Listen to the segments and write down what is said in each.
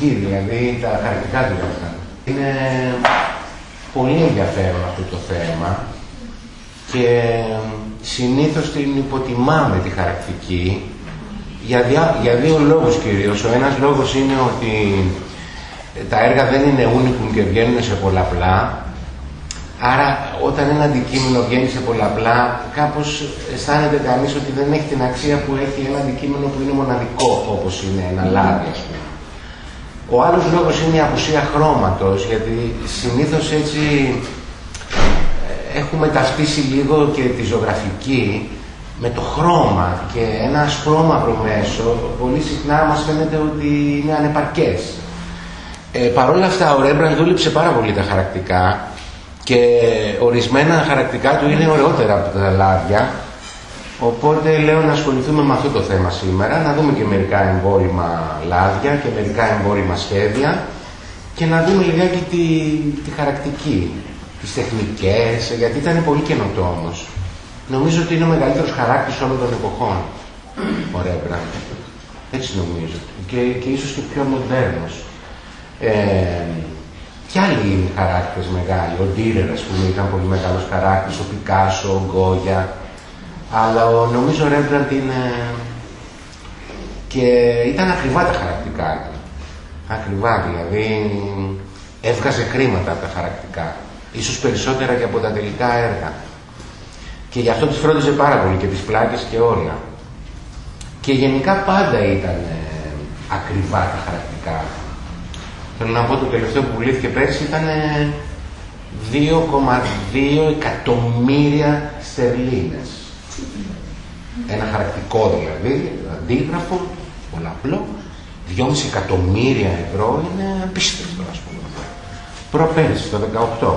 γραφική, δηλαδή τα χαρακτικά του Ρέμπραντ. Είναι πολύ ενδιαφέρον αυτό το θέμα και συνήθως την υποτιμάμε τη χαρακτική για, για δύο λόγους κυρίως. Ο ένας λόγος είναι ότι τα έργα δεν είναι unicum και βγαίνουν σε πολλαπλά Άρα όταν ένα αντικείμενο βγαίνει σε πολλαπλά, κάπως αισθάνεται κανείς ότι δεν έχει την αξία που έχει ένα αντικείμενο που είναι μοναδικό, όπως είναι ένα λάδι, ας πούμε. Ο άλλος λόγος είναι η απουσία χρώματος, γιατί συνήθως έτσι ε, έχουμε ταυτίσει λίγο και τη ζωγραφική με το χρώμα και ένα ασπρόμαυρο μέσο πολύ συχνά μας φαίνεται ότι είναι ανεπαρκές. Ε, Παρ' όλα αυτά ο Ρέμπραντ δούλεψε πάρα πολύ τα χαρακτικά και ορισμένα χαρακτικά του είναι ωραιότερα από τα λάδια οπότε λέω να ασχοληθούμε με αυτό το θέμα σήμερα να δούμε και μερικά εμβόλυμα λάδια και μερικά εμβόλυμα σχέδια και να δούμε λιγάκι τη, τη χαρακτική τις τεχνικές γιατί ήταν πολύ καινοτόμος νομίζω ότι είναι ο μεγαλύτερος χαράκτης όλων των εποχών. Ο Ρέμπραντ έτσι νομίζω. Και, και ίσως και πιο μοντέρνος. Ε, και άλλοι χαράκτες μεγάλοι. Ο Ντίρερ, ας πούμε, ήταν πολύ μεγάλος χαράκτης, ο Πικάσο, ο Γκόγια. Αλλά ο, νομίζω ο Ρέμπραντ είναι... Και ήταν ακριβά τα χαρακτικά του. Ακριβά δηλαδή. Έβγαζε χρήματα από τα χαρακτικά. Ίσως περισσότερα και από τα τελικά έργα. Και γι' αυτό τις φρόντιζε πάρα πολύ και τις πλάκες και όλα. Και γενικά πάντα ήταν ε, ακριβά τα χαρακτικά Θέλω να πω το τελευταίο που πουλήθηκε πέρσι ήταν 2,2 εκατομμύρια στερλίνες. Ένα χαρακτικό δηλαδή, αντίγραφο, πολλαπλό, 2,5 εκατομμύρια ευρώ είναι απίστευτο ας πούμε. Προπέρσι, το 18.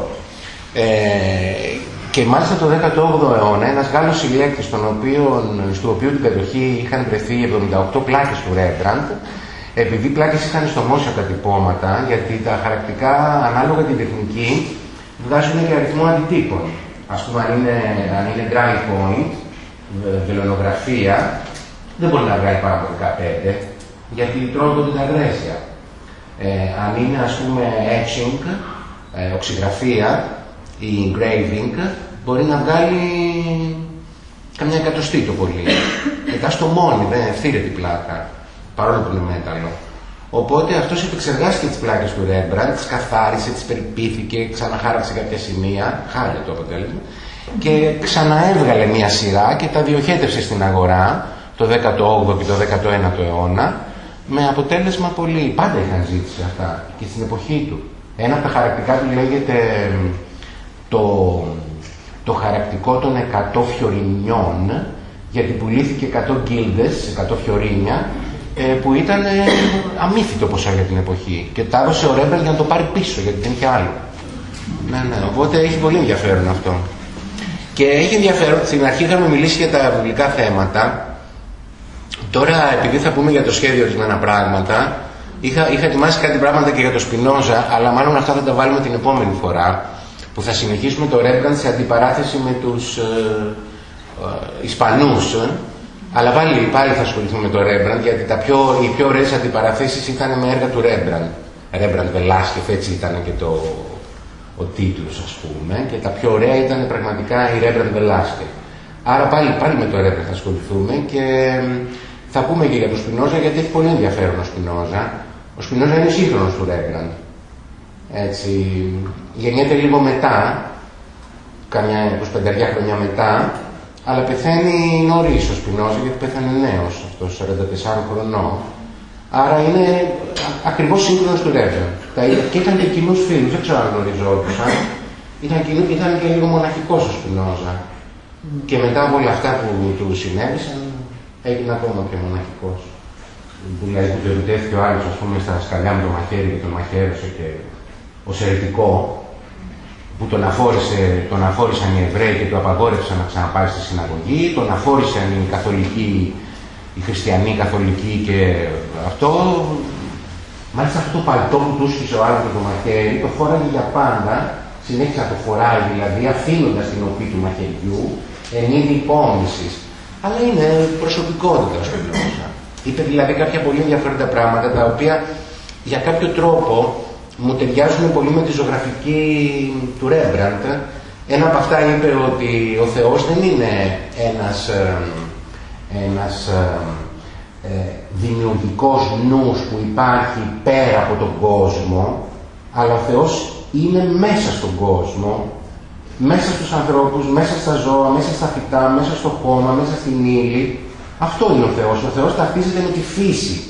Ε, και μάλιστα το 18ο αιώνα ένας Γάλλος συλλέκτης στον οποίο, στο οποίο την κατοχή είχαν βρεθεί 78 πλάκες του Ρέμπραντ επειδή πλάκες είχαν στο μόσιο τα τυπώματα, γιατί τα χαρακτικά ανάλογα την τεχνική βγάζουν και αριθμό αντιτύπων. Ας πούμε, αν είναι, αν είναι dry point, βελονογραφία, δεν μπορεί να βγάλει πάνω από 15, γιατί τρώγονται την αγρέσια. Ε, αν είναι, ας πούμε, etching, ε, οξυγραφία ή engraving, μπορεί να βγάλει καμιά εκατοστή το πολύ. Μετά στο μόνι, δεν ευθύρεται η πλάκα παρόλο που είναι μέταλλο. Οπότε αυτός επεξεργάστηκε τις πλάκες του Ρέμπραντ, τις καθάρισε, τις περιποιήθηκε, ξαναχάραξε κάποια σημεία, χάρηκε το αποτέλεσμα, και ξαναέβγαλε μια σειρά και τα διοχέτευσε στην αγορά το 18ο και το 19ο αιώνα με αποτέλεσμα πολύ. Πάντα είχαν ζήτηση αυτά και στην εποχή του. Ένα από τα χαρακτικά του λέγεται το, το χαρακτικό των 100 φιωρινιών γιατί πουλήθηκε 100 γκίλδες, 100 φιωρίνια ε, που ήταν ε, αμύθιτο ποσό για την εποχή. Και τα έδωσε ο Ρέμπελ για να το πάρει πίσω, γιατί δεν είχε άλλο. Ναι, ναι, οπότε έχει πολύ ενδιαφέρον αυτό. Και έχει ενδιαφέρον, στην αρχή είχαμε μιλήσει για τα βιβλικά θέματα. Τώρα, επειδή θα πούμε για το σχέδιο ορισμένα πράγματα, είχα, είχα ετοιμάσει κάτι πράγματα και για το Σπινόζα, αλλά μάλλον αυτά θα τα βάλουμε την επόμενη φορά, που θα συνεχίσουμε το Ρέμπραντ σε αντιπαράθεση με τους ε, ε, Ισπανούς, ε, αλλά πάλι, πάλι θα ασχοληθούμε με το Ρέμπραντ, γιατί τα πιο, οι πιο ωραίες αντιπαραθέσεις ήταν με έργα του Ρέμπραντ. Ρέμπραντ Βελάσκεθ, έτσι ήταν και το, ο τίτλος ας πούμε, και τα πιο ωραία ήταν πραγματικά η Ρέμπραντ Βελάσκεθ. Άρα πάλι, πάλι με το Ρέμπραντ θα ασχοληθούμε και θα πούμε και για τον Σπινόζα, γιατί έχει πολύ ενδιαφέρον ο Σπινόζα. Ο Σπινόζα είναι σύγχρονος του Ρέμπραντ. Έτσι, γεννιέται λίγο μετά, καμιά 25 χρόνια μετά, αλλά πεθαίνει νωρίς ο Σπινόζα γιατί πέθανε νέος αυτός, 44 χρονών. Άρα είναι ακριβώς σύγχρονος του Ρέμπραντ. Και ήταν και κοινού φίλου, δεν ξέρω αν γνωριζόντουσαν. Ήταν, ήταν και λίγο μοναχικός ο Σπινόζα. Και μετά από όλα αυτά που του συνέβησαν, έγινε ακόμα πιο μοναχικός. Δηλαδή που το ερωτήθηκε ο άλλο, ας πούμε, στα σκαλιά με το μαχαίρι και τον μαχαίρωσε και ως αιρετικό, που τον, αφόρησε, τον αφόρησαν οι Εβραίοι και του απαγόρευσαν να ξαναπάει στη συναγωγή, τον αφόρησαν οι καθολικοί, οι χριστιανοί καθολικοί και αυτό. Μάλιστα αυτό το παλτό που του σκίσε ο άνθρωπο το μαχαίρι, το φόραγε για πάντα, συνέχισε να το φοράει δηλαδή, αφήνοντας την οπή του μαχαιριού, εν είδη υπόμνησης. Αλλά είναι προσωπικότητα, ας πούμε. Είπε δηλαδή κάποια πολύ ενδιαφέροντα πράγματα, τα οποία για κάποιο τρόπο μου ταιριάζουν πολύ με τη ζωγραφική του Ρέμπραντ. Ένα από αυτά είπε ότι ο Θεός δεν είναι ένας, ε, ένας ε, δημιουργικός νους που υπάρχει πέρα από τον κόσμο, αλλά ο Θεός είναι μέσα στον κόσμο, μέσα στους ανθρώπους, μέσα στα ζώα, μέσα στα φυτά, μέσα στο χώμα, μέσα στην ύλη. Αυτό είναι ο Θεός. Ο Θεός ταυτίζεται με τη φύση.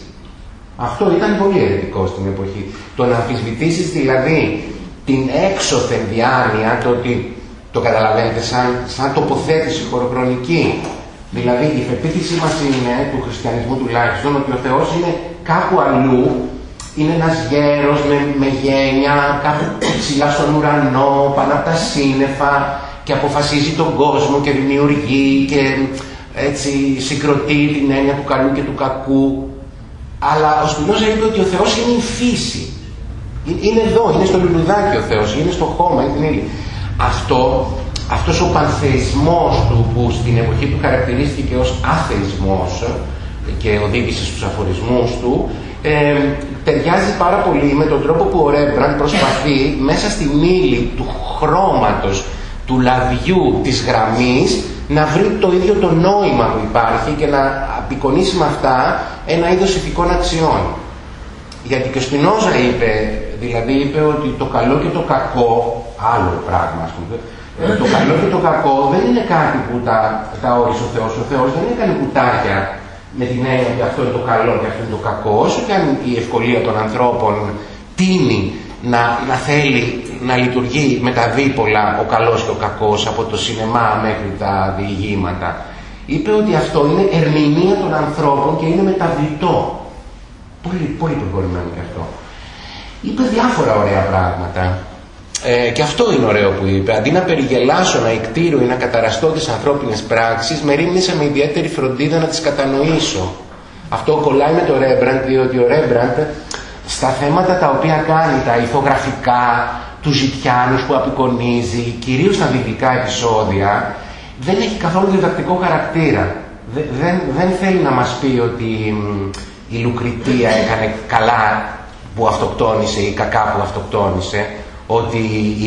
Αυτό ήταν πολύ ερετικό στην εποχή. Το να αμφισβητήσεις δηλαδή την έξωθεν διάνοια, το ότι το καταλαβαίνετε σαν, σαν τοποθέτηση χωροχρονική. Δηλαδή η πεποίθησή μας είναι, του χριστιανισμού τουλάχιστον, ότι ο Θεός είναι κάπου αλλού, είναι ένας γέρος με, με γένεια, κάπου ψηλά στον ουρανό, πάνω από τα σύννεφα και αποφασίζει τον κόσμο και δημιουργεί και έτσι συγκροτεί την έννοια του καλού και του κακού. Αλλά ο Σπινόζα είπε ότι ο Θεός είναι η φύση. Είναι εδώ, είναι στο λουλουδάκι ο Θεός, είναι στο χώμα, είναι την ύλη. Αυτό, αυτός ο πανθεϊσμός του που στην εποχή του χαρακτηρίστηκε ως αθεϊσμός και οδήγησε στους αφορισμούς του, ε, ταιριάζει πάρα πολύ με τον τρόπο που ο Ρέμπραντ προσπαθεί μέσα στη μήλη του χρώματος, του λαδιού, της γραμμής να βρει το ίδιο το νόημα που υπάρχει και να απεικονίσει με αυτά ένα είδος ηθικών αξιών. Γιατί και ο Σπινόζα είπε, δηλαδή είπε ότι το καλό και το κακό, άλλο πράγμα ας πούμε, ε, το καλό και το κακό δεν είναι κάτι που τα, τα όρισε ο Θεός. Ο Θεός δεν έκανε κουτάκια με την έννοια ότι αυτό είναι το καλό και αυτό είναι το κακό. Όσο και αν η ευκολία των ανθρώπων τίνει να, να θέλει να λειτουργεί με τα δίπολα ο καλός και ο κακός από το σινεμά μέχρι τα διηγήματα είπε ότι αυτό είναι ερμηνεία των ανθρώπων και είναι μεταβλητό. Πολύ, πολύ προχωρημένο και αυτό. Είπε διάφορα ωραία πράγματα. Ε, και αυτό είναι ωραίο που είπε. Αντί να περιγελάσω, να εκτείρω ή να καταραστώ τις ανθρώπινες πράξεις, με ρίμνησα με ιδιαίτερη φροντίδα να τις κατανοήσω. Αυτό κολλάει με το Ρέμπραντ, διότι ο Ρέμπραντ στα θέματα τα οποία κάνει, τα ηθογραφικά, του ζητιάνους που απεικονίζει, κυρίως στα βιβλικά επεισόδια, δεν έχει καθόλου διδακτικό χαρακτήρα. Δεν, δεν θέλει να μας πει ότι η Λουκριτία έκανε καλά που αυτοκτόνησε ή κακά που αυτοκτόνησε, ότι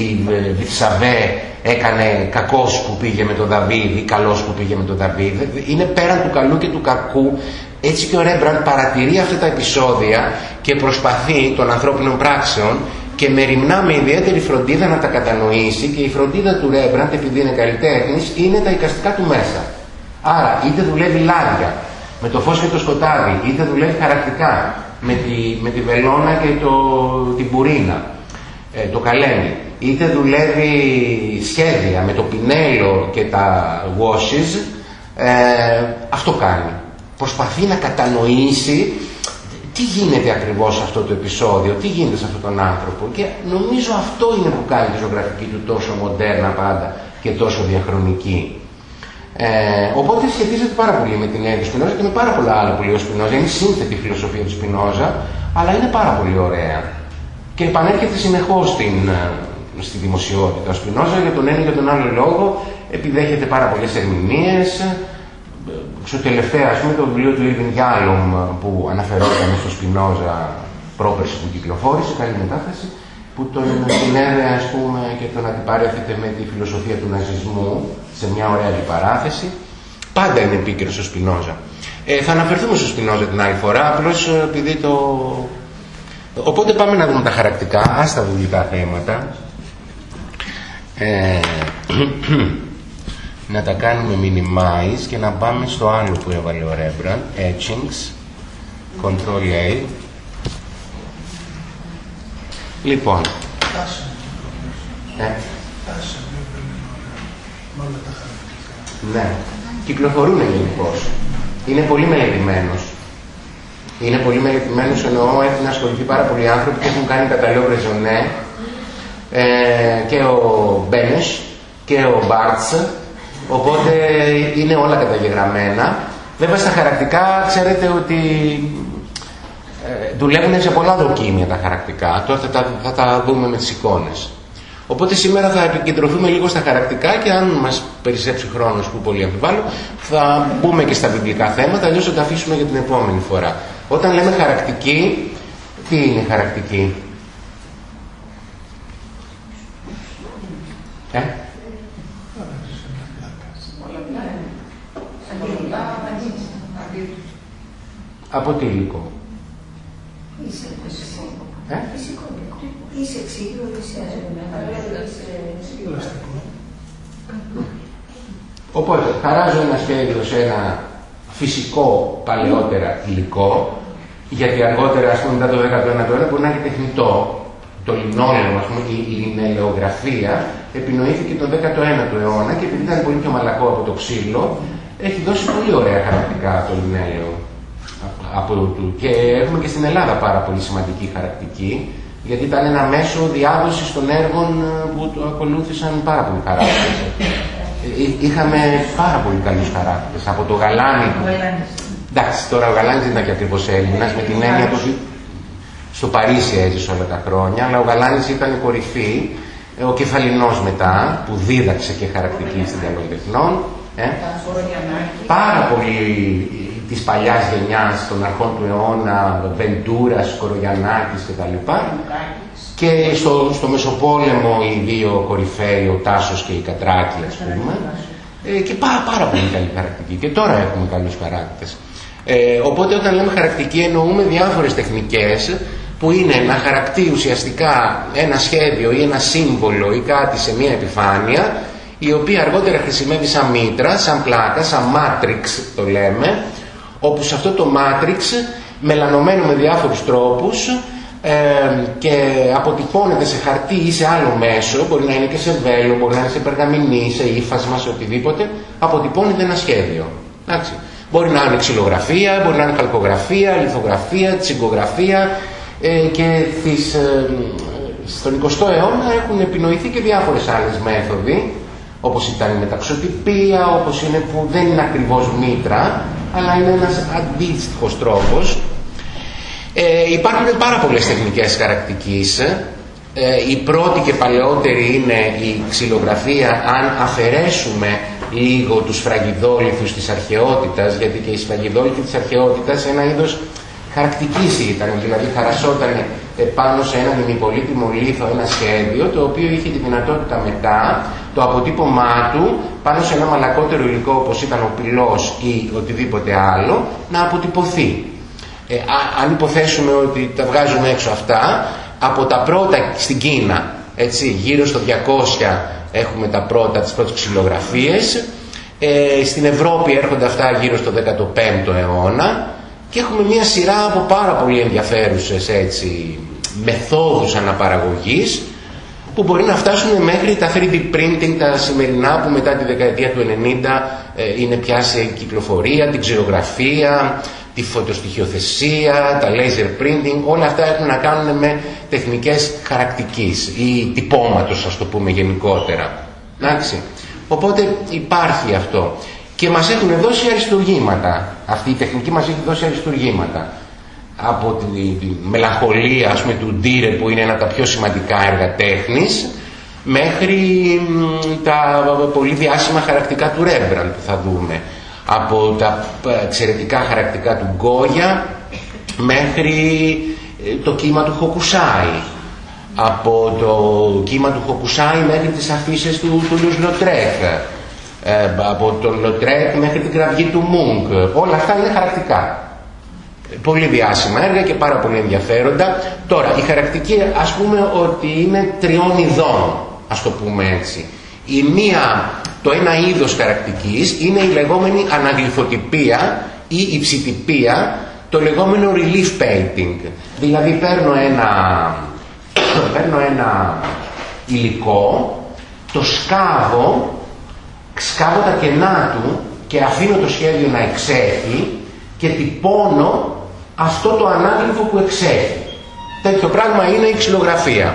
η Βιτσαβέ έκανε κακός που πήγε με τον Δαβίδ ή καλός που πήγε με τον Δαβίδ. Είναι πέραν του καλού και του κακού. Έτσι και ο Ρέμπραντ παρατηρεί αυτά τα επεισόδια και προσπαθεί των ανθρώπινων πράξεων και μεριμνά με ιδιαίτερη φροντίδα να τα κατανοήσει και η φροντίδα του Ρέμπραντ επειδή είναι καλλιτέχνης είναι τα εικαστικά του μέσα. Άρα είτε δουλεύει λάδια με το φως και το σκοτάδι, είτε δουλεύει χαρακτικά με τη, με τη βελόνα και το, την πουρίνα, ε, το καλέμι, είτε δουλεύει σχέδια με το πινέλο και τα washes, ε, αυτό κάνει. Προσπαθεί να κατανοήσει τι γίνεται ακριβώς σε αυτό το επεισόδιο, τι γίνεται σε αυτόν τον άνθρωπο και νομίζω αυτό είναι που κάνει τη ζωγραφική του τόσο μοντέρνα πάντα και τόσο διαχρονική. Ε, οπότε σχετίζεται πάρα πολύ με την έννοια του Σπινόζα και με πάρα πολλά άλλα που λέει ο Σπινόζα. Είναι σύνθετη η φιλοσοφία του Σπινόζα, αλλά είναι πάρα πολύ ωραία. Και επανέρχεται συνεχώς στην, ε, στη δημοσιότητα. Ο Σπινόζα για τον ένα ή για τον άλλο λόγο επιδέχεται πάρα πολλές ερμηνείες, στο τελευταίο, ας πούμε, το βιβλίο του Irving Yalom που αναφερόταν στο Σπινόζα πρόπερση που κυκλοφόρησε, καλή μετάφραση, που τον συνέδεε, ας πούμε, και τον αντιπαρέθεται με τη φιλοσοφία του ναζισμού σε μια ωραία αντιπαράθεση. Πάντα είναι επίκαιρος ο Σπινόζα. Ε, θα αναφερθούμε στο Σπινόζα την άλλη φορά, απλώς ε, επειδή το... Οπότε πάμε να δούμε τα χαρακτικά, άστα βουλικά θέματα. Ε, να τα κάνουμε minimize και να πάμε στο άλλο που έβαλε ο Rembrandt, etchings, control A. Λοιπόν, ε, ναι, κυκλοφορούν γενικώ. Είναι πολύ μελετημένος. Είναι πολύ μελετημένος εννοώ, έχουν ασχοληθεί πάρα πολλοί άνθρωποι και έχουν κάνει καταλόγο ρεζονέ ε, και ο Μπένες και ο Μπάρτς Οπότε είναι όλα καταγεγραμμένα. Βέβαια στα χαρακτικά ξέρετε ότι ε, δουλεύουν σε πολλά δοκίμια τα χαρακτικά. Τώρα θα τα, θα τα δούμε με τις εικόνες. Οπότε σήμερα θα επικεντρωθούμε λίγο στα χαρακτικά και αν μας περισσέψει χρόνος που πολύ αμφιβάλλω θα μπούμε και στα βιβλικά θέματα, αλλιώς θα τα αφήσουμε για την επόμενη φορά. Όταν λέμε χαρακτική Τι είναι χαρακτική; Ε; Από τι υλικό; Ε; Είσαι εξήγητο, Οπότε, χαράζω ένα σχέδιο σε ένα φυσικό παλαιότερα υλικό, γιατί αργότερα, ας πούμε, μετά το 19ο αιώνα μπορεί να είναι τεχνητό. Το λινόλεο, ας πούμε, η, η λινελεογραφία επινοήθηκε τον 19ο αιώνα και επειδή ήταν πολύ πιο μαλακό από το ξύλο, έχει δώσει πολύ ωραία χαρακτικά το λινέλαιο. Από, του. Και έχουμε και στην Ελλάδα πάρα πολύ σημαντική χαρακτική, γιατί ήταν ένα μέσο διάδοσης των έργων ε, που το ακολούθησαν πάρα πολλοί χαράκτες. Ε, είχαμε πάρα πολύ καλούς χαράκτες. Από το Γαλάνι. Εντάξει, τώρα ο Γαλάνης δεν ήταν και ακριβώς Έλληνας, με την έννοια του στο Παρίσι έζησε όλα τα χρόνια, αλλά ο Γαλάνης ήταν η κορυφή, ε, ο Κεφαλινός μετά, που δίδαξε και χαρακτική στην καλών τεχνών. Ε. Πάρα πολύ της παλιάς γενιάς των αρχών του αιώνα, Βεντούρας, Κορογιαννάκης κτλ. Και στο, στο Μεσοπόλεμο οι δύο κορυφαίοι, ο Τάσος και η Κατράκη ας πούμε. Ε, και πάρα, πάρα πολύ καλή χαρακτική. Και τώρα έχουμε καλούς χαράκτες. Ε, οπότε όταν λέμε χαρακτική εννοούμε διάφορες τεχνικές που είναι να χαρακτεί ουσιαστικά ένα σχέδιο ή ένα σύμβολο ή κάτι σε μια επιφάνεια η οποία αργότερα χρησιμεύει σαν μήτρα, σαν πλάκα, σαν matrix το λέμε όπου σε αυτό το matrix μελανωμένο με διάφορους τρόπους ε, και αποτυπώνεται σε χαρτί ή σε άλλο μέσο, μπορεί να είναι και σε βέλο, μπορεί να είναι σε περγαμηνή, σε ύφασμα, σε οτιδήποτε, αποτυπώνεται ένα σχέδιο. Εντάξει. Μπορεί να είναι ξυλογραφία, μπορεί να είναι καλκογραφία, λιθογραφία, τσιγκογραφία ε, και τις, ε, στον 20ο αιώνα έχουν επινοηθεί και διάφορες άλλες μέθοδοι όπως ήταν η μεταξωτυπία, όπως είναι που δεν είναι ακριβώς μήτρα, αλλά είναι ένας αντίστοιχος τρόπος. Ε, υπάρχουν πάρα πολλές τεχνικές χαρακτικής. Ε, η πρώτη και παλαιότερη είναι η ξυλογραφία αν αφαιρέσουμε λίγο τους φραγιδόλιθους της αρχαιότητας γιατί και οι σφραγιδόλιθοι της αρχαιότητας ένα είδος χαρακτικής ήταν δηλαδή χαρασόταν πάνω σε έναν ημιπολίτημο λίθο ένα σχέδιο το οποίο είχε τη δυνατότητα μετά το αποτύπωμά του πάνω σε ένα μαλακότερο υλικό όπως ήταν ο πυλός ή οτιδήποτε άλλο να αποτυπωθεί. Ε, αν υποθέσουμε ότι τα βγάζουμε έξω αυτά, από τα πρώτα στην Κίνα, έτσι, γύρω στο 200 έχουμε τα πρώτα, τις πρώτες ξυλογραφίες, ε, στην Ευρώπη έρχονται αυτά γύρω στο 15ο αιώνα και έχουμε μια σειρά από πάρα πολύ ενδιαφέρουσες έτσι, μεθόδους αναπαραγωγής που μπορεί να φτάσουν μέχρι τα 3D printing τα σημερινά που μετά τη δεκαετία του 90 ε, είναι πια σε κυκλοφορία, την ξερογραφία, τη φωτοστοιχειοθεσία, τα laser printing, όλα αυτά έχουν να κάνουν με τεχνικές χαρακτικής ή τυπώματος ας το πούμε γενικότερα. Εντάξει. Οπότε υπάρχει αυτό. Και μας έχουν δώσει αριστουργήματα. Αυτή η τεχνική μας έχει δώσει αριστουργήματα από τη, μελαγχολία ας πούμε, του Ντύρε που είναι ένα από τα πιο σημαντικά έργα τέχνης μέχρι τα πολύ διάσημα χαρακτικά του Ρέμπραντ που θα δούμε από τα εξαιρετικά χαρακτικά του Γκόγια μέχρι ε, το κύμα του Χοκουσάι από το κύμα του Χοκουσάι μέχρι τις αφίσες του, Τουλούζ Λοτρέκ ε, από τον Λοτρέκ μέχρι την κραυγή του Μουνκ όλα αυτά είναι χαρακτικά πολύ διάσημα έργα και πάρα πολύ ενδιαφέροντα. Τώρα, η χαρακτική ας πούμε ότι είναι τριών ειδών, ας το πούμε έτσι. Η μία, το ένα είδος χαρακτικής είναι η λεγόμενη αναγλυφοτυπία ή υψητυπία, το λεγόμενο relief painting. Δηλαδή παίρνω ένα, παίρνω ένα υλικό, το σκάβω, σκάβω τα κενά του και αφήνω το σχέδιο να εξέχει και τυπώνω αυτό το ανάγλυφο που εξέχει. Τέτοιο πράγμα είναι η ξυλογραφία.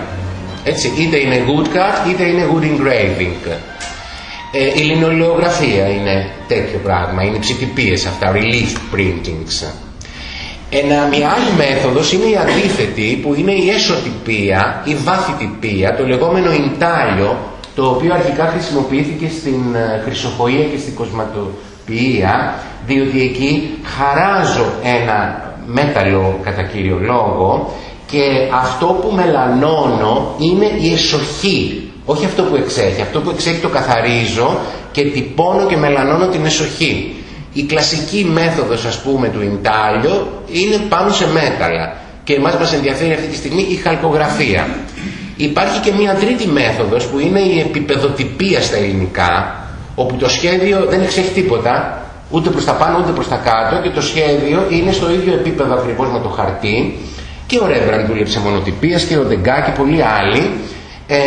Έτσι, είτε είναι good cut είτε είναι good engraving. Ε, η λινολεογραφία είναι τέτοιο πράγμα, είναι ψητυπίες αυτά, relief printings. Ένα, μια άλλη μέθοδος είναι η αντίθετη που είναι η έσωτυπία, η βάθητυπία, το λεγόμενο ιντάλιο, το οποίο αρχικά χρησιμοποιήθηκε στην ε, χρυσοφορία και στην κοσματοποιία, διότι εκεί χαράζω ένα μέταλλο κατά κύριο λόγο και αυτό που μελανώνω είναι η εσοχή, όχι αυτό που εξέχει. Αυτό που εξέχει το καθαρίζω και τυπώνω και μελανώνω την εσοχή. Η κλασική μέθοδος ας πούμε του Ιντάλιο είναι πάνω σε μέταλλα και εμάς μας ενδιαφέρει αυτή τη στιγμή η χαλκογραφία. Υπάρχει και μια τρίτη μέθοδος που είναι η επιπεδοτυπία στα ελληνικά όπου το σχέδιο δεν εξέχει τίποτα ούτε προς τα πάνω ούτε προς τα κάτω και το σχέδιο είναι στο ίδιο επίπεδο ακριβώς με το χαρτί και ο Ρέμπραντ δούλεψε μονοτυπίας και ο Ντεγκά και πολλοί άλλοι ε,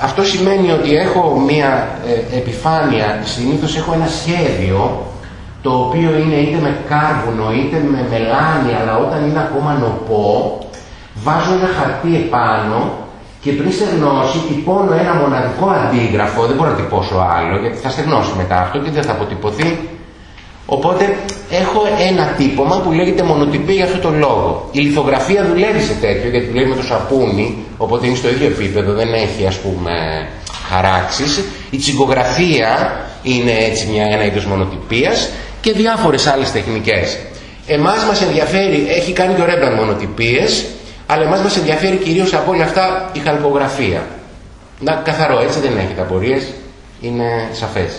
αυτό σημαίνει ότι έχω μια ε, επιφάνεια συνήθως έχω ένα σχέδιο το οποίο είναι είτε με κάρβουνο είτε με μελάνι αλλά όταν είναι ακόμα νοπό βάζω ένα χαρτί επάνω και πριν στεγνώσει τυπώνω ένα μοναδικό αντίγραφο, δεν μπορώ να τυπώσω άλλο γιατί θα στεγνώσει μετά αυτό και δεν θα αποτυπωθεί. Οπότε έχω ένα τύπομα που λέγεται μονοτυπία για αυτό τον λόγο. Η λιθογραφία δουλεύει σε τέτοιο γιατί δουλεύει με το σαπούνι, οπότε είναι στο ίδιο επίπεδο, δεν έχει ας πούμε χαράξεις. Η τσιγκογραφία είναι έτσι μια, ένα είδος μονοτυπίας και διάφορες άλλες τεχνικές. Εμάς μας ενδιαφέρει, έχει κάνει και ο Ρέμπραν μονοτυπίες, αλλά εμάς μας ενδιαφέρει κυρίως από όλα αυτά η χαλκογραφία. Να, καθαρό, έτσι δεν έχετε απορίες, είναι σαφές.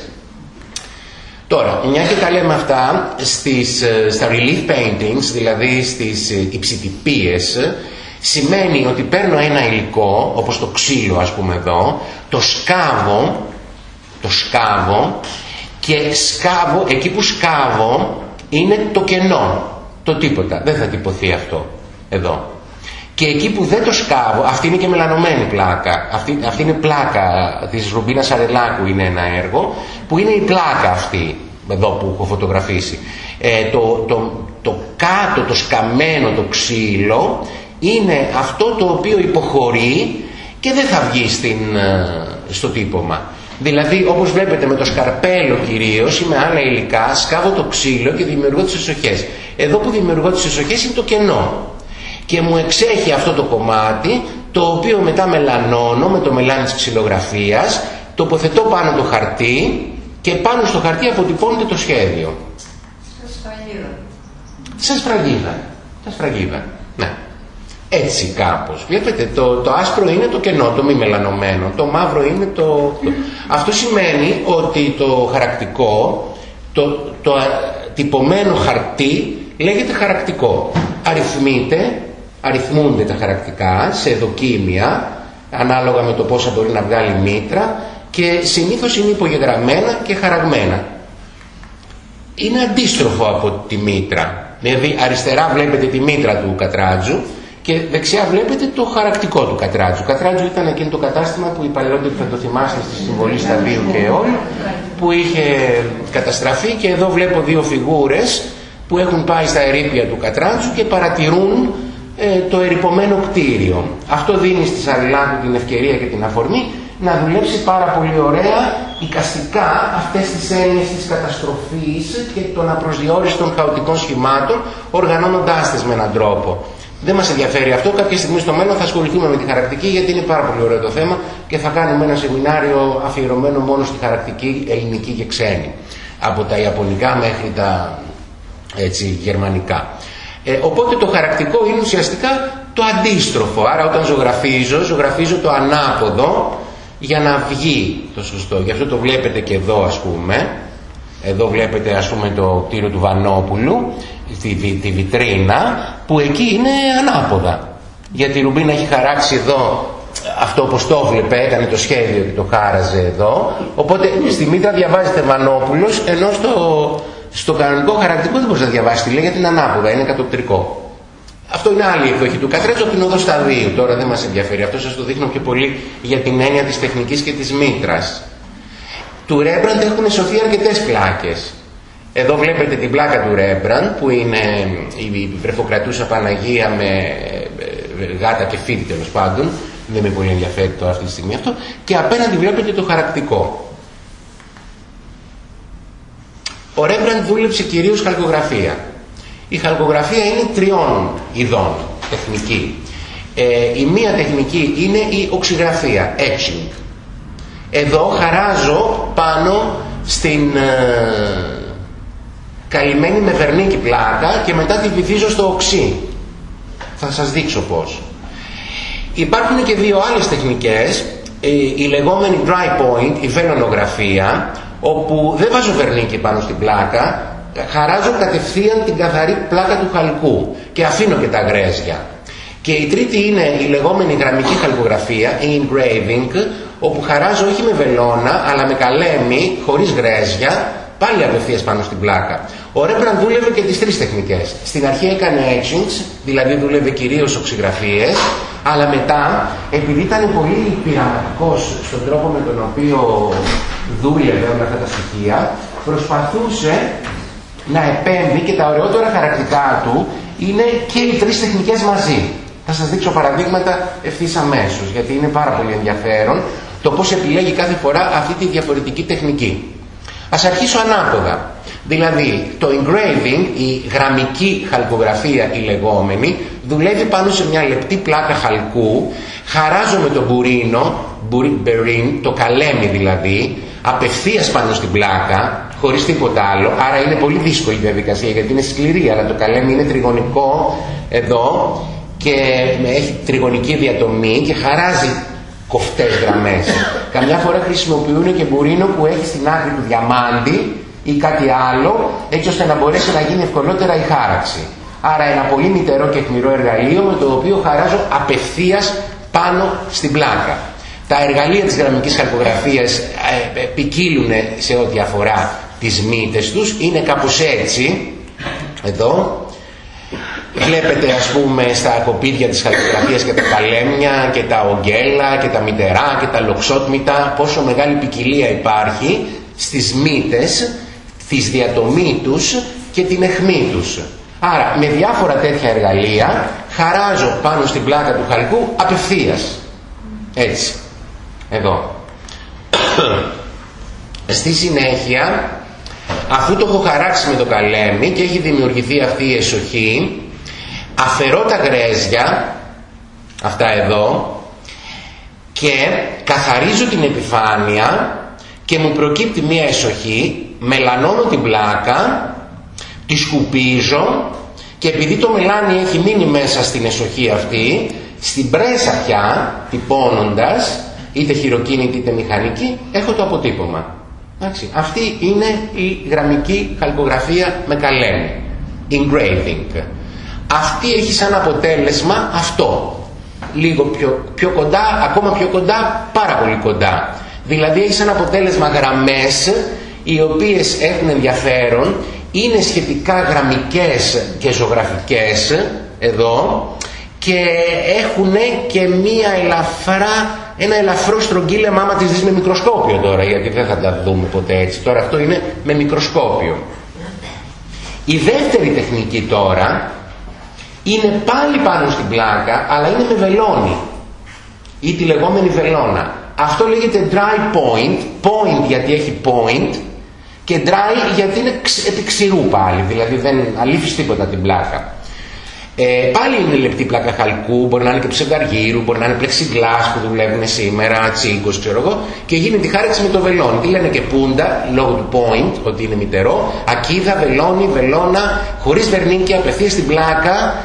Τώρα, μια και τα λέμε αυτά, στις, ε, στα relief paintings, δηλαδή στις ε, υψητυπίες, σημαίνει ότι παίρνω ένα υλικό, όπως το ξύλο ας πούμε εδώ, το σκάβω, το σκάβω και σκάβω, εκεί που σκάβω είναι το κενό, το τίποτα, δεν θα τυπωθεί αυτό εδώ. Και εκεί που δεν το σκάβω, αυτή είναι και μελανωμένη πλάκα, αυτή, αυτή είναι πλάκα της Ρουμπίνας Αρελάκου είναι ένα έργο, που είναι η πλάκα αυτή, εδώ που έχω φωτογραφίσει. Ε, το, το, το κάτω, το σκαμμένο, το ξύλο, είναι αυτό το οποίο υποχωρεί και δεν θα βγει στην, ε, στο τύπομα. Δηλαδή όπως βλέπετε με το σκαρπέλο κυρίως ή με άλλα υλικά σκάβω το ξύλο και δημιουργώ τις εσοχές. Εδώ που δημιουργώ τις εσοχές είναι το κενό. Και μου εξέχει αυτό το κομμάτι το οποίο μετά μελανώνω με το μελάνι της ξυλογραφίας, τοποθετώ πάνω το χαρτί και πάνω στο χαρτί αποτυπώνεται το σχέδιο. Σαν σφραγίδα. Σαν σφραγίδα. Σαν σφραγίδα. Ναι έτσι κάπως. Βλέπετε, το, το άσπρο είναι το κενό, το μη μελανωμένο, το μαύρο είναι το... Αυτό σημαίνει ότι το χαρακτικό, το, το τυπωμένο χαρτί λέγεται χαρακτικό. Αριθμείται, αριθμούνται τα χαρακτικά σε δοκίμια, ανάλογα με το πόσα μπορεί να βγάλει μήτρα και συνήθως είναι υπογεγραμμένα και χαραγμένα. Είναι αντίστροφο από τη μήτρα. Δηλαδή αριστερά βλέπετε τη μήτρα του κατράτζου και δεξιά βλέπετε το χαρακτικό του Κατράτζου. Κατράτζου ήταν εκείνο το κατάστημα που οι παλαιότεροι θα το θυμάστε στη συμβολή Σταδίου και όλοι, που είχε καταστραφεί και εδώ βλέπω δύο φιγούρες που έχουν πάει στα ερήπια του Κατράτζου και παρατηρούν ε, το ερυπωμένο κτίριο. Αυτό δίνει στη Σαριλάκου την ευκαιρία και την αφορμή να δουλέψει πάρα πολύ ωραία οικαστικά αυτές τις έννοιες της καταστροφής και των απροσδιόριστων χαοτικών σχημάτων οργανώνοντάς τις με έναν τρόπο. Δεν μας ενδιαφέρει αυτό. Κάποια στιγμή στο μέλλον θα ασχοληθούμε με τη χαρακτική γιατί είναι πάρα πολύ ωραίο το θέμα και θα κάνουμε ένα σεμινάριο αφιερωμένο μόνο στη χαρακτική ελληνική και ξένη. Από τα Ιαπωνικά μέχρι τα έτσι, γερμανικά. Ε, οπότε το χαρακτικό είναι ουσιαστικά το αντίστροφο. Άρα όταν ζωγραφίζω, ζωγραφίζω το ανάποδο για να βγει το σωστό. Γι' αυτό το βλέπετε και εδώ ας πούμε. Εδώ βλέπετε ας πούμε το κτίριο του Βανόπουλου τη, τη βιτρίνα που εκεί είναι ανάποδα. Γιατί η Ρουμπίνα έχει χαράξει εδώ αυτό όπως το βλέπε, έκανε το σχέδιο και το χάραζε εδώ. Οπότε στη μήτρα διαβάζεται Βανόπουλος, ενώ στο, στο κανονικό χαρακτικό δεν μπορείς να διαβάσεις τι λέει γιατί είναι ανάποδα, είναι κατοπτρικό. Αυτό είναι άλλη εκδοχή του. Κατρέτσο από την οδό σταδίου. Τώρα δεν μας ενδιαφέρει. Αυτό σας το δείχνω πιο πολύ για την έννοια της τεχνικής και της μήτρας. Του Ρέμπραντ έχουν σωθεί αρκετές πλάκες. Εδώ βλέπετε την πλάκα του Ρέμπραντ που είναι η βρεφοκρατούσα Παναγία με ε, γάτα και φίδι τέλος πάντων. Δεν με πολύ ενδιαφέρει τώρα αυτή τη στιγμή αυτό. Και απέναντι βλέπετε το χαρακτικό. Ο Ρέμπραντ δούλεψε κυρίως χαλκογραφία. Η χαλκογραφία είναι τριών ειδών τεχνική. Ε, η μία τεχνική είναι η οξυγραφία, etching. Εδώ χαράζω πάνω στην, ε, καλυμμένη με βερνίκι πλάκα και μετά τη βυθίζω στο οξύ. Θα σας δείξω πώς. υπάρχουν και δύο άλλες τεχνικές, η λεγόμενη dry point, η βελονογραφία, όπου δεν βάζω βερνίκι πάνω στην πλάκα, χαράζω κατευθείαν την καθαρή πλάκα του χαλκού και αφήνω και τα γρέζια. Και η τρίτη είναι η λεγόμενη γραμμική χαλκογραφία, η engraving, όπου χαράζω όχι με βελόνα, αλλά με καλέμι, χωρίς γρέζια, πάλι απευθείας πάνω στην πλάκα. Ο Ρέμπραν δούλευε και τις τρεις τεχνικές. Στην αρχή έκανε etchings, δηλαδή δούλευε κυρίως οξυγραφίες, αλλά μετά, επειδή ήταν πολύ πειραματικός στον τρόπο με τον οποίο δούλευε με αυτά τα στοιχεία, προσπαθούσε να επέμβει και τα ωραιότερα χαρακτηριστικά του είναι και οι τρεις τεχνικές μαζί. Θα σας δείξω παραδείγματα ευθύς αμέσως, γιατί είναι πάρα πολύ ενδιαφέρον το πώς επιλέγει κάθε φορά αυτή τη διαφορετική τεχνική. Ας αρχίσω ανάποδα. Δηλαδή, το engraving, η γραμμική χαλκογραφία η λεγόμενη, δουλεύει πάνω σε μια λεπτή πλάκα χαλκού, χαράζω με το μπουρίνο, μπερίν, το καλέμι δηλαδή, απευθείας πάνω στην πλάκα, χωρίς τίποτα άλλο, άρα είναι πολύ δύσκολη η διαδικασία γιατί είναι σκληρή, αλλά το καλέμι είναι τριγωνικό εδώ και έχει τριγωνική διατομή και χαράζει κοφτές γραμμές. Καμιά φορά χρησιμοποιούν και μπουρίνο που έχει στην άκρη του διαμάντι ή κάτι άλλο, έτσι ώστε να μπορέσει να γίνει ευκολότερα η χάραξη. Άρα ένα πολύ μητερό και αιχμηρό εργαλείο με το οποίο χαράζω απευθείας πάνω στην πλάκα. Τα εργαλεία της γραμμικής χαλκογραφίας ε, ε, ποικίλουν σε ό,τι αφορά τις μύτες τους, είναι κάπως έτσι, εδώ, Βλέπετε ας πούμε στα κοπίδια της χαλκογραφίας και τα καλέμια και τα ογγέλα και τα μητερά και τα λοξότμητα πόσο μεγάλη ποικιλία υπάρχει στις μύτες, της διατομή τους και την αιχμή τους. Άρα με διάφορα τέτοια εργαλεία χαράζω πάνω στην πλάκα του χαλκού απευθείας. Έτσι. Εδώ. Στη συνέχεια, αφού το έχω χαράξει με το καλέμι και έχει δημιουργηθεί αυτή η εσοχή, αφαιρώ τα γρέζια, αυτά εδώ, και καθαρίζω την επιφάνεια και μου προκύπτει μία εσοχή, μελανώνω την πλάκα, τη σκουπίζω και επειδή το μελάνι έχει μείνει μέσα στην εσοχή αυτή, στην πρέσα πια, τυπώνοντας, είτε χειροκίνητη είτε μηχανική, έχω το αποτύπωμα. Εντάξει. Αυτή είναι η γραμμική χαλκογραφία με καλέμι. Engraving. Αυτή έχει σαν αποτέλεσμα αυτό. Λίγο πιο, πιο κοντά, ακόμα πιο κοντά, πάρα πολύ κοντά. Δηλαδή έχει σαν αποτέλεσμα γραμμές οι οποίες έχουν ενδιαφέρον, είναι σχετικά γραμμικές και ζωγραφικές εδώ και έχουν και μία ελαφρά, ένα ελαφρό στρογγύλεμα άμα τις δεις με μικροσκόπιο τώρα γιατί δεν θα τα δούμε ποτέ έτσι. Τώρα αυτό είναι με μικροσκόπιο. Η δεύτερη τεχνική τώρα είναι πάλι πάνω στην πλάκα αλλά είναι με βελόνι ή τη λεγόμενη βελόνα. Αυτό λέγεται dry point point γιατί έχει point και dry γιατί είναι επί ξηρού πάλι δηλαδή δεν αλήφεις τίποτα την πλάκα ε, πάλι είναι λεπτή πλάκα χαλκού, μπορεί να είναι και ψευδαργύρου, μπορεί να είναι πλεξιγκλάς που δουλεύουν σήμερα, τσίγκος ξέρω εγώ, και γίνεται τη χάρεξη με το βελόνι. Τι λένε και πούντα, λόγω του point, ότι είναι μητερό, ακίδα, βελόνι, βελόνα, χωρίς βερνίκι, απευθείας στην πλάκα.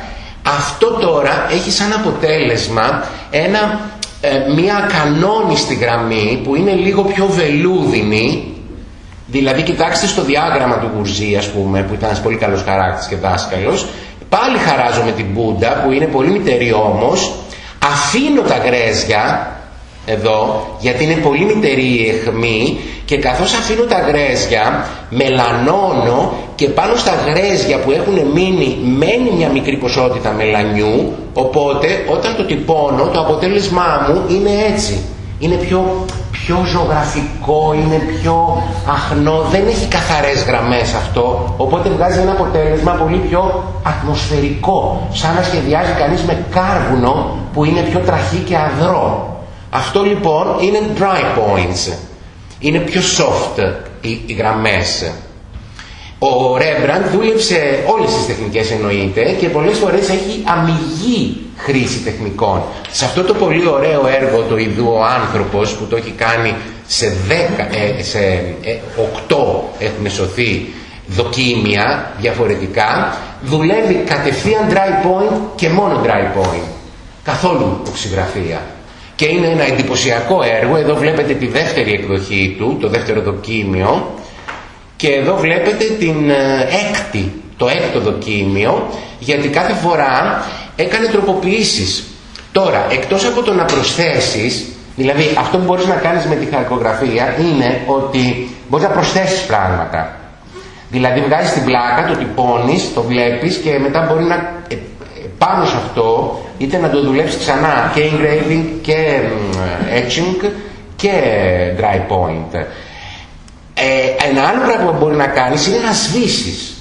Αυτό τώρα έχει σαν αποτέλεσμα ένα, ε, μια κανόνιστη γραμμή που είναι λίγο πιο βελούδινη, Δηλαδή κοιτάξτε στο διάγραμμα του Γουρζή ας πούμε που ήταν ένας πολύ καλός χαράκτης και δάσκαλος Πάλι χαράζω με την Μπούντα που είναι πολύ μητερή όμως. Αφήνω τα γρέζια εδώ γιατί είναι πολύ μητερή η αιχμή. Και καθώς αφήνω τα γρέζια μελανώνω και πάνω στα γρέζια που έχουν μείνει μένει μια μικρή ποσότητα μελανιού. Οπότε όταν το τυπώνω το αποτέλεσμά μου είναι έτσι είναι πιο πιο ζωγραφικό, είναι πιο αχνό, δεν έχει καθαρές γραμμές αυτό, οπότε βγάζει ένα αποτέλεσμα πολύ πιο ατμοσφαιρικό, σαν να σχεδιάζει κανείς με κάρβουνο που είναι πιο τραχή και αδρό. Αυτό λοιπόν είναι dry points, είναι πιο soft οι, οι γραμμές. Ο Ρέμπραντ δούλεψε όλες τις τεχνικές εννοείται και πολλές φορές έχει αμυγή χρήση τεχνικών. Σε αυτό το πολύ ωραίο έργο το ιδού ο άνθρωπος που το έχει κάνει σε, 10, ε, σε 8 ε, έχουν σωθεί δοκίμια διαφορετικά δουλεύει κατευθείαν dry point και μόνο dry point. καθόλου οξυγραφία. Και είναι ένα εντυπωσιακό έργο, εδώ βλέπετε τη δεύτερη εκδοχή του, το δεύτερο δοκίμιο, και εδώ βλέπετε την ε, έκτη, το έκτο δοκίμιο, γιατί κάθε φορά έκανε τροποποιήσεις. Τώρα, εκτός από το να προσθέσεις, δηλαδή αυτό που μπορείς να κάνεις με τη χαρκογραφία είναι ότι μπορείς να προσθέσεις πράγματα. Δηλαδή βγάζεις την πλάκα, το τυπώνεις, το βλέπεις και μετά μπορεί να ε, πάνω σε αυτό είτε να το δουλέψεις ξανά και engraving και etching και dry point. Ε, ένα άλλο πράγμα που μπορεί να κάνεις είναι να σβήσεις.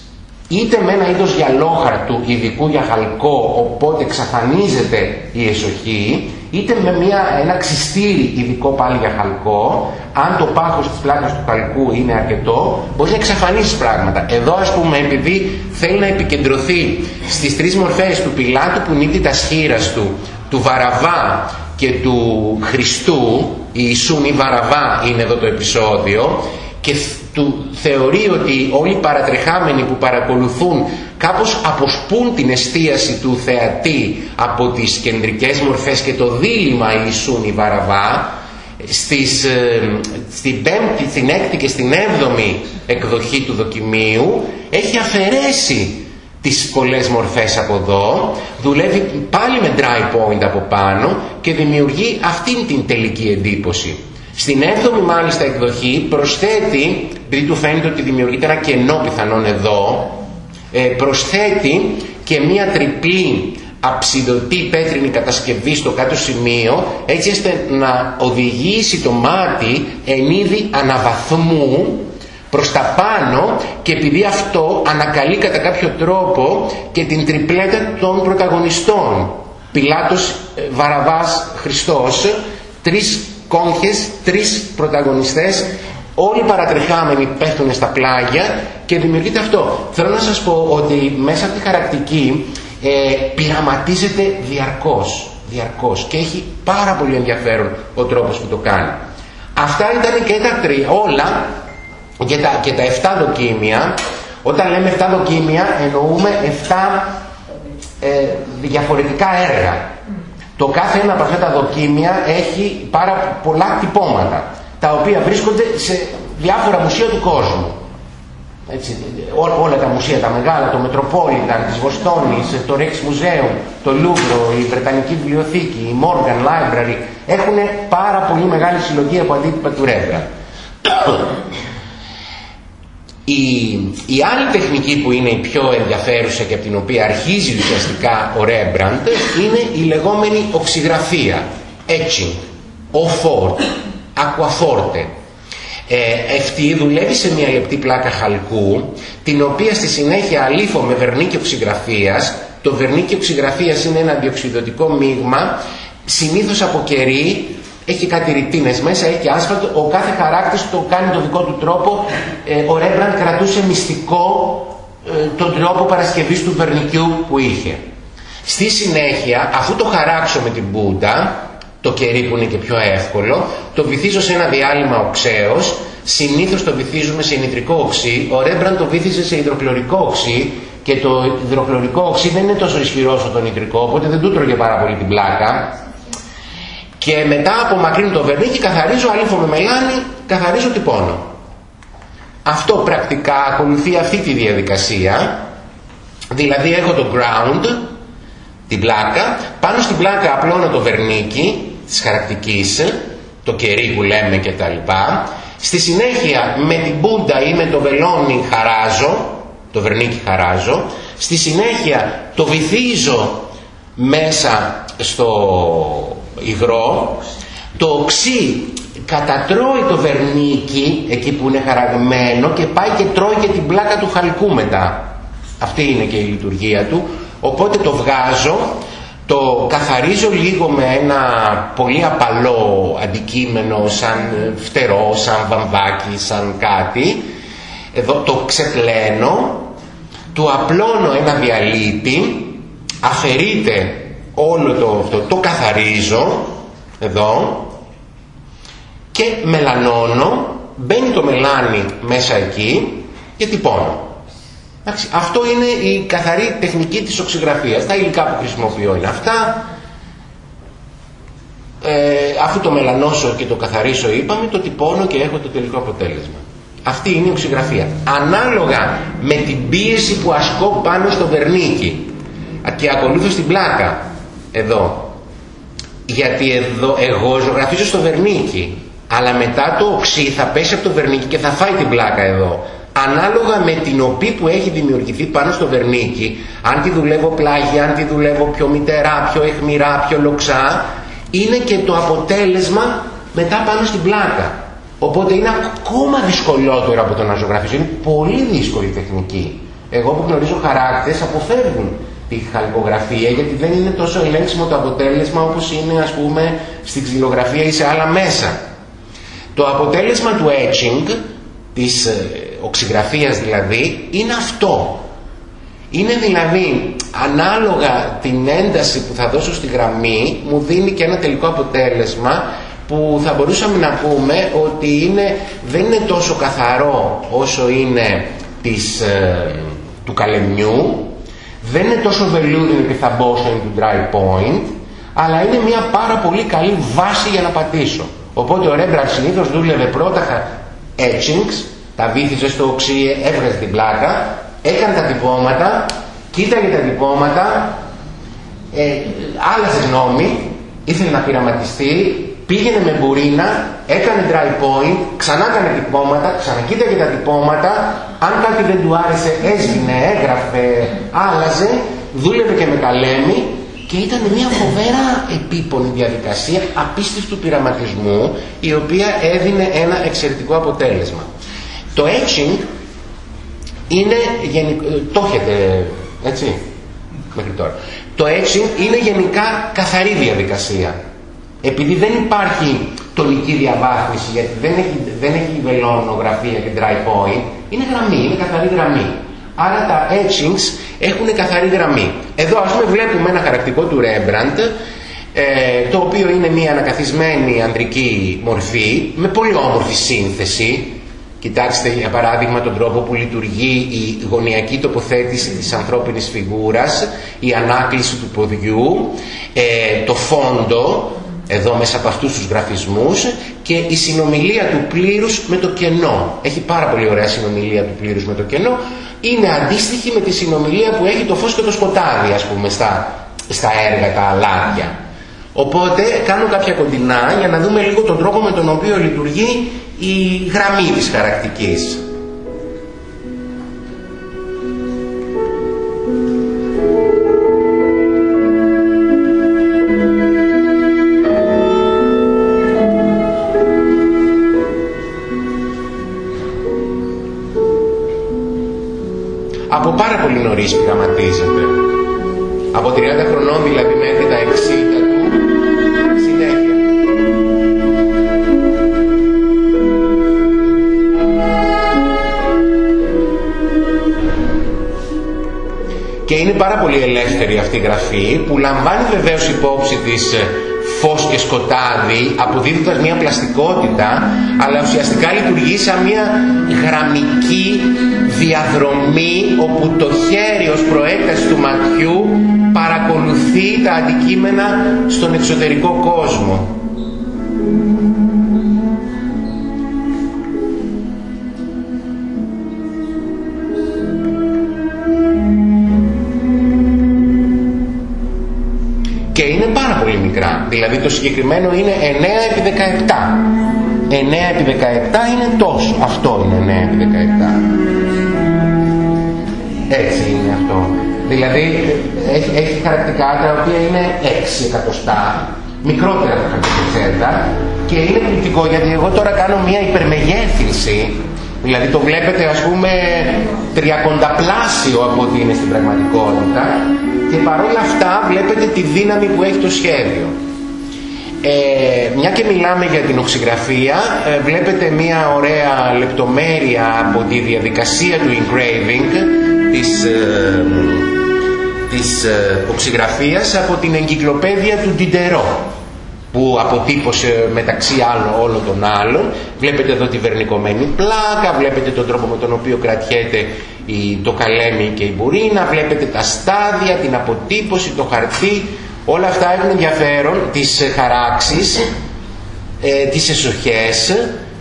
Είτε με ένα είδος γυαλόχαρτου ειδικού για χαλκό οπότε εξαφανίζεται η εσοχή είτε με μια, ένα ξυστήρι ειδικό πάλι για χαλκό αν το πάχος της πλάκας του χαλκού είναι αρκετό μπορεί να εξαφανίσεις πράγματα. Εδώ ας πούμε επειδή θέλει να επικεντρωθεί στις τρεις μορφές του πιλάτου που νύπτει τα σχήρας του του Βαραβά και του Χριστού η Ιησούν ή Βαραβά είναι εδώ το επεισόδιο και του θεωρεί ότι όλοι οι παρατρεχάμενοι που παρακολουθούν κάπως αποσπούν την εστίαση του θεατή από τις κεντρικές μορφές και το δίλημα Ιησούν η Βαραβά στις, ε, στην πέμπτη, στην έκτη και στην έβδομη εκδοχή του δοκιμίου έχει αφαιρέσει τις πολλές μορφές από εδώ, δουλεύει πάλι με dry point από πάνω και δημιουργεί αυτήν την τελική εντύπωση. Στην 7η μάλιστα εκδοχή προσθέτει, επειδή του φαίνεται ότι δημιουργείται ένα κενό πιθανόν εδώ, ε, προσθέτει και μία τριπλή αψιδωτή πέτρινη κατασκευή στο κάτω σημείο έτσι ώστε να οδηγήσει το μάτι εν είδη αναβαθμού προς τα πάνω και επειδή αυτό ανακαλεί κατά κάποιο τρόπο και την τριπλέτα των πρωταγωνιστών. Πιλάτος, ε, Βαραβάς, Χριστός τρεις κόγχες, τρεις πρωταγωνιστές, όλοι παρατρεχάμενοι πέφτουν στα πλάγια και δημιουργείται αυτό. Θέλω να σας πω ότι μέσα από τη χαρακτική ε, πειραματίζεται διαρκώς, διαρκώς και έχει πάρα πολύ ενδιαφέρον ο τρόπος που το κάνει. Αυτά ήταν και τα τρία, όλα και τα, και τα 7 δοκίμια. Όταν λέμε 7 δοκίμια εννοούμε 7 ε, διαφορετικά έργα. Το κάθε ένα από αυτά τα δοκίμια έχει πάρα πολλά τυπώματα, τα οποία βρίσκονται σε διάφορα μουσεία του κόσμου. Έτσι, όλα τα μουσεία, τα μεγάλα, το Μετροπόλιταν της Βοστόνης, το Rex Museum, το Λούβρο, η Βρετανική Βιβλιοθήκη, η Morgan Library, έχουν πάρα πολύ μεγάλη συλλογή από αντίτυπα του Ρέμπρα. Η, η άλλη τεχνική που είναι η πιο ενδιαφέρουσα και από την οποία αρχίζει ουσιαστικά ο Ρέμπραντ είναι η λεγόμενη οξυγραφία, etching, o aquaforte. Ε, αυτή δουλεύει σε μια λεπτή πλάκα χαλκού, την οποία στη συνέχεια αλήφω με βερνίκι οξυγραφίας. Το βερνίκι οξυγραφίας είναι ένα διοξιδοτικό μείγμα, συνήθως από κερί, έχει κάτι ρητίνες μέσα, έχει άσφαλτο, ο κάθε χαράκτης το κάνει το δικό του τρόπο. Ε, ο Ρέμπραντ κρατούσε μυστικό ε, τον τρόπο παρασκευής του βερνικιού που είχε. Στη συνέχεια, αφού το χαράξω με την μπούντα, το κερί που είναι και πιο εύκολο, το βυθίζω σε ένα διάλειμμα οξέως, συνήθως το βυθίζουμε σε νητρικό οξύ, ο Ρέμπραντ το βύθιζε σε υδροκλωρικό οξύ και το υδροκλωρικό οξύ δεν είναι τόσο ισχυρό όσο το νητρικό, οπότε δεν του τρώγε πάρα πολύ την πλάκα και μετά απομακρύνω το βερνίκι, καθαρίζω αλήφω με μελάνι, καθαρίζω τυπώνω. Αυτό πρακτικά ακολουθεί αυτή τη διαδικασία. Δηλαδή έχω το ground, την πλάκα, πάνω στην πλάκα απλώνω το βερνίκι της χαρακτικής, το κερί που λέμε και τα λοιπά. Στη συνέχεια με την μπούντα ή με το βελόνι χαράζω, το βερνίκι χαράζω. Στη συνέχεια το βυθίζω μέσα στο υγρό, το οξύ κατατρώει το βερνίκι εκεί που είναι χαραγμένο και πάει και τρώει και την πλάκα του χαλκού μετά. Αυτή είναι και η λειτουργία του. Οπότε το βγάζω, το καθαρίζω λίγο με ένα πολύ απαλό αντικείμενο σαν φτερό, σαν βαμβάκι, σαν κάτι. Εδώ το ξεπλένω, του απλώνω ένα διαλύτη, αφαιρείται όλο το αυτό το καθαρίζω εδώ και μελανώνω μπαίνει το μελάνι μέσα εκεί και τυπώνω αυτό είναι η καθαρή τεχνική της οξυγραφίας τα υλικά που χρησιμοποιώ είναι αυτά ε, αφού το μελανώσω και το καθαρίσω είπαμε, το τυπώνω και έχω το τελικό αποτέλεσμα. Αυτή είναι η οξυγραφία. Ανάλογα με την πίεση που ασκώ πάνω στο βερνίκι και ακολούθως στην πλάκα εδώ. Γιατί εδώ εγώ ζωγραφίζω στο βερνίκι αλλά μετά το οξύ θα πέσει από το βερνίκι και θα φάει την πλάκα εδώ. Ανάλογα με την οπή που έχει δημιουργηθεί πάνω στο βερνίκι, αν τη δουλεύω πλάγι, αν τη δουλεύω πιο μητερά, πιο εχμηρά, πιο λοξά, είναι και το αποτέλεσμα μετά πάνω στην πλάκα. Οπότε είναι ακόμα δυσκολότερο από το να ζωγραφίζω. Είναι πολύ δύσκολη τεχνική. Εγώ που γνωρίζω χαράκτες αποφεύγουν τη χαλκογραφία γιατί δεν είναι τόσο ελέγξιμο το αποτέλεσμα όπως είναι ας πούμε στην ξυλογραφία ή σε άλλα μέσα. Το αποτέλεσμα του etching, της ε, οξυγραφίας δηλαδή, είναι αυτό. Είναι δηλαδή ανάλογα την ένταση που θα δώσω στη γραμμή μου δίνει και ένα τελικό αποτέλεσμα που θα μπορούσαμε να πούμε ότι είναι, δεν είναι τόσο καθαρό όσο είναι της, ε, του καλεμιού δεν είναι τόσο βελούδινο και θα μπω του dry point αλλά είναι μια πάρα πολύ καλή βάση για να πατήσω. Οπότε ο Ρέμπραντ συνήθως δούλευε πρώτα etchings τα βήθιζε στο οξύ, έβγαζε την πλάκα έκανε τα τυπώματα κοίταγε τα τυπώματα ε, άλλαζε γνώμη ήθελε να πειραματιστεί πήγαινε με μπουρίνα, έκανε dry point, ξανά έκανε τυπώματα, ξανακοίταγε τα τυπώματα, αν κάτι δεν του άρεσε έσβηνε, έγραφε, άλλαζε, δούλευε και με καλέμι και ήταν μια φοβέρα επίπονη διαδικασία απίστευτου πειραματισμού η οποία έδινε ένα εξαιρετικό αποτέλεσμα. Το etching είναι γενικό, το έχετε έτσι μέχρι τώρα. Το etching είναι γενικά καθαρή διαδικασία επειδή δεν υπάρχει τονική διαβάθμιση, γιατί δεν έχει, δεν έχει βελόνογραφία και dry point, είναι γραμμή, είναι καθαρή γραμμή. Άρα τα etchings έχουν καθαρή γραμμή. Εδώ ας πούμε βλέπουμε ένα χαρακτικό του Rembrandt, ε, το οποίο είναι μια ανακαθισμένη ανδρική μορφή, με πολύ όμορφη σύνθεση. Κοιτάξτε για παράδειγμα τον τρόπο που λειτουργεί η γωνιακή τοποθέτηση της ανθρώπινης φιγούρας, η ανάκληση του ποδιού, ε, το φόντο, εδώ μέσα από αυτούς τους γραφισμούς και η συνομιλία του πλήρους με το κενό. Έχει πάρα πολύ ωραία συνομιλία του πλήρους με το κενό. Είναι αντίστοιχη με τη συνομιλία που έχει το φως και το σκοτάδι ας πούμε στα, στα έργα, τα αλάδια. Οπότε κάνω κάποια κοντινά για να δούμε λίγο τον τρόπο με τον οποίο λειτουργεί η γραμμή της χαρακτικής. Δηλαδή μέχρι τα 60 του συνέχεια. Και είναι πάρα πολύ ελεύθερη αυτή η γραφή που λαμβάνει βεβαίως υπόψη της ε, φως και σκοτάδι αποδίδοντας μια πλαστικότητα αλλά ουσιαστικά λειτουργεί σαν μια γραμμική διαδρομή όπου το χέρι ως προέκταση του ματιού παρακολουθεί τα αντικείμενα στον εξωτερικό κόσμο. και είναι πάρα πολύ μικρά. Δηλαδή το συγκεκριμένο είναι 9 επί 17. 9 επί 17 είναι τόσο. Αυτό είναι 9 επί 17. Έτσι είναι αυτό. Δηλαδή έχει, έχει χαρακτικά τα οποία είναι 6 εκατοστά, μικρότερα τα χαρακτηριστικά και είναι πληκτικό γιατί εγώ τώρα κάνω μια υπερμεγέθυνση Δηλαδή το βλέπετε ας πούμε τριακονταπλάσιο από ό,τι είναι στην πραγματικότητα και παρόλα αυτά βλέπετε τη δύναμη που έχει το σχέδιο. Ε, μια και μιλάμε για την οξυγραφία, ε, βλέπετε μια ωραία λεπτομέρεια από τη διαδικασία του engraving της, ε, της ε, οξυγραφίας από την εγκυκλοπαίδεια του Diderot που αποτύπωσε μεταξύ άλλων όλων των άλλων. Βλέπετε εδώ τη βερνικομένη πλάκα, βλέπετε τον τρόπο με τον οποίο κρατιέται το καλέμι και η μπουρίνα, βλέπετε τα στάδια, την αποτύπωση, το χαρτί, Όλα αυτά έχουν ενδιαφέρον, τις χαράξεις, ε, τις εσοχές,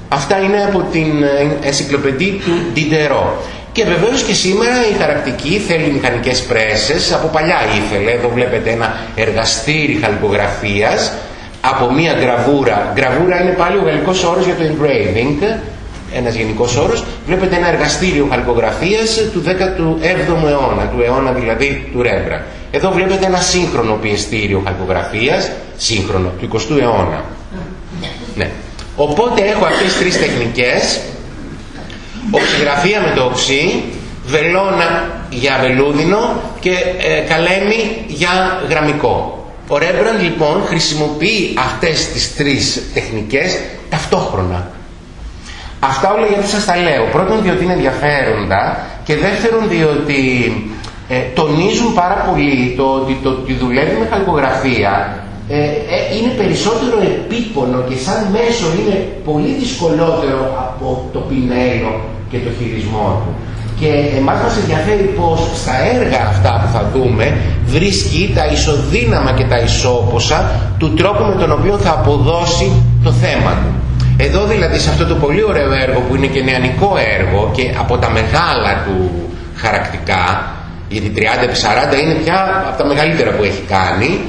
αυτά είναι από την ενσυκλοπαιδή του Diderot. Και βεβαίως και σήμερα η χαρακτική θέλει μηχανικές πρέσες, από παλιά ήθελε, εδώ βλέπετε ένα εργαστήρι χαλκογραφίας, από μία γραβούρα, γραβούρα είναι πάλι ο γαλλικός όρος για το engraving, ένας γενικός όρος, βλέπετε ένα εργαστήριο χαλκογραφίας του 17ου αιώνα, του αιώνα δηλαδή του Ρέμπρα. Εδώ βλέπετε ένα σύγχρονο πιεστήριο χαλκογραφίας, σύγχρονο, του 20ου αιώνα. Ναι. Οπότε έχω αυτές τις τρεις τεχνικές, οξυγραφία με το οξύ, βελόνα για βελούδινο και ε, καλέμι για γραμμικό. Ο Ρέμπραντ λοιπόν χρησιμοποιεί αυτές τις τρεις τεχνικές ταυτόχρονα. Αυτά όλα γιατί σας τα λέω. Πρώτον διότι είναι ενδιαφέροντα και δεύτερον διότι ε, τονίζουν πάρα πολύ το ότι το ότι δουλεύει με χαλκογραφία ε, ε, είναι περισσότερο επίπονο και σαν μέσο είναι πολύ δυσκολότερο από το πινέλο και το χειρισμό του. Και εμάς μας ενδιαφέρει πως στα έργα αυτά που θα δούμε βρίσκει τα ισοδύναμα και τα ισόποσα του τρόπου με τον οποίο θα αποδώσει το θέμα του. Εδώ δηλαδή σε αυτό το πολύ ωραίο έργο που είναι και νεανικό έργο και από τα μεγάλα του χαρακτικά, γιατί 30 40 είναι πια από τα μεγαλύτερα που έχει κάνει,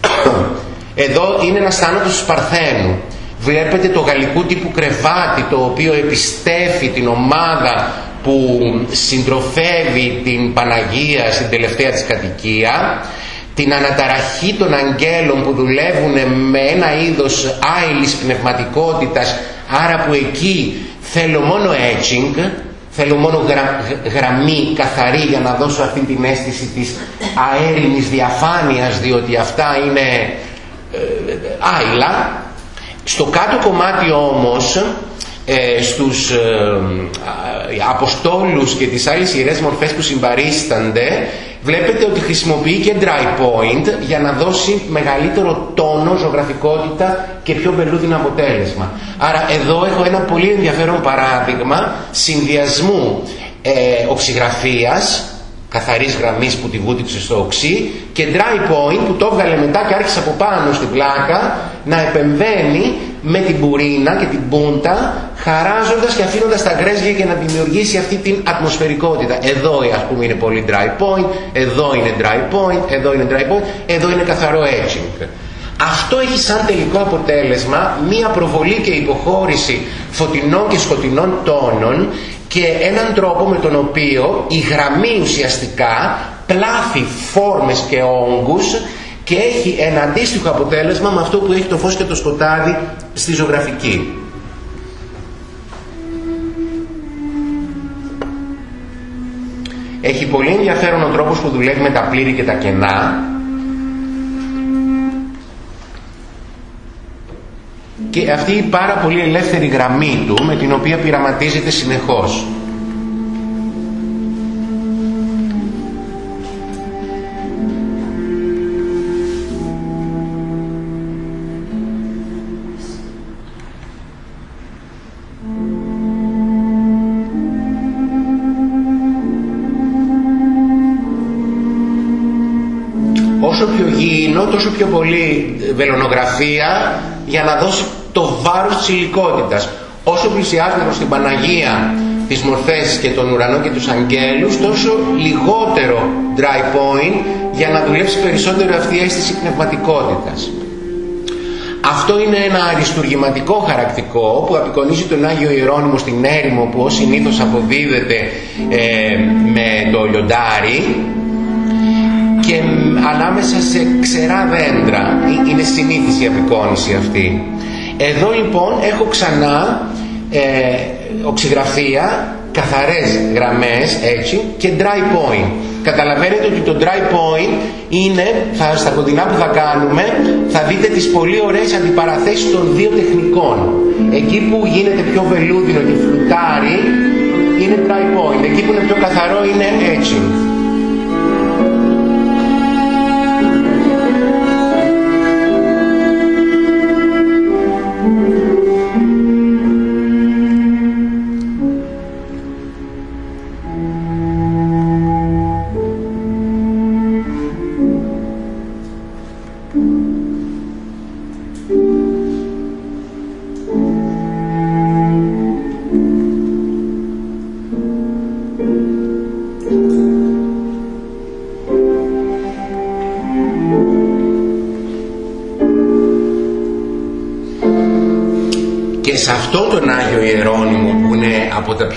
εδώ είναι ένας θάνατος του Παρθένου. Βλέπετε το γαλλικού τύπου κρεβάτι το οποίο επιστέφει την ομάδα που συντροφεύει την Παναγία στην τελευταία της κατοικία την αναταραχή των αγγέλων που δουλεύουν με ένα είδος άειλης πνευματικότητας άρα που εκεί θέλω μόνο etching θέλω μόνο γραμμή καθαρή για να δώσω αυτή την αίσθηση της αέρινης διαφάνειας διότι αυτά είναι ε, άειλα στο κάτω κομμάτι όμως ε, στους ε, Αποστόλους και τις άλλες ιερές μορφές που συμπαρίστανται βλέπετε ότι χρησιμοποιεί και dry point για να δώσει μεγαλύτερο τόνο, ζωγραφικότητα και πιο βελούδινο αποτέλεσμα. Άρα εδώ έχω ένα πολύ ενδιαφέρον παράδειγμα συνδυασμού ε, οξυγραφίας καθαρής γραμμής που τη βούτυξε στο οξύ και dry point που το έβγαλε μετά και άρχισε από πάνω στην πλάκα να επεμβαίνει με την πουρίνα και την πούντα χαράζοντας και αφήνοντας τα γκρέζια για να δημιουργήσει αυτή την ατμοσφαιρικότητα. Εδώ ας πούμε είναι πολύ dry point, εδώ είναι dry point, εδώ είναι dry point, εδώ είναι καθαρό etching. Αυτό έχει σαν τελικό αποτέλεσμα μία προβολή και υποχώρηση φωτεινών και σκοτεινών τόνων και έναν τρόπο με τον οποίο η γραμμή ουσιαστικά πλάθει φόρμες και όγκους και έχει ένα αντίστοιχο αποτέλεσμα με αυτό που έχει το φως και το σκοτάδι στη ζωγραφική. Έχει πολύ ενδιαφέρον ο τρόπος που δουλεύει με τα πλήρη και τα κενά και αυτή η πάρα πολύ ελεύθερη γραμμή του με την οποία πειραματίζεται συνεχώς. όσο πιο γήινο, τόσο πιο πολύ βελονογραφία για να δώσει το βάρος της υλικότητας. Όσο πλησιάζουμε προς την Παναγία τις μορφές και τον ουρανό και τους αγγέλους, τόσο λιγότερο dry point για να δουλέψει περισσότερο αυτή η αίσθηση πνευματικότητας. Αυτό είναι ένα αριστουργηματικό χαρακτικό που απεικονίζει τον Άγιο Ιερώνυμο στην έρημο που ως συνήθως αποδίδεται ε, με το λιοντάρι και ανάμεσα σε ξερά δέντρα. Ε, είναι συνήθιση η απεικόνηση αυτή. Εδώ λοιπόν έχω ξανά ε, οξυγραφία, καθαρές γραμμές έτσι και dry point. Καταλαβαίνετε ότι το dry point είναι, θα, στα κοντινά που θα κάνουμε, θα δείτε τις πολύ ωραίες αντιπαραθέσεις των δύο τεχνικών. Εκεί που γίνεται πιο βελούδινο και φλουτάρι είναι dry point. Εκεί που είναι πιο καθαρό είναι etching.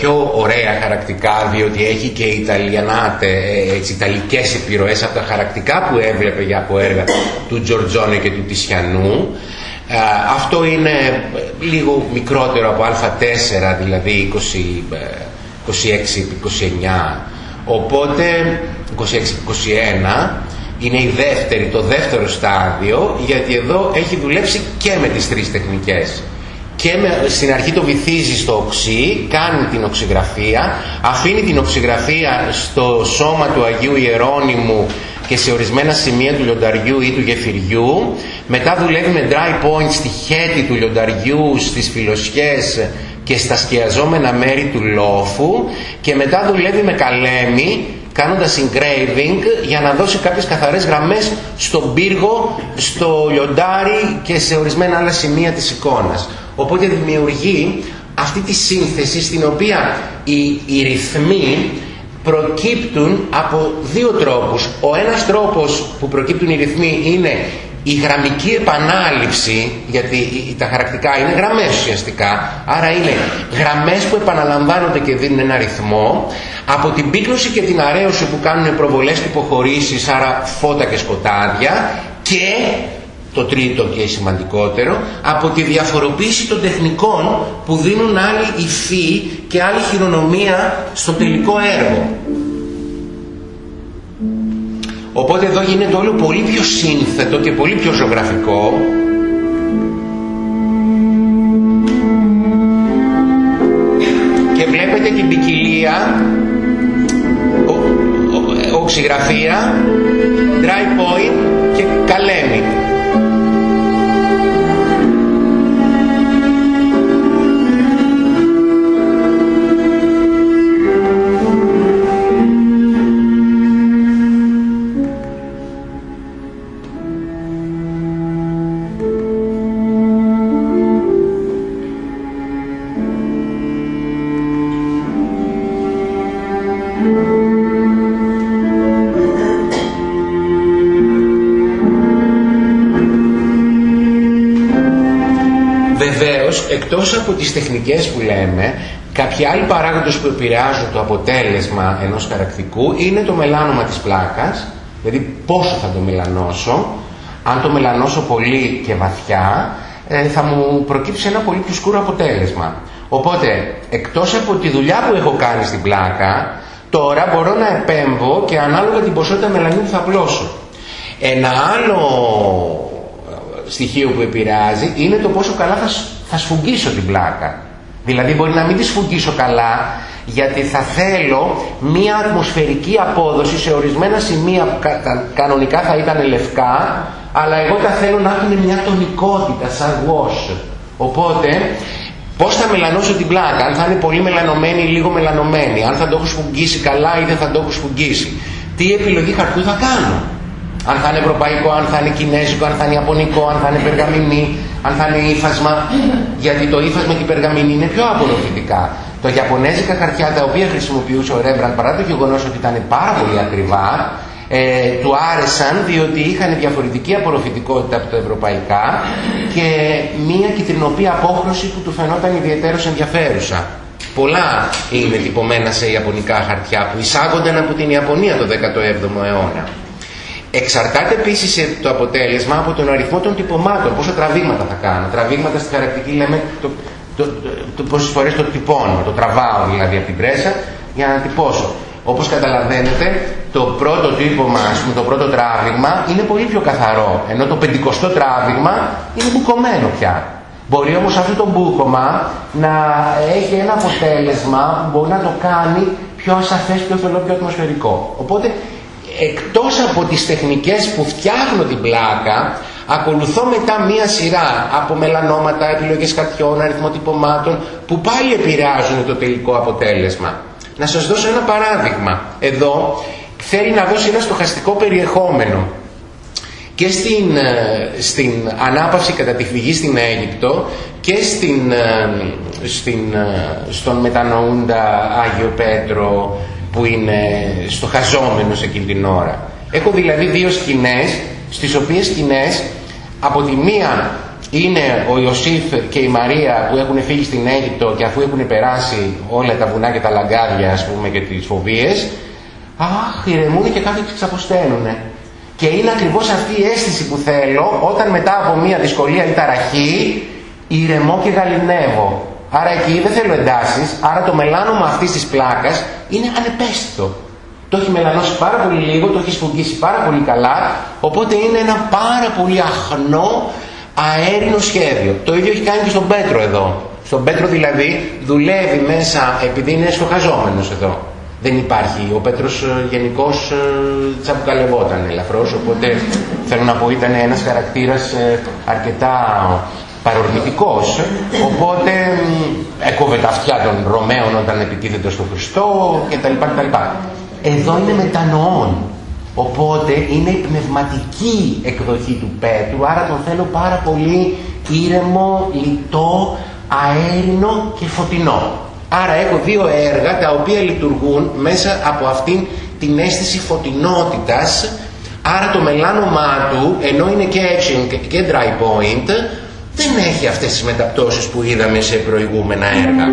Πιο ωραία χαρακτικά διότι έχει και Ιταλιανάτε, ε, έτσι, Ιταλικές επιρροές από τα χαρακτικά που έβλεπε για από έργα του Τζορτζόνε και του Τισιανού. Ε, αυτό είναι λίγο μικρότερο από α4 δηλαδή 20, 26-29 οπότε 26-21 είναι η δεύτερη, το δεύτερο στάδιο γιατί εδώ έχει δουλέψει και με τις τρεις τεχνικές και με, στην αρχή το βυθίζει στο οξύ, κάνει την οξυγραφία, αφήνει την οξυγραφία στο σώμα του Αγίου Ιερώνυμου και σε ορισμένα σημεία του λιονταριού ή του γεφυριού. Μετά δουλεύει με dry point στη χέτη του λιονταριού, στις φιλοσιές και στα σκιαζόμενα μέρη του λόφου και μετά δουλεύει με καλέμι κάνοντας engraving για να δώσει κάποιες καθαρές γραμμές στον πύργο, στο λιοντάρι και σε ορισμένα άλλα σημεία της εικόνας. Οπότε δημιουργεί αυτή τη σύνθεση στην οποία οι, οι ρυθμοί προκύπτουν από δύο τρόπους. Ο ένας τρόπος που προκύπτουν οι ρυθμοί είναι η γραμμική επανάληψη, γιατί τα χαρακτικά είναι γραμμές ουσιαστικά, άρα είναι γραμμές που επαναλαμβάνονται και δίνουν ένα ρυθμό, από την πύκλωση και την αρέωση που κάνουν προβολές και υποχωρήσεις, άρα φώτα και σκοτάδια, και το τρίτο και σημαντικότερο, από τη διαφοροποίηση των τεχνικών που δίνουν άλλη υφή και άλλη χειρονομία στο τελικό έργο. Οπότε εδώ γίνεται όλο πολύ πιο σύνθετο και πολύ πιο ζωγραφικό και βλέπετε την ποικιλία οξυγραφία, dry point και καλέμι. Εκτός από τις τεχνικές που λέμε, κάποιοι άλλοι παράγοντες που επηρεάζουν το αποτέλεσμα ενός χαρακτικού είναι το μελάνομα της πλάκας, δηλαδή πόσο θα το μελανώσω, αν το μελανώσω πολύ και βαθιά, ε, θα μου προκύψει ένα πολύ πιο σκούρο αποτέλεσμα. Οπότε, εκτός από τη δουλειά που έχω κάνει στην πλάκα, τώρα μπορώ να επέμβω και ανάλογα την ποσότητα μελανίου που θα απλώσω. Ένα άλλο ε, στοιχείο που επηρεάζει είναι το πόσο καλά θα θα σφουγγίσω την πλάκα. Δηλαδή μπορεί να μην τη σφουγγίσω καλά γιατί θα θέλω μία ατμοσφαιρική απόδοση σε ορισμένα σημεία που κανονικά θα ήταν λευκά αλλά εγώ τα θέλω να έχουν μια τονικότητα σαν wash. Οπότε πώς θα μελανώσω την πλάκα, αν θα είναι πολύ μελανωμένη ή λίγο μελανωμένη, αν θα το έχω σφουγγίσει καλά ή δεν θα το έχω σφουγγίσει. Τι επιλογή χαρτού θα κάνω; Αν θα είναι ευρωπαϊκό, αν θα είναι κινέζικο, αν θα είναι ιαπωνικό, αν θα είναι περγαμηνή, αν θα είναι ύφασμα. Γιατί το ύφασμα και η περγαμηνή είναι πιο απορροφητικά. Το ιαπωνέζικα χαρτιά τα οποία χρησιμοποιούσε ο Ρέμπραντ παρά το γεγονός ότι ήταν πάρα πολύ ακριβά, ε, του άρεσαν διότι είχαν διαφορετική απορροφητικότητα από τα ευρωπαϊκά και μία κυτρινοπή απόχρωση που του φαινόταν ιδιαίτερως ενδιαφέρουσα. Πολλά είναι τυπωμένα σε ιαπωνικά χαρτιά που εισάγονταν από την Ιαπωνία το 17ο αιώνα. Εξαρτάται επίσης το αποτέλεσμα από τον αριθμό των τυπωμάτων. Πόσα τραβήγματα θα κάνω. Τραβήγματα στη χαρακτική λέμε το, το, το, το πόσες φορές το τυπώνω. Το τραβάω δηλαδή από την πρέσα για να τυπώσω. Όπως καταλαβαίνετε, το πρώτο τύπωμα, πούμε, το πρώτο τράβηγμα είναι πολύ πιο καθαρό, ενώ το πεντηκοστό τράβηγμα είναι μπουκωμένο πια. Μπορεί όμως αυτό το μπούκωμα να έχει ένα αποτέλεσμα που μπορεί να το κάνει πιο ασαφές, πιο θολό, πιο ατμοσφαιρικό. Οπότε εκτός από τις τεχνικές που φτιάχνω την πλάκα, ακολουθώ μετά μία σειρά από μελανόματα, επιλογές χαρτιών, αριθμοτυπωμάτων, που πάλι επηρεάζουν το τελικό αποτέλεσμα. Να σας δώσω ένα παράδειγμα. Εδώ θέλει να δώσει ένα στοχαστικό περιεχόμενο και στην, ε, στην ανάπαυση κατά τη φυγή στην Αίγυπτο και στην, ε, στην, ε, στον μετανοούντα Άγιο Πέτρο που είναι στο χαζόμενο σε εκείνη την ώρα. Έχω δηλαδή δύο σκηνές, στις οποίες σκηνές από τη μία είναι ο Ιωσήφ και η Μαρία που έχουν φύγει στην Αίγυπτο και αφού έχουν περάσει όλα τα βουνά και τα λαγκάδια ας πούμε και τις φοβίες αχ ηρεμούν και κάποιοι ξαποσταίνουν και είναι ακριβώς αυτή η αίσθηση που θέλω όταν μετά από μια δυσκολία ή ταραχή ηρεμώ και γαλινεύω άρα εκεί δεν θέλω εντάσεις άρα το μελάνωμα αυτής της πλάκας είναι ανεπαίσθητο το έχει μελανώσει πάρα πολύ λίγο, το έχει σφουγγίσει πάρα πολύ καλά, οπότε είναι ένα πάρα πολύ αχνό αέρινο σχέδιο. Το ίδιο έχει κάνει και στον Πέτρο εδώ. Στον Πέτρο δηλαδή δουλεύει μέσα, επειδή είναι σφοχαζόμενος εδώ. Δεν υπάρχει. Ο Πέτρος ε, γενικώς ε, τσαμπουκαλευόταν ελαφρώς, οπότε θέλω να πω ήταν ένας χαρακτήρας ε, αρκετά παρορμητικός, οπότε έκοβε τα αυτιά των Ρωμαίων όταν επιτίθεται στον Χριστό κτλ. κτλ. Εδώ είναι μετανοών. Οπότε είναι η πνευματική εκδοχή του Πέτρου, άρα τον θέλω πάρα πολύ ήρεμο, λιτό, αέρινο και φωτεινό. Άρα έχω δύο έργα τα οποία λειτουργούν μέσα από αυτήν την αίσθηση φωτεινότητας, άρα το μελάνομά του, ενώ είναι και etching και dry point, δεν έχει αυτές τις μεταπτώσεις που είδαμε σε προηγούμενα έργα.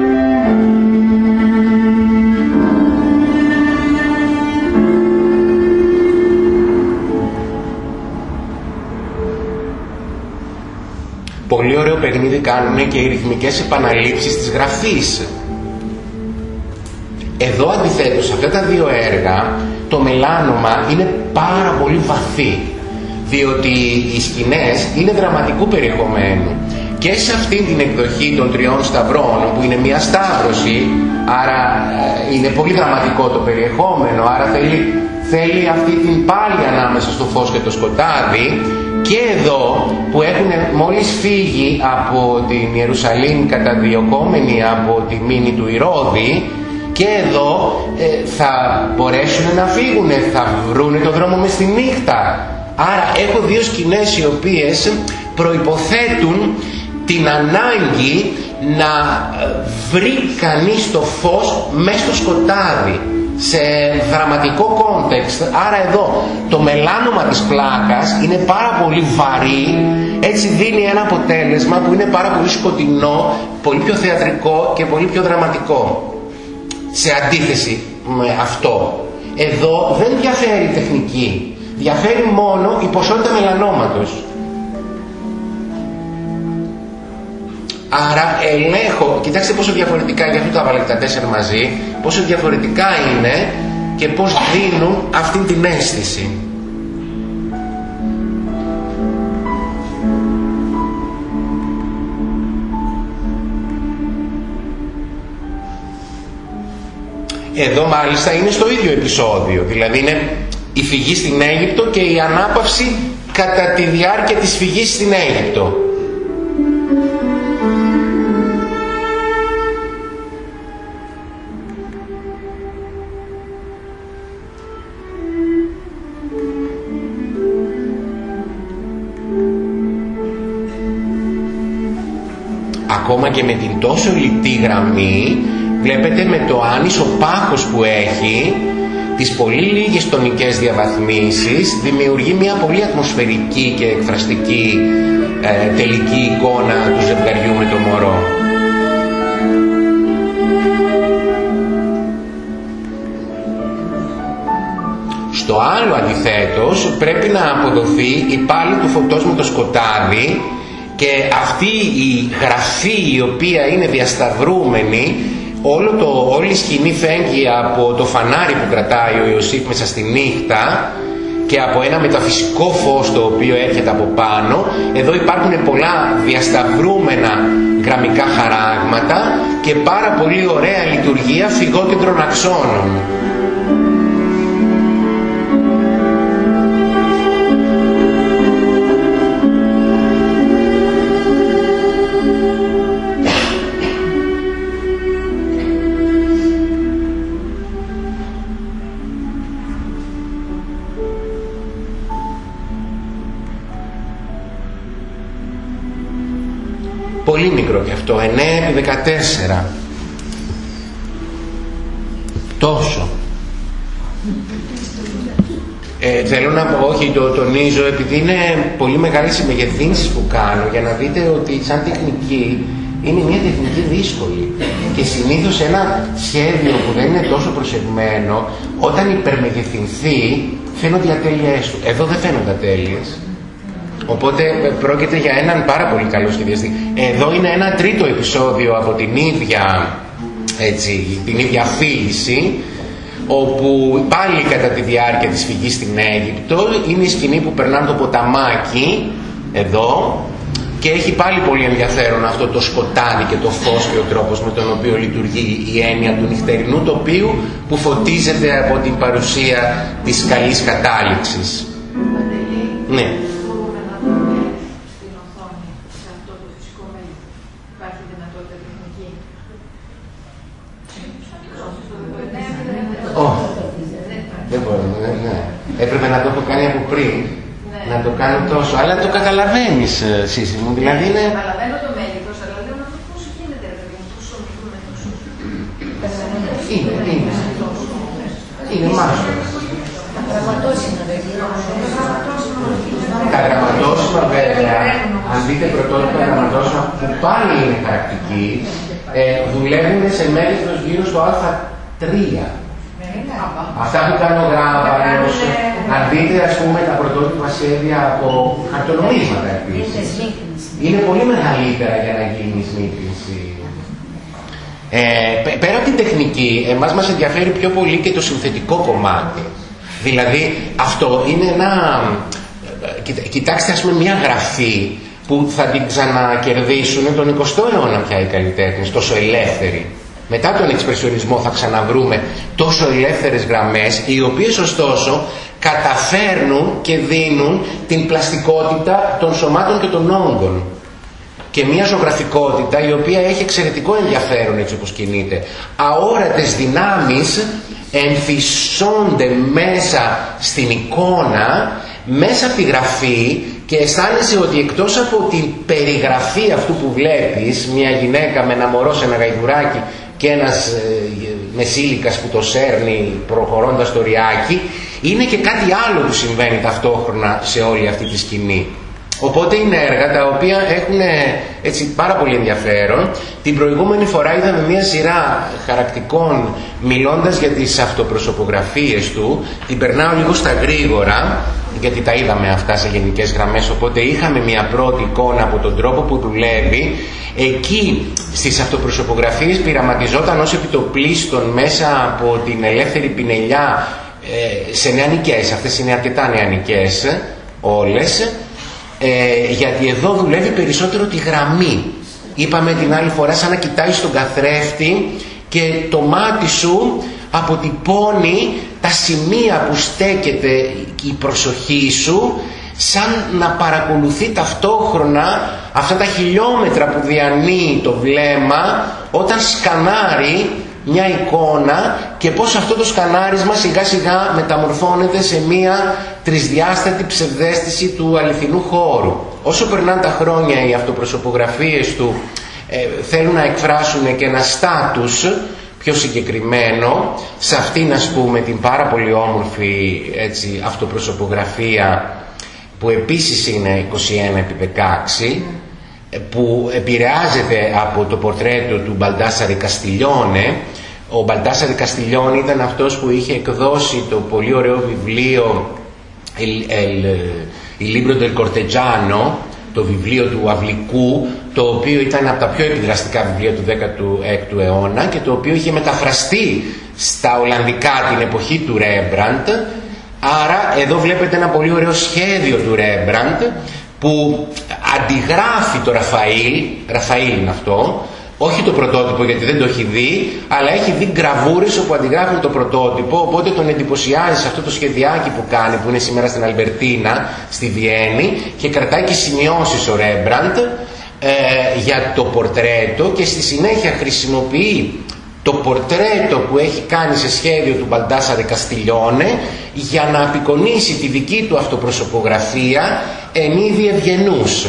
Πολύ ωραίο παιχνίδι κάνουν και οι ρυθμικές επαναλήψεις της γραφής. Εδώ αντιθέτως, σε αυτά τα δύο έργα, το μελάνομα είναι πάρα πολύ βαθύ, διότι οι σκηνές είναι δραματικού περιεχομένου. Και σε αυτή την εκδοχή των τριών σταυρών, που είναι μια σταύρωση, άρα ε, είναι πολύ δραματικό το περιεχόμενο, άρα θέλει, θέλει αυτή την πάλι ανάμεσα στο φως και το σκοτάδι, και εδώ που έχουν μόλις φύγει από την Ιερουσαλήμ καταδιωκόμενοι από τη μήνυ του Ηρώδη και εδώ ε, θα μπορέσουν να φύγουν, θα βρουν το δρόμο μες στη νύχτα. Άρα έχω δύο σκηνές οι οποίες προϋποθέτουν την ανάγκη να ε, βρει κανείς το φως μέσα στο σκοτάδι σε δραματικό context. Άρα εδώ το μελάνομα της πλάκας είναι πάρα πολύ βαρύ, έτσι δίνει ένα αποτέλεσμα που είναι πάρα πολύ σκοτεινό, πολύ πιο θεατρικό και πολύ πιο δραματικό. Σε αντίθεση με αυτό. Εδώ δεν διαφέρει τεχνική, διαφέρει μόνο η ποσότητα μελανόματος. Άρα ελέγχω, κοιτάξτε πόσο διαφορετικά, γι' αυτό τα βάλετε τα τέσσερα μαζί, πόσο διαφορετικά είναι και πώς δίνουν αυτή την αίσθηση. Εδώ μάλιστα είναι στο ίδιο επεισόδιο, δηλαδή είναι η φυγή στην Αίγυπτο και η ανάπαυση κατά τη διάρκεια της φυγής στην Αίγυπτο. Και με την τόσο λιτή γραμμή βλέπετε με το άνισο πάχος που έχει τις πολύ λίγες τονικές διαβαθμίσεις δημιουργεί μια πολύ ατμοσφαιρική και εκφραστική ε, τελική εικόνα του ζευγαριού με το μωρό. Στο άλλο αντιθέτως πρέπει να αποδοθεί η πάλι του φωτός με το σκοτάδι και αυτή η γραφή η οποία είναι διασταυρούμενη όλο το, όλη η σκηνή φέγγει από το φανάρι που κρατάει ο Ιωσήφ μέσα στη νύχτα και από ένα μεταφυσικό φως το οποίο έρχεται από πάνω. Εδώ υπάρχουν πολλά διασταυρούμενα γραμμικά χαράγματα και πάρα πολύ ωραία λειτουργία φυγόκεντρων αξώνων μικρό και αυτό 9 επί 14 τόσο 9 Ε, θέλω να πω, όχι, το τονίζω, επειδή είναι πολύ μεγάλες οι μεγεθύνσεις που κάνω, για να δείτε ότι σαν τεχνική είναι μια τεχνική δύσκολη. Και συνήθως ένα σχέδιο που δεν είναι τόσο προσεγμένο, όταν υπερμεγεθυνθεί, φαίνονται οι ατέλειές του. Εδώ δεν φαίνονται ατέλειες. Οπότε ε, πρόκειται για έναν πάρα πολύ καλό σχεδιαστή. Εδώ είναι ένα τρίτο επεισόδιο από την ίδια, έτσι, την ίδια φίληση όπου πάλι κατά τη διάρκεια της φυγής στην Αίγυπτο είναι η σκηνή που περνάνε το ποταμάκι εδώ και έχει πάλι πολύ ενδιαφέρον αυτό το σκοτάδι και το φως και ο τρόπος με τον οποίο λειτουργεί η έννοια του νυχτερινού τοπίου που φωτίζεται από την παρουσία της καλής κατάληξης. Ναι. Δεν μπορώ, ναι, ναι. Έπρεπε να το έχω κάνει από πριν. Ναι. Να το κάνω τόσο. Αλλά το καταλαβαίνεις, ε, Σύση μου. Δηλαδή είναι... Καταλαβαίνω το μέγεθος, αλλά λέω να δω πώς γίνεται, ρε παιδί μου, τόσο μικρό με τόσο. Είναι, είναι. Είναι μάστορα. Τα γραμματόσημα βέβαια, αν δείτε πρωτότυπα γραμματόσημα που πάλι είναι χαρακτικοί, ε, δουλεύουν σε μέγεθος γύρω στο α3. Αυτά που κάνω γράμμα, αν δείτε ας πούμε τα πρωτότυπα σχέδια από χαρτονομίσματα επίσης, είναι πολύ μεγαλύτερα για να γίνει σμίκρινση. Ε, πέρα από την τεχνική, εμάς μας ενδιαφέρει πιο πολύ και το συνθετικό κομμάτι. Δηλαδή αυτό είναι ένα... Κοιτάξτε ας πούμε μια γραφή που θα την ξανακερδίσουν τον 20ο αιώνα πια οι καλλιτέχνες, τόσο ελεύθεροι. Μετά τον εξπρεσιονισμό θα ξαναβρούμε τόσο ελεύθερες γραμμές, οι οποίες ωστόσο καταφέρνουν και δίνουν την πλαστικότητα των σωμάτων και των όγκων. Και μια ζωγραφικότητα η οποία έχει εξαιρετικό ενδιαφέρον έτσι όπως κινείται. Αόρατες δυνάμεις εμφυσώνται μέσα στην εικόνα, μέσα από τη γραφή και αισθάνεσαι ότι εκτός από την περιγραφή αυτού που βλέπεις, μια γυναίκα με ένα μωρό σε ένα γαϊδουράκι και ένας ε, μεσήλικας που το σέρνει προχωρώντας το ριάκι είναι και κάτι άλλο που συμβαίνει ταυτόχρονα σε όλη αυτή τη σκηνή. Οπότε είναι έργα τα οποία έχουν έτσι πάρα πολύ ενδιαφέρον. Την προηγούμενη φορά είδαμε μια σειρά χαρακτικών μιλώντας για τις αυτοπροσωπογραφίες του. Την περνάω λίγο στα γρήγορα γιατί τα είδαμε αυτά σε γενικές γραμμές οπότε είχαμε μια πρώτη εικόνα από τον τρόπο που δουλεύει. Εκεί στις αυτοπροσωπογραφίες πειραματιζόταν ως επιτοπλίστων μέσα από την ελεύθερη πινελιά ε, σε νεανικές. Αυτές είναι αρκετά νεανικές όλες. Ε, γιατί εδώ δουλεύει περισσότερο τη γραμμή. Είπαμε την άλλη φορά σαν να κοιτάει στον καθρέφτη και το μάτι σου αποτυπώνει τα σημεία που στέκεται η προσοχή σου σαν να παρακολουθεί ταυτόχρονα αυτά τα χιλιόμετρα που διανύει το βλέμμα όταν σκανάρει μια εικόνα και πώς αυτό το σκανάρισμα σιγά σιγά μεταμορφώνεται σε μια τρισδιάστατη ψευδέστηση του αληθινού χώρου. Όσο περνάνε τα χρόνια οι αυτοπροσωπογραφίες του ε, θέλουν να εκφράσουν και ένα στάτους πιο συγκεκριμένο σε αυτήν ας πούμε την πάρα πολύ όμορφη έτσι, αυτοπροσωπογραφία που επίσης είναι 21 επί 16 που επηρεάζεται από το πορτρέτο του Μπαλτάσαρη Καστιλιώνε. Ο Μπαλτάσαρη Καστιλιώνε ήταν αυτός που είχε εκδώσει το πολύ ωραίο βιβλίο El, el, Il Libro del Cortegiano το βιβλίο του Αυλικού, το οποίο ήταν από τα πιο επιδραστικά βιβλία του 16ου αιώνα και το οποίο είχε μεταφραστεί στα Ολλανδικά την εποχή του Ρέμπραντ. Άρα εδώ βλέπετε ένα πολύ ωραίο σχέδιο του Ρέμπραντ που αντιγράφει το Ραφαήλ, Ραφαήλ είναι αυτό, όχι το πρωτότυπο γιατί δεν το έχει δει, αλλά έχει δει γκραβούρες όπου αντιγράφουν το πρωτότυπο, οπότε τον εντυπωσιάζει σε αυτό το σχεδιάκι που κάνει, που είναι σήμερα στην Αλμπερτίνα, στη Βιέννη, και κρατάει και σημειώσεις ο Ρέμπραντ ε, για το πορτρέτο και στη συνέχεια χρησιμοποιεί το πορτρέτο που έχει κάνει σε σχέδιο του Μπαλτάσαρε Καστιλιόνε για να απεικονίσει τη δική του αυτοπροσωπογραφία εν είδη ευγενούς.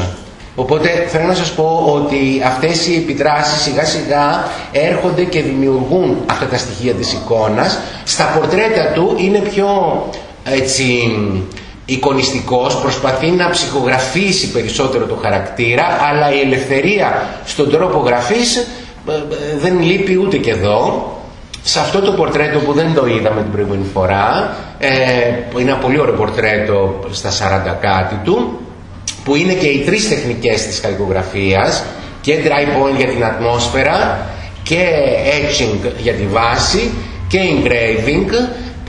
Οπότε θέλω να σας πω ότι αυτές οι επιδράσεις σιγά σιγά έρχονται και δημιουργούν αυτά τα στοιχεία της εικόνας. Στα πορτρέτα του είναι πιο έτσι εικονιστικός, προσπαθεί να ψυχογραφήσει περισσότερο το χαρακτήρα, αλλά η ελευθερία στον τρόπο γραφής ε, ε, δεν λείπει ούτε και εδώ. Σε αυτό το πορτρέτο που δεν το είδαμε την προηγούμενη φορά, ε, είναι ένα πολύ ωραίο πορτρέτο στα 40 κάτι του, που είναι και οι τρεις τεχνικές της καλλικογραφίας, και dry point για την ατμόσφαιρα, και etching για τη βάση, και engraving,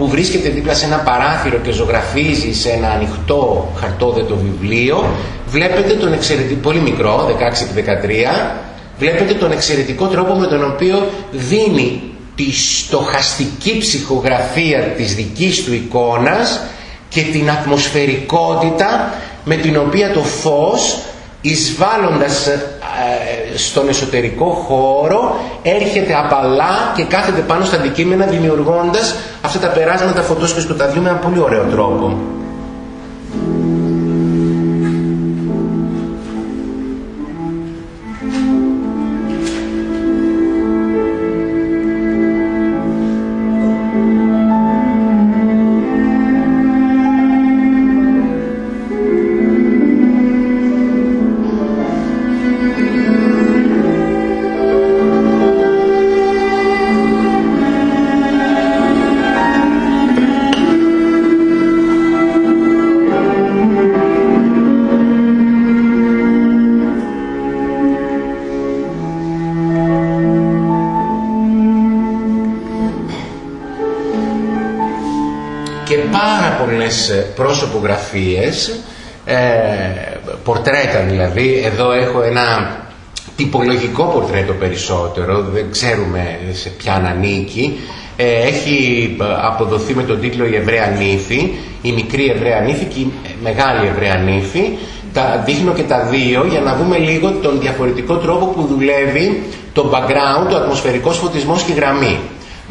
που βρίσκεται δίπλα σε ένα παράθυρο και ζωγραφίζει σε ένα ανοιχτό χαρτόδετο βιβλίο, βλέπετε τον εξαιρετικό, πολύ μικρό, 16-13, βλέπετε τον εξαιρετικό τρόπο με τον οποίο δίνει τη στοχαστική ψυχογραφία της δικής του εικόνας και την ατμοσφαιρικότητα με την οποία το φως εισβάλλοντας ε, στον εσωτερικό χώρο έρχεται απαλά και κάθεται πάνω στα αντικείμενα δημιουργώντας αυτά τα περάσματα φωτός και σκοταδιού με έναν πολύ ωραίο τρόπο. Προσωπογραφίες, ε, πορτρέτα δηλαδή. Εδώ έχω ένα τυπολογικό πορτρέτο περισσότερο, δεν ξέρουμε σε ποια ανήκει. Ε, έχει αποδοθεί με τον τίτλο «Η Εβραία Νύφη», η μικρή Εβραία Νύφη και η μεγάλη Εβραία Νύφη. Τα δείχνω και τα δύο για να δούμε λίγο τον διαφορετικό τρόπο που δουλεύει το background, το ατμοσφαιρικός φωτισμός και η γραμμή.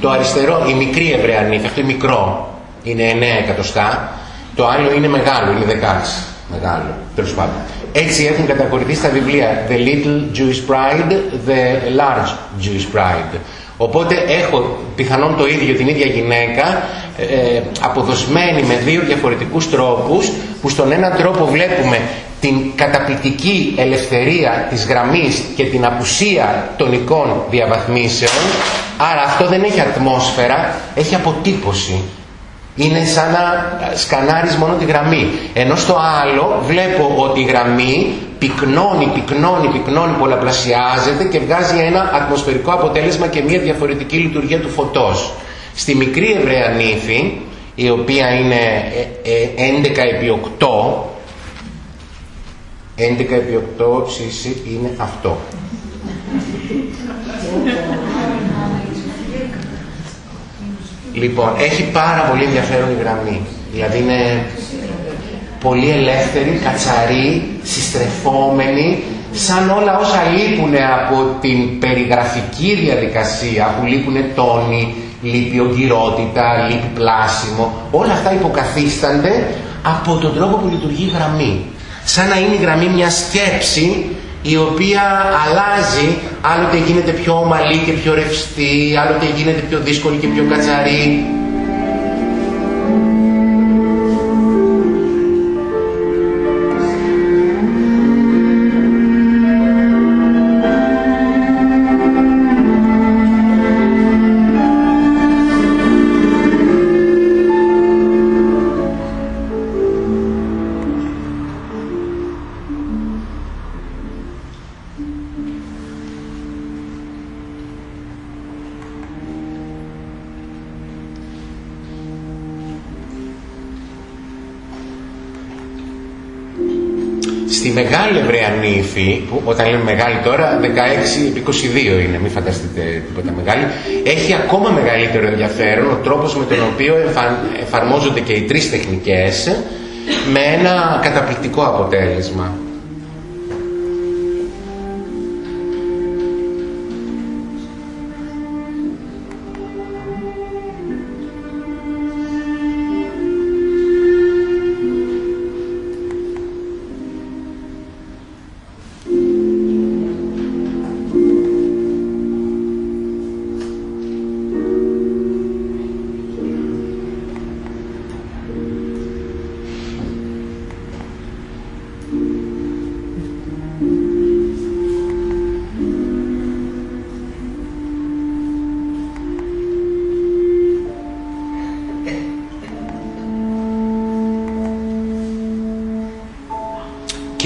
Το αριστερό, η μικρή Εβραία Νύφη, αυτό είναι μικρό, είναι 9 εκατοστά. Το άλλο είναι μεγάλο, είναι 16. Μεγάλο, τέλος πάντων. Έτσι έχουν καταχωρηθεί στα βιβλία The Little Jewish Bride, The Large Jewish Bride. Οπότε έχω πιθανόν το ίδιο την ίδια γυναίκα ε, αποδοσμένη με δύο διαφορετικούς τρόπους που στον έναν τρόπο βλέπουμε την καταπληκτική ελευθερία της γραμμής και την απουσία τονικών διαβαθμίσεων άρα αυτό δεν έχει ατμόσφαιρα, έχει αποτύπωση είναι σαν να σκανάρεις μόνο τη γραμμή. Ενώ στο άλλο βλέπω ότι η γραμμή πυκνώνει, πυκνώνει, πυκνώνει, πολλαπλασιάζεται και βγάζει ένα ατμοσφαιρικό αποτέλεσμα και μια διαφορετική λειτουργία του φωτός. Στη μικρή Εβραία νύφη, η οποία είναι 11 ε, ε, επί 8, 11 επί 8 είναι αυτό. Λοιπόν, έχει πάρα πολύ ενδιαφέρον η γραμμή. Δηλαδή είναι πολύ ελεύθερη, κατσαρή, συστρεφόμενη, σαν όλα όσα λείπουν από την περιγραφική διαδικασία, που λείπουν τόνοι, λείπει ογκυρότητα, λείπει πλάσιμο, όλα αυτά υποκαθίστανται από τον τρόπο που λειτουργεί η γραμμή. Σαν να είναι η γραμμή μια σκέψη η οποία αλλάζει, άλλοτε γίνεται πιο ομαλή και πιο ρευστή, άλλοτε γίνεται πιο δύσκολη και πιο κατσαρή. Εβραία νύφη, που όταν λέμε μεγάλη τώρα, 16 22 είναι, μην φανταστείτε τίποτα μεγάλη, έχει ακόμα μεγαλύτερο ενδιαφέρον ο τρόπος με τον οποίο εφαρμόζονται και οι τρεις τεχνικές με ένα καταπληκτικό αποτέλεσμα.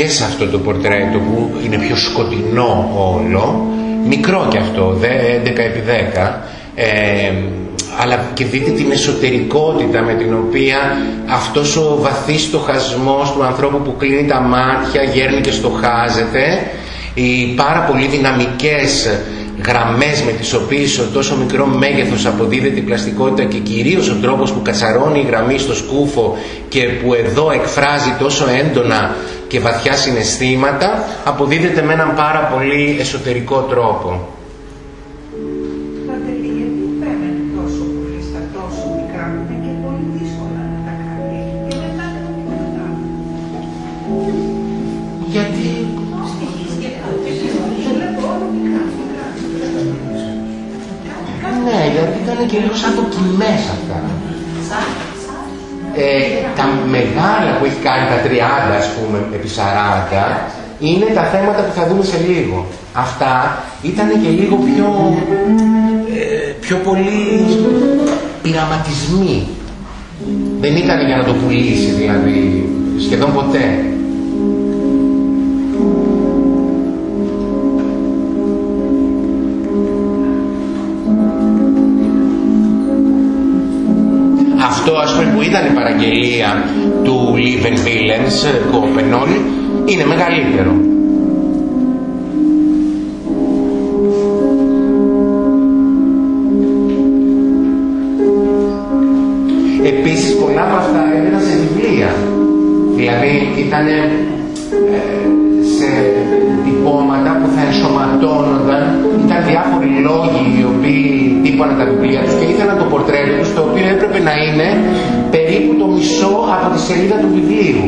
Και σε αυτό το πορτρέτο που είναι πιο σκοτεινό όλο, μικρό κι αυτό, 11 επί 10, ε, αλλά και δείτε την εσωτερικότητα με την οποία αυτός ο βαθύς στοχασμός του ανθρώπου που κλείνει τα μάτια γέρνει και στοχάζεται οι πάρα πολύ δυναμικές γραμμές με τις οποίες σε τόσο μικρό μέγεθος αποδίδεται η πλαστικότητα και κυρίως ο τρόπος που κατσαρώνει η γραμμή στο σκούφο και που εδώ εκφράζει τόσο έντονα και βαθιά συναισθήματα αποδίδεται με έναν πάρα πολύ εσωτερικό τρόπο. Που έχει κάνει τα 30 ας πούμε επί 40 είναι τα θέματα που θα δούμε σε λίγο. Αυτά ήταν και λίγο πιο, ε, πιο πολύ πειραματισμοί. Δεν ήταν για να το πουλήσει δηλαδή σχεδόν ποτέ. αυτό ας πούμε που ήταν η παραγγελία του Λίβεν Βίλενς Κόπενολ είναι μεγαλύτερο. Επίσης πολλά από αυτά έγιναν σε βιβλία. Δηλαδή ήταν ε, σε τυπώματα που θα ενσωματώνονταν, ήταν διάφοροι λόγοι οι οποίοι τύπωναν τα βιβλία τους και ήθελαν το πορτρέτο τους το οποίο έπρεπε να είναι περίπου το μισό από τη σελίδα του βιβλίου.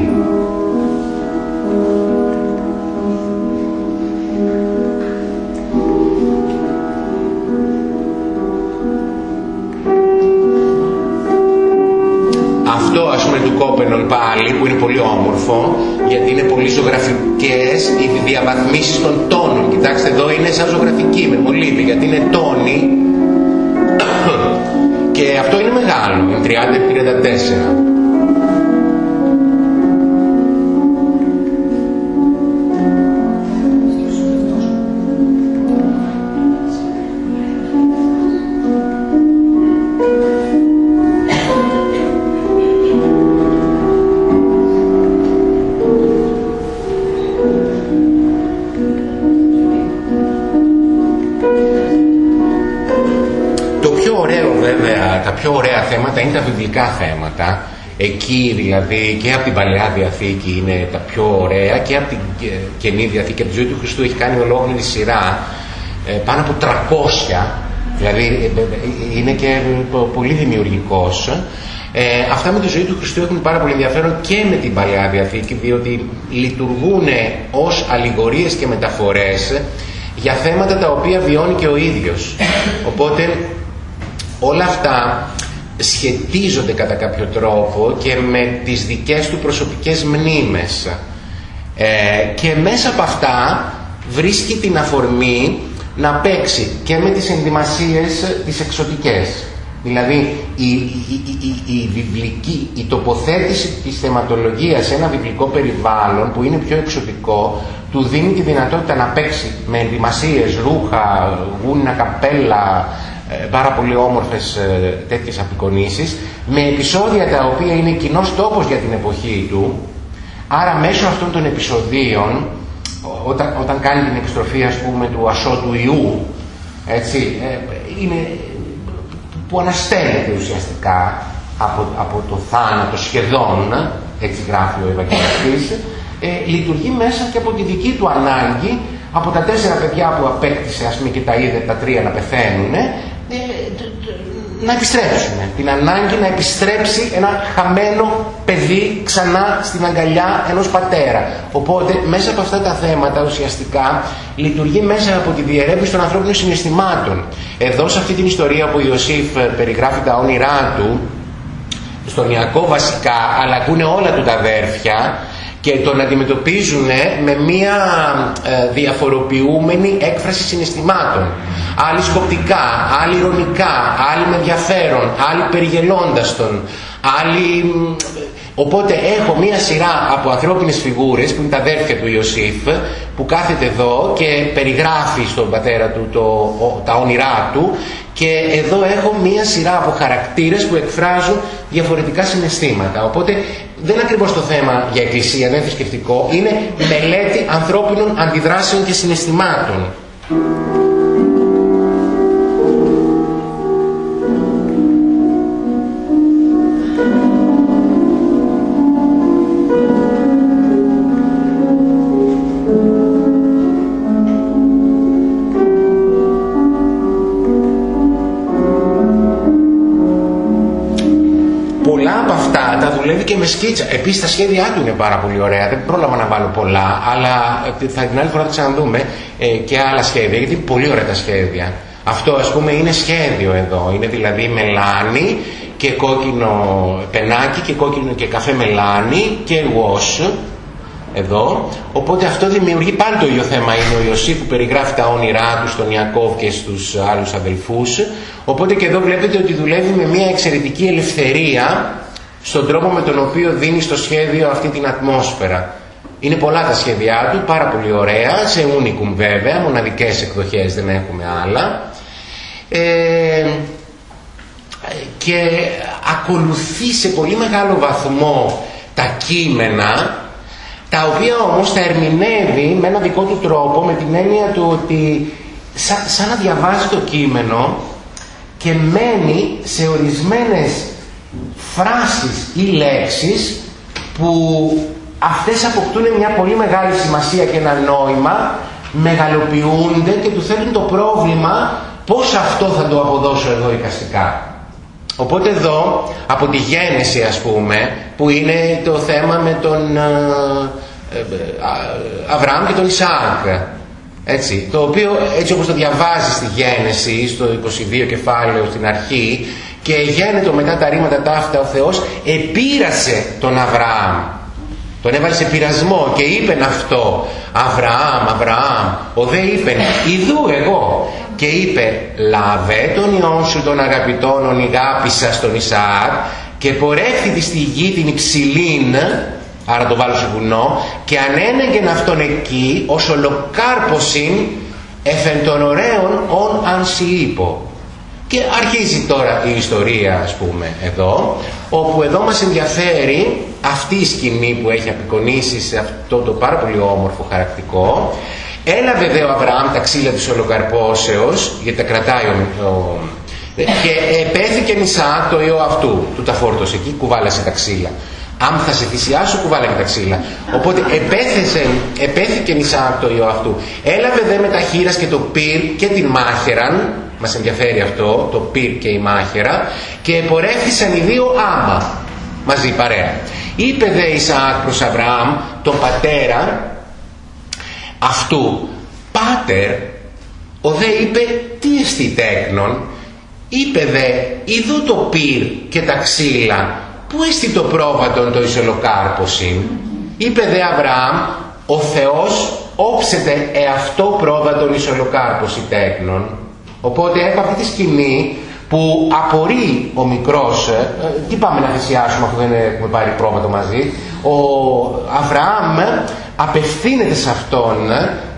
πάλι που είναι πολύ όμορφο γιατί είναι πολύ ζωγραφικές οι διαβαθμίσεις των τόνων κοιτάξτε εδώ είναι σαν ζωγραφική με μολύβι γιατί είναι τόνοι και αυτό είναι μεγάλο είναι 30-34 τα βιβλικά θέματα, εκεί δηλαδή και από την Παλαιά Διαθήκη είναι τα πιο ωραία και από την Καινή Διαθήκη, από τη ζωή του Χριστού έχει κάνει ολόκληρη σειρά, ε, πάνω από 300, δηλαδή ε, ε, είναι και πολύ δημιουργικός. Ε, αυτά με τη ζωή του Χριστού έχουν πάρα πολύ ενδιαφέρον και με την Παλαιά Διαθήκη, διότι λειτουργούν ως αλληγορίες και μεταφορές για θέματα τα οποία βιώνει και ο ίδιος. Οπότε όλα αυτά σχετίζονται κατά κάποιο τρόπο και με τις δικές του προσωπικές μνήμες. Ε, και μέσα από αυτά βρίσκει την αφορμή να παίξει και με τις ενδυμασίες τις εξωτικές. Δηλαδή η, η, η, βιβλική, η τοποθέτηση της θεματολογίας σε ένα βιβλικό περιβάλλον που είναι πιο εξωτικό του δίνει τη δυνατότητα να παίξει με ενδυμασίες, ρούχα, γούνα, καπέλα, ε, πάρα πολύ όμορφες ε, τέτοιες απεικονίσεις με επεισόδια τα οποία είναι κοινός τόπος για την εποχή του. Άρα μέσω αυτών των επεισοδίων όταν, όταν κάνει την επιστροφή ας πούμε του ασώτου Ιού έτσι, ε, είναι, που αναστέλλεται ουσιαστικά από, από το θάνατο σχεδόν έτσι γράφει ο Ευαγγελιστής ε, λειτουργεί μέσα και από τη δική του ανάγκη από τα τέσσερα παιδιά που απέκτησε ας πούμε και τα είδε τα τρία να πεθαίνουν ε, να επιστρέψουμε. Την ανάγκη να επιστρέψει ένα χαμένο παιδί ξανά στην αγκαλιά ενός πατέρα. Οπότε μέσα από αυτά τα θέματα ουσιαστικά λειτουργεί μέσα από τη διερεύνηση των ανθρώπινων συναισθημάτων. Εδώ σε αυτή την ιστορία που ο Ιωσήφ περιγράφει τα όνειρά του, στον Ιακώ βασικά, αλλά ακούνε όλα του τα αδέρφια, και τον αντιμετωπίζουν με μία ε, διαφοροποιούμενη έκφραση συναισθημάτων. Άλλοι σκοπτικά, άλλοι ηρωνικά, άλλοι με ενδιαφέρον, άλλοι περιγελώντας τον, άλλοι Οπότε έχω μία σειρά από ανθρώπινες φιγούρες που είναι τα αδέρφια του Ιωσήφ που κάθεται εδώ και περιγράφει στον πατέρα του το, τα όνειρά του και εδώ έχω μία σειρά από χαρακτήρες που εκφράζουν διαφορετικά συναισθήματα. Οπότε δεν είναι ακριβώς το θέμα για εκκλησία, δεν είναι θρησκευτικό, είναι μελέτη ανθρώπινων αντιδράσεων και συναισθημάτων. Με σκίτσα. Επίσης τα σχέδιά του είναι πάρα πολύ ωραία. Δεν πρόλαβα να βάλω πολλά, αλλά ε, θα την άλλη φορά θα ξαναδούμε ε, και άλλα σχέδια, γιατί είναι πολύ ωραία τα σχέδια. Αυτό ας πούμε είναι σχέδιο εδώ. Είναι δηλαδή μελάνι και κόκκινο πενάκι και κόκκινο και καφέ μελάνι και wash εδώ. Οπότε αυτό δημιουργεί πάλι το ίδιο θέμα. Είναι ο Ιωσήφ που περιγράφει τα όνειρά του στον Ιακώβ και στους άλλους αδελφούς. Οπότε και εδώ βλέπετε ότι δουλεύει με μια εξαιρετική ελευθερία στον τρόπο με τον οποίο δίνει στο σχέδιο αυτή την ατμόσφαιρα. Είναι πολλά τα σχέδιά του, πάρα πολύ ωραία, σε unicum βέβαια, μοναδικές εκδοχές δεν έχουμε άλλα. Ε, και ακολουθεί σε πολύ μεγάλο βαθμό τα κείμενα, τα οποία όμως τα ερμηνεύει με ένα δικό του τρόπο, με την έννοια του ότι σαν, σαν να διαβάζει το κείμενο και μένει σε ορισμένες φράσεις ή λέξεις που αυτές αποκτούν μια πολύ μεγάλη σημασία και ένα νόημα, μεγαλοποιούνται και του θέτουν το πρόβλημα πώς αυτό θα το αποδώσω εδώ εικαστικά. Οπότε εδώ, από τη γέννηση ας πούμε, που είναι το θέμα με τον ε, ε, Αβραάμ και τον Ισaac, έτσι, το οποίο έτσι όπως το διαβάζεις στη γέννηση, στο 22 κεφάλαιο στην αρχή, και γένετο μετά τα ρήματα ταύτα ο Θεός επήρασε τον Αβραάμ τον έβαλε σε πειρασμό και είπεν αυτό Αβραάμ, Αβραάμ ο δε είπεν Ιδού εγώ και είπε λαβέ τον ιόν σου των αγαπητών ονειγάπησα στον Ισαάκ και πορεύθητη στη γη την υψηλήν άρα το βάλω σε βουνό και ανένεγεν αυτόν εκεί ως ολοκάρποσιν εφεν των ωραίων ον αν και αρχίζει τώρα η ιστορία ας πούμε εδώ, όπου εδώ μας ενδιαφέρει αυτή η σκηνή που έχει απεικονίσει σε αυτό το πάρα πολύ όμορφο χαρακτικό. Έλαβε δε ο Αβραάμ τα ξύλα της ολοκαρπόσεως, γιατί τα κρατάει ο, και επέθηκε Ισαάκ το ιό αυτού, του τα φόρτωσε εκεί, κουβάλασε τα ξύλα. Αν θα σε θυσιάσω, κουβάλα και τα ξύλα. Οπότε επέθεσε, επέθηκε Ισαάκ το ιό αυτού. Έλαβε δε με τα χείρας και το πυρ και την μάχεραν, μας ενδιαφέρει αυτό, το πυρ και η μάχερα, και επορεύθησαν οι δύο άμα, μαζί παρέα. Είπε δε Ισαάκ προς Αβραάμ, τον πατέρα αυτού, «Πάτερ, ο δε είπε, τι εστί τέκνον, είπε δε, ειδού το πυρ και τα ξύλα, πού εστί το πρόβατον το ισολοκάρποσιν, είπε δε Αβραάμ, ο Θεός όψεται εαυτό πρόβατον ισολοκάρποσι τέκνον, Οπότε έχω αυτή τη σκηνή που απορεί ο μικρός, ε, τι πάμε να θυσιάσουμε αφού δεν έχουμε πάρει πρόβατο μαζί, ο Αβραάμ απευθύνεται σε αυτόν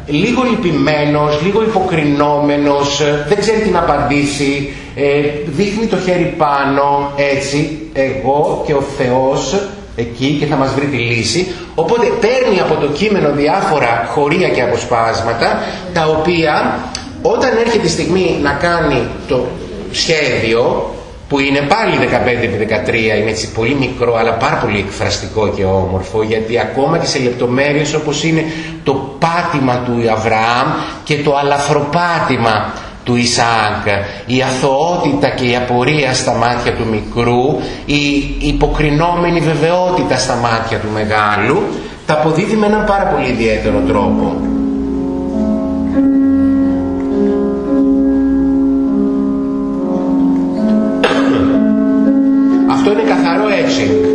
λίγο λυπημένος, λίγο υποκρινόμενος, δεν ξέρει τι να απαντήσει, ε, δείχνει το χέρι πάνω, έτσι, εγώ και ο Θεός εκεί και θα μας βρει τη λύση. Οπότε παίρνει από το κείμενο διάφορα χωρία και αποσπάσματα, τα οποία όταν έρχεται η στιγμή να κάνει το σχέδιο που είναι πάλι 15-13, είναι έτσι πολύ μικρό αλλά πάρα πολύ εκφραστικό και όμορφο γιατί ακόμα και σε λεπτομέρειες όπως είναι το πάτημα του Αβραάμ και το αλαφροπάτημα του Ισαάκ, η αθωότητα και η απορία στα μάτια του μικρού, η υποκρινόμενη βεβαιότητα στα μάτια του μεγάλου, τα αποδίδει με έναν πάρα πολύ ιδιαίτερο τρόπο. Αυτό είναι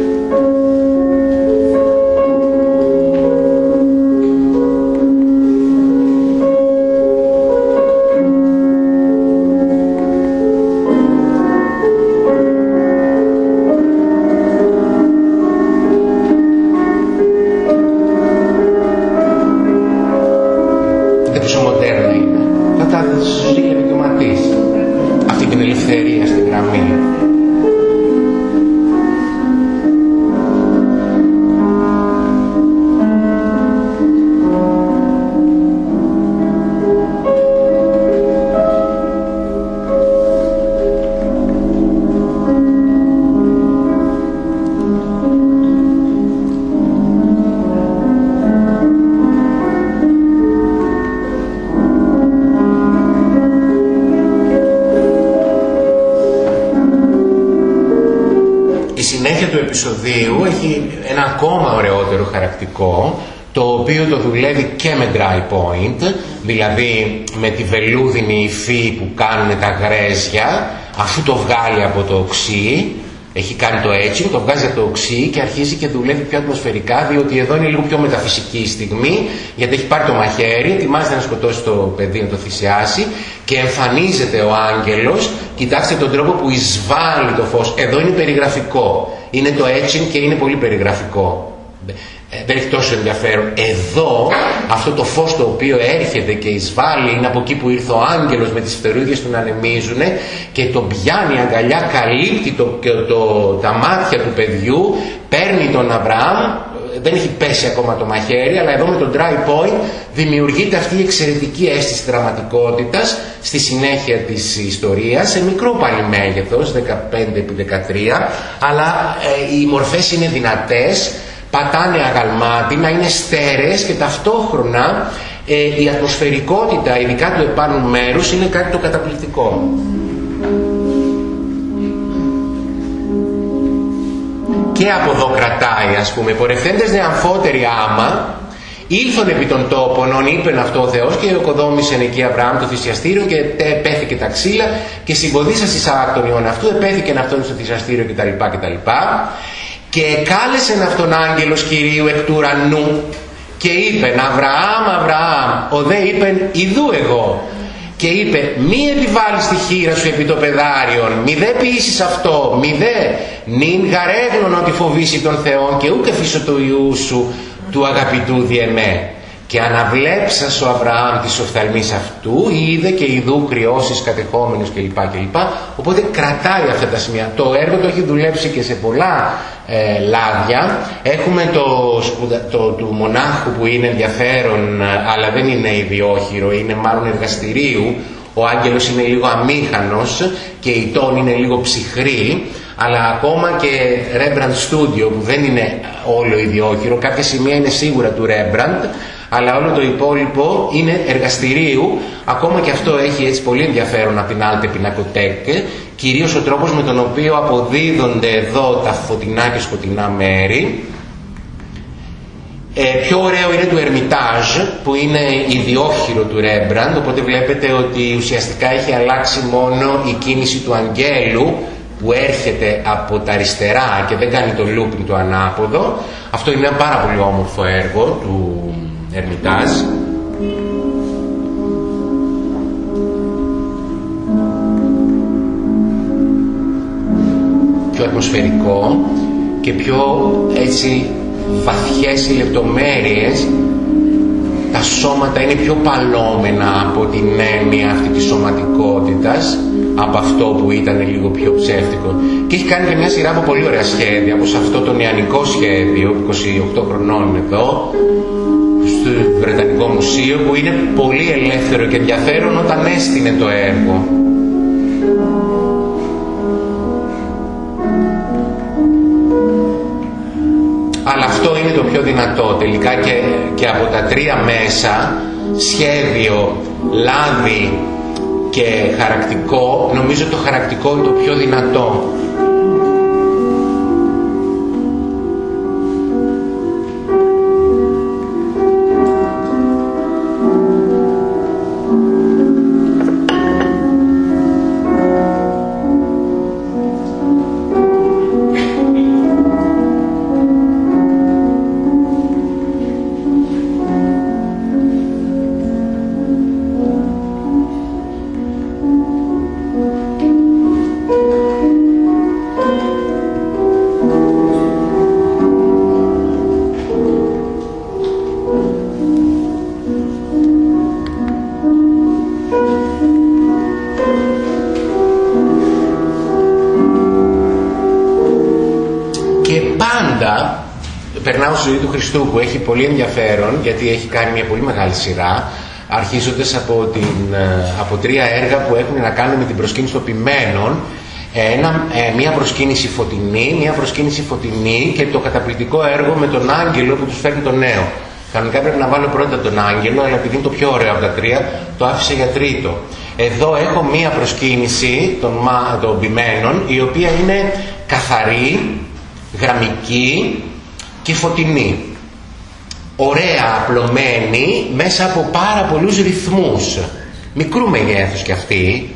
dry point, δηλαδή με τη βελούδινη υφή που κάνουν τα γρέζια, αφού το βγάλει από το οξύ, έχει κάνει το έτσι, το βγάζει από το οξύ και αρχίζει και δουλεύει πιο ατμοσφαιρικά, διότι εδώ είναι λίγο πιο μεταφυσική στιγμή, γιατί έχει πάρει το μαχαίρι, ετοιμάζεται να σκοτώσει το παιδί, να το θυσιάσει και εμφανίζεται ο άγγελος, κοιτάξτε τον τρόπο που εισβάλλει το φως, εδώ είναι περιγραφικό, είναι το έτσι και είναι πολύ περιγραφικό. Ε, δεν έχει τόσο ενδιαφέρον. Εδώ αυτό το φως το οποίο έρχεται και εισβάλλει είναι από εκεί που ήρθε ο άγγελος με τις φτερούγες του να ανεμίζουν και τον πιάνει αγκαλιά, καλύπτει το, το, τα μάτια του παιδιού, παίρνει τον Αβραάμ, δεν έχει πέσει ακόμα το μαχαίρι, αλλά εδώ με τον dry point δημιουργείται αυτή η εξαιρετική αίσθηση δραματικότητας στη συνέχεια της ιστορίας, σε μικρό πάλι μέγεθος, 15 επί 13, αλλά ε, οι μορφές είναι δυνατές, πατάνε αγαλμάτι, να είναι στέρες και ταυτόχρονα ε, η ατμοσφαιρικότητα, ειδικά του επάνω μέρους, είναι κάτι το καταπληκτικό. Και από εδώ κρατάει, ας πούμε, πορευθέντες δε αμφότεροι άμα, ήλθον επί των τόπων, ον είπεν αυτό ο Θεός και οικοδόμησεν εκεί Αβραάμ το θυσιαστήριο και επέθηκε τα ξύλα και συμποδίσα στις τον ιόν αυτού, επέθηκε αυτόν στο θυσιαστήριο κτλ. κτλ και κάλεσε αυτόν άγγελος Κυρίου εκ του ουρανού και είπε Αβραάμ, Αβραάμ, ο δε είπε Ιδού εγώ και είπε μη επιβάλλεις τη χείρα σου επί το πεδάριον μη δε ποιήσεις αυτό μη δε νυν γαρέγνων ότι φοβήσει τον Θεό και ούτε φύσω το Ιού σου του αγαπητού διεμέ και αναβλέψας ο Αβραάμ της οφθαλμής αυτού είδε και ειδού κρυώσεις κατεχόμενους κλπ. κλπ. Οπότε κρατάει αυτά τα σημεία. Το έργο το έχει δουλέψει και σε πολλά ε, λάδια. Έχουμε το, το, του μονάχου που είναι ενδιαφέρον αλλά δεν είναι ιδιόχειρο, είναι μάλλον εργαστηρίου. Ο άγγελος είναι λίγο αμήχανος και η τόνη είναι λίγο ψυχρή αλλά ακόμα και Rembrandt Studio που δεν είναι όλο ιδιόχειρο, κάποια σημεία είναι σίγουρα του Rembrandt αλλά όλο το υπόλοιπο είναι εργαστηρίου, ακόμα και αυτό έχει έτσι πολύ ενδιαφέρον από την Alte Pinakothek, κυρίως ο τρόπος με τον οποίο αποδίδονται εδώ τα φωτεινά και σκοτεινά μέρη. Ε, πιο ωραίο είναι του Hermitage που είναι ιδιόχειρο του Rembrandt. Οπότε βλέπετε ότι ουσιαστικά έχει αλλάξει μόνο η κίνηση του αγγέλου που έρχεται από τα αριστερά και δεν κάνει το looping το ανάποδο. Αυτό είναι ένα πάρα πολύ όμορφο έργο του Ερμητάζ πιο ατμοσφαιρικό και πιο έτσι βαθιές οι λεπτομέρειες. Τα σώματα είναι πιο παλόμενα από την έννοια αυτή της σωματικότητας από αυτό που ήταν λίγο πιο ψεύτικο. Και έχει κάνει και μια σειρά από πολύ ωραία σχέδια όπως αυτό το νεανικό σχέδιο 28 χρονών εδώ. στο Βρετανικό Μουσείο που είναι πολύ ελεύθερο και ενδιαφέρον όταν έστεινε το έργο. Αλλά αυτό είναι το πιο δυνατό τελικά και, και από τα τρία μέσα σχέδιο, λάδι και χαρακτικό νομίζω το χαρακτικό είναι το πιο δυνατό Χριστού που έχει πολύ ενδιαφέρον γιατί έχει κάνει μια πολύ μεγάλη σειρά αρχίζοντας από, την, ε, από τρία έργα που έχουν να κάνουν με την προσκύνηση των ποιμένων ένα, ε, μια προσκύνηση φωτεινή, μια προσκύνηση φωτεινή και το καταπληκτικό έργο με τον άγγελο που τους φέρνει το νέο. Κανονικά πρέπει να βάλω πρώτα τον άγγελο, αλλά επειδή είναι το πιο ωραίο από τα τρία, το άφησα για τρίτο. Εδώ έχω μία προσκύνηση των, των ποιμένων, η οποία είναι καθαρή, γραμμική και φωτεινή. Ωραία απλωμένη μέσα από πάρα πολλούς ρυθμούς. Μικρού μεγέθους κι αυτή,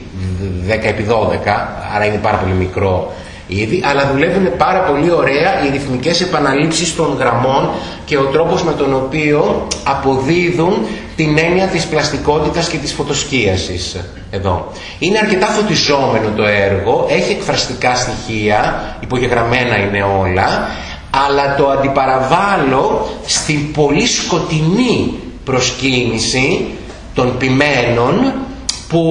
10 επί 12, άρα είναι πάρα πολύ μικρό ήδη, αλλά δουλεύουν πάρα πολύ ωραία οι ρυθμικές επαναλήψεις των γραμμών και ο τρόπος με τον οποίο αποδίδουν την έννοια της πλαστικότητας και της φωτοσκίασης εδώ. Είναι αρκετά φωτιζόμενο το έργο, έχει εκφραστικά στοιχεία, υπογεγραμμένα είναι όλα, αλλά το αντιπαραβάλλω στην πολύ σκοτεινή προσκύνηση των ποιμένων που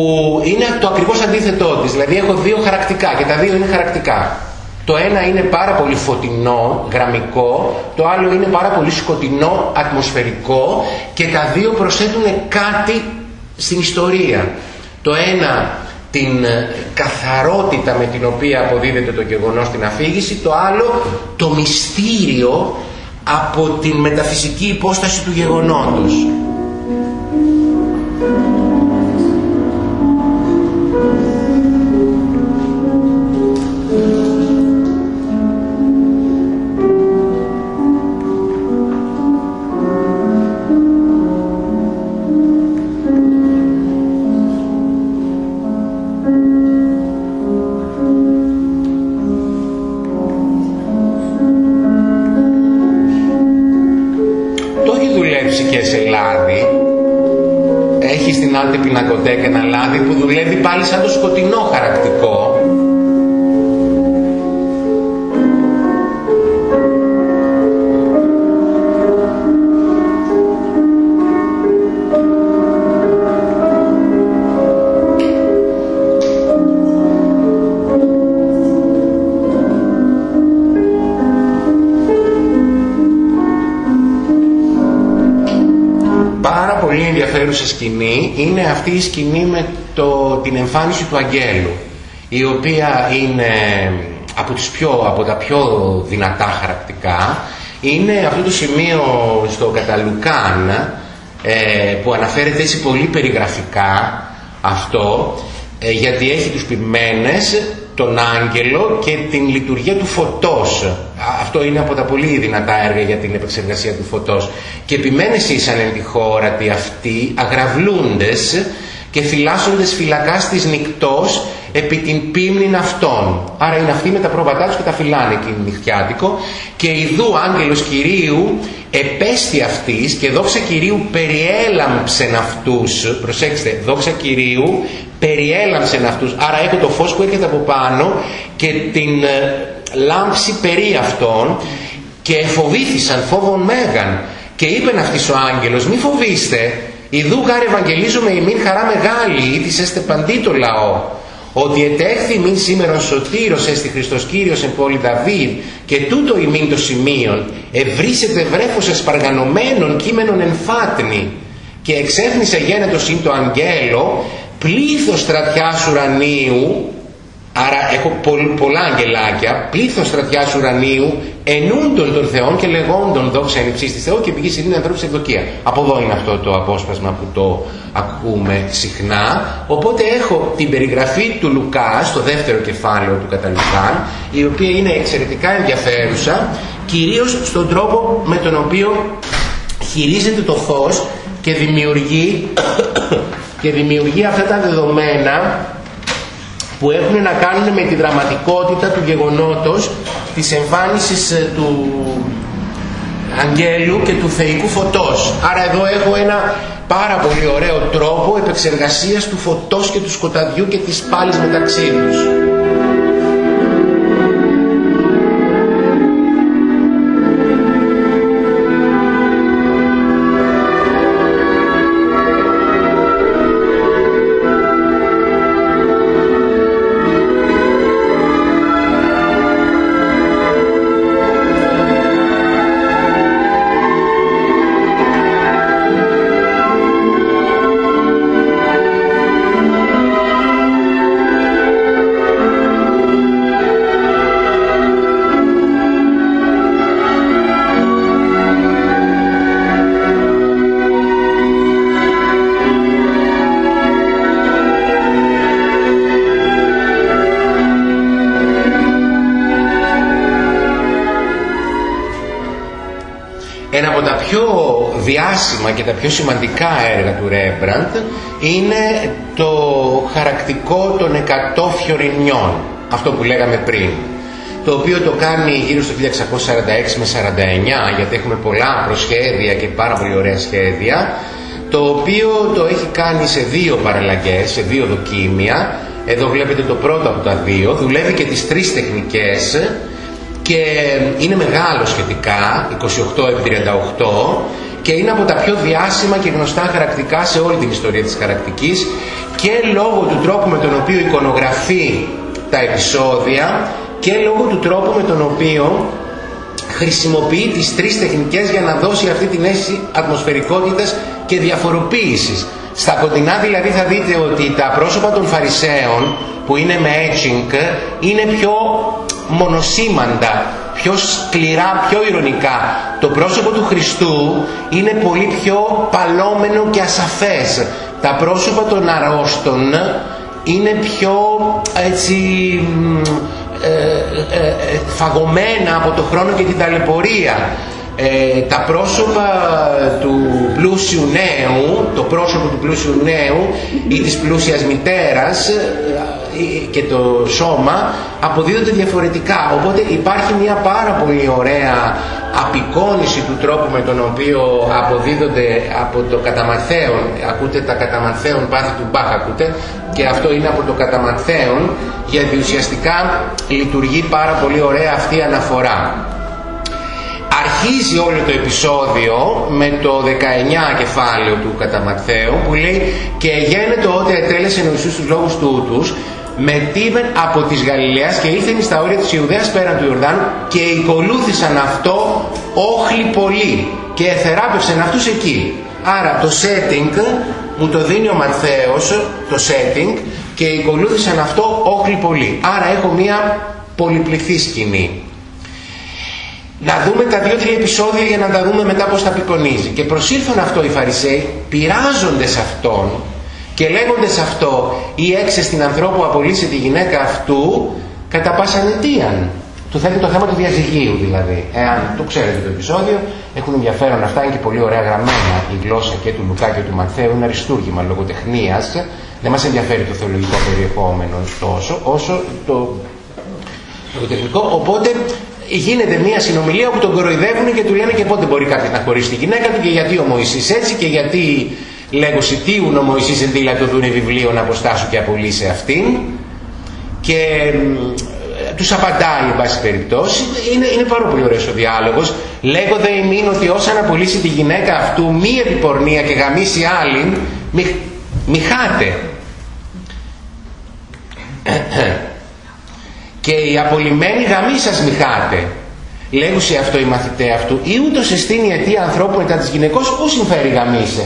είναι το ακριβώς αντίθετό της. Δηλαδή έχω δύο χαρακτικά και τα δύο είναι χαρακτικά. Το ένα είναι πάρα πολύ φωτεινό, γραμμικό, το άλλο είναι πάρα πολύ σκοτεινό, ατμοσφαιρικό και τα δύο προσθέτουν κάτι στην ιστορία. Το ένα την ε, καθαρότητα με την οποία αποδίδεται το γεγονός στην αφήγηση, το άλλο το μυστήριο από την μεταφυσική υπόσταση του γεγονότος. Είναι αυτή η σκηνή με το, την εμφάνιση του Αγγέλου η οποία είναι από, τις πιο, από τα πιο δυνατά χαρακτικά είναι αυτό το σημείο στο Καταλουκάν ε, που αναφέρεται έτσι πολύ περιγραφικά αυτό ε, γιατί έχει τους ποιμένες τον άγγελο και την λειτουργία του φωτός. Αυτό είναι από τα πολύ δυνατά έργα για την επεξεργασία του φωτός. Και επιμένες ήσαν εν τη χώρα αυτοί αγραβλούντες και φυλάσσοντες φυλακά της νυχτός επί την πίμνην αυτών. Άρα είναι αυτοί με τα πρόβατά τους και τα φυλάνε εκείνη νυχτιάτικο και ιδού άγγελος Κυρίου επέστη αυτής και δόξα Κυρίου περιέλαμψεν αυτούς. Προσέξτε, δόξα Κυρίου περιέλαμψεν αυτούς. Άρα έχω το φως που έρχεται από πάνω και την ε, λάμψη περί αυτών και φοβήθησαν φόβον μέγαν. Και είπε αυτής ο άγγελος μη φοβήστε Ιδού γάρ ευαγγελίζομαι ημίν χαρά μεγάλη, ήτης έστε παντή το λαό. Ότι ετέχθη μην σήμερον σωτήρος έστι Χριστός Κύριος εν πόλη Δαβίδ και τούτο ημίν το σημείον ευρύσετε βρέφος εσπαργανωμένων κείμενων εν φάτνη και εξέφνησε γένετος ειν το αγγέλο πλήθος στρατιάς ουρανίου Άρα έχω πολλά αγγελάκια, πλήθος στρατιάς ουρανίου, ενούντων των Θεών και λεγόντων δόξα εν υψίστη Θεό και πηγή είναι ανθρώπου ευδοκία. Από εδώ είναι αυτό το απόσπασμα που το ακούμε συχνά. Οπότε έχω την περιγραφή του Λουκά στο δεύτερο κεφάλαιο του Καταλουκάν, η οποία είναι εξαιρετικά ενδιαφέρουσα, κυρίως στον τρόπο με τον οποίο χειρίζεται το φως και δημιουργεί, και δημιουργεί αυτά τα δεδομένα που έχουν να κάνουν με τη δραματικότητα του γεγονότος της εμφάνισης ε, του αγγέλου και του θεϊκού φωτός. Άρα εδώ έχω ένα πάρα πολύ ωραίο τρόπο επεξεργασίας του φωτός και του σκοταδιού και της πάλης μεταξύ τους. Διάσημα και τα πιο σημαντικά έργα του Ρέμπραντ είναι το χαρακτικό των εκατό φιωρινιών, αυτό που λέγαμε πριν το οποίο το κάνει γύρω στο 1646 με 49 γιατί έχουμε πολλά προσχέδια και πάρα πολύ ωραία σχέδια το οποίο το έχει κάνει σε δύο παραλλαγές, σε δύο δοκίμια. Εδώ βλέπετε το πρώτο από τα δύο. Δουλεύει και τις τρεις τεχνικές και είναι μεγάλο σχετικά 28 επί 38 και είναι από τα πιο διάσημα και γνωστά χαρακτικά σε όλη την ιστορία της χαρακτικής και λόγω του τρόπου με τον οποίο εικονογραφεί τα επεισόδια και λόγω του τρόπου με τον οποίο χρησιμοποιεί τις τρεις τεχνικές για να δώσει αυτή την αίσθηση ατμοσφαιρικότητας και διαφοροποίησης. Στα κοντινά δηλαδή θα δείτε ότι τα πρόσωπα των Φαρισαίων που είναι με etching είναι πιο μονοσήμαντα, πιο σκληρά, πιο ηρωνικά. Το πρόσωπο του Χριστού είναι πολύ πιο παλόμενο και ασαφές. Τα πρόσωπα των αρρώστων είναι πιο έτσι ε, ε, ε, φαγωμένα από το χρόνο και την ταλαιπωρία. τα πρόσωπα του πλούσιου νέου, το πρόσωπο του πλούσιου νέου ή της πλούσιας μητέρας και το σώμα αποδίδονται διαφορετικά. Οπότε υπάρχει μια πάρα πολύ ωραία απεικόνηση του τρόπου με τον οποίο αποδίδονται από το καταμαθέον, ακούτε τα καταμαθέον πάθη του Μπάχ ακούτε, και αυτό είναι από το καταμαθέον, γιατί ουσιαστικά λειτουργεί πάρα πολύ ωραία αυτή η αναφορά. Αρχίζει όλο το επεισόδιο με το 19 κεφάλαιο του Καταμαθέου που λέει «Και γένετο ότι ετέλεσε νοησούς τους λόγους τούτους μετήβεν από της Γαλιλαίας και ήλθεν στα όρια της Ιουδαίας πέραν του Ιορδάνου και οικολούθησαν αυτό όχλοι πολύ και εθεράπευσαν αυτούς εκεί. Άρα το setting μου το δίνει ο Ματθαίος, το setting και οικολούθησαν αυτό όχλοι πολύ. Άρα έχω μία πολυπληθή σκηνή. Να δούμε τα δύο-τρία επεισόδια για να τα δούμε μετά πώς τα απεικονίζει. Και προσήλθαν αυτό οι Φαρισαίοι, πειράζονται σε αυτόν και λέγοντας αυτό ή έξε στην ανθρώπου απολύσει τη γυναίκα αυτού κατά πάσα αιτίαν. Του θέτει το θέμα του διαζυγίου δηλαδή. Εάν το ξέρετε το επεισόδιο, έχουν ενδιαφέρον αυτά, είναι και πολύ ωραία γραμμένα η γλώσσα και του Λουκά και του Μαθαίου, είναι αριστούργημα λογοτεχνίας. Δεν μας ενδιαφέρει το θεολογικό περιεχόμενο τόσο, όσο το λογοτεχνικό. Οπότε γίνεται μια συνομιλία όπου τον κοροϊδεύουν και του λένε και πότε μπορεί κάποιος να χωρίσει τη γυναίκα του και γιατί ο Μωυσής έτσι και γιατί λέγω σιτίουν ο Μωυσής εν το δούνε βιβλίο να αποστάσω και απολύσει αυτήν. Και τους απαντάει εν πάση περιπτώσει. Είναι, είναι πάρα πολύ ωραίος ο διάλογος. Λέγονται ημίν ότι όσαν απολύσει τη γυναίκα αυτού μη επιπορνία και γαμίσει άλλην μη, μη χάτε. Και η απολυμμένη γαμή σας μη χάτε. Λέγουσε αυτό η μαθητέ αυτού. Ή ούτως εστίνει αιτία ανθρώπου μετά της γυναικός ού συμφέρει γαμίσε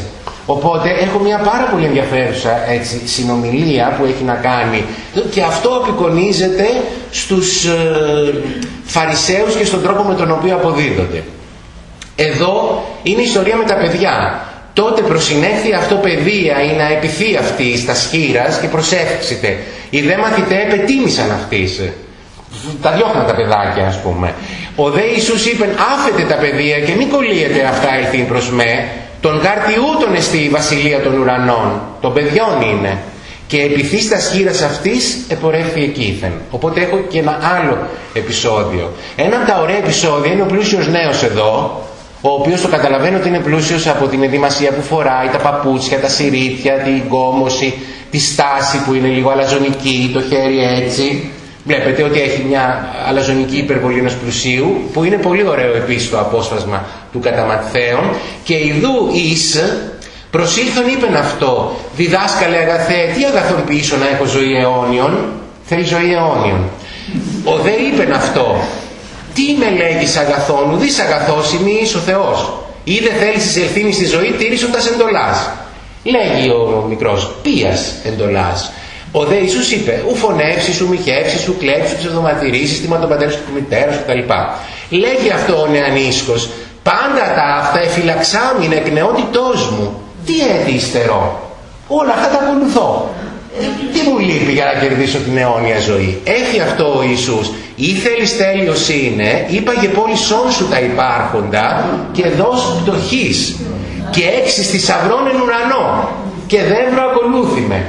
Οπότε έχω μια πάρα πολύ ενδιαφέρουσα έτσι, συνομιλία που έχει να κάνει και αυτό απεικονίζεται στους ε, Φαρισαίους και στον τρόπο με τον οποίο αποδίδονται. Εδώ είναι η ιστορία με τα παιδιά. Τότε προσυνέχθη αυτό παιδεία ή να επιθεί αυτή στα σχήρας και προσέφξετε. Οι δε μαθητές επετίμησαν αυτής. Τα διώχναν τα παιδάκια ας πούμε. Ο δε Ιησούς είπε άφετε τα παιδεία και μην κολλείετε αυτά ελθύν προς με τον γάρτι ούτων εστί η βασιλεία των ουρανών, των παιδιών είναι. Και επιθύς τας σχήρας αυτής επορεύθη εκείθεν. Οπότε έχω και ένα άλλο επεισόδιο. Ένα από τα ωραία επεισόδια είναι ο πλούσιος νέος εδώ, ο οποίος το καταλαβαίνει ότι είναι πλούσιος από την ενδυμασία που φοράει, τα παπούτσια, τα σιρίτια, την κόμωση, τη στάση που είναι λίγο αλαζονική, το χέρι έτσι. Βλέπετε ότι έχει μια αλαζονική υπερβολή ενός πλουσίου που είναι πολύ ωραίο επίσης το απόσπασμα του καταματθέων και ιδού εις προσήλθον είπεν αυτό διδάσκαλε αγαθέ τι αγαθόν πίσω να έχω ζωή αιώνιον; Θέλει ζωή αιώνιον. Ο δε είπεν αυτό τι με λέγεις αγαθόν ουδείς αγαθός είμαι εις ο Θεός. Ή δεν θέλεις εισελθύνει στη ζωή τήρησοντας εντολάς λέγει ο μικρός πίας εντολάς ο δε Ιησούς είπε, ου φωνεύσεις, σου μοιχεύσεις, σου κλέψεις, σου ψευδοματηρήσει, τίμα τον πατέρα σου του μητέρας σου κτλ. Λέγει αυτό ο νεανίσκος, πάντα τα αυτά εφυλαξάμιν εκ νεότητός μου. Τι έτη υστερώ. Όλα αυτά τα ακολουθώ. τι μου λείπει για να κερδίσω την αιώνια ζωή. Έχει αυτό ο Ιησούς. Ή θέλεις τέλειος είναι, είπαγε πόλη σου τα υπάρχοντα και δώσ' πτωχής. Και έξι στη σαυρών εν ουρανό. Και δεύρο ακολούθη με.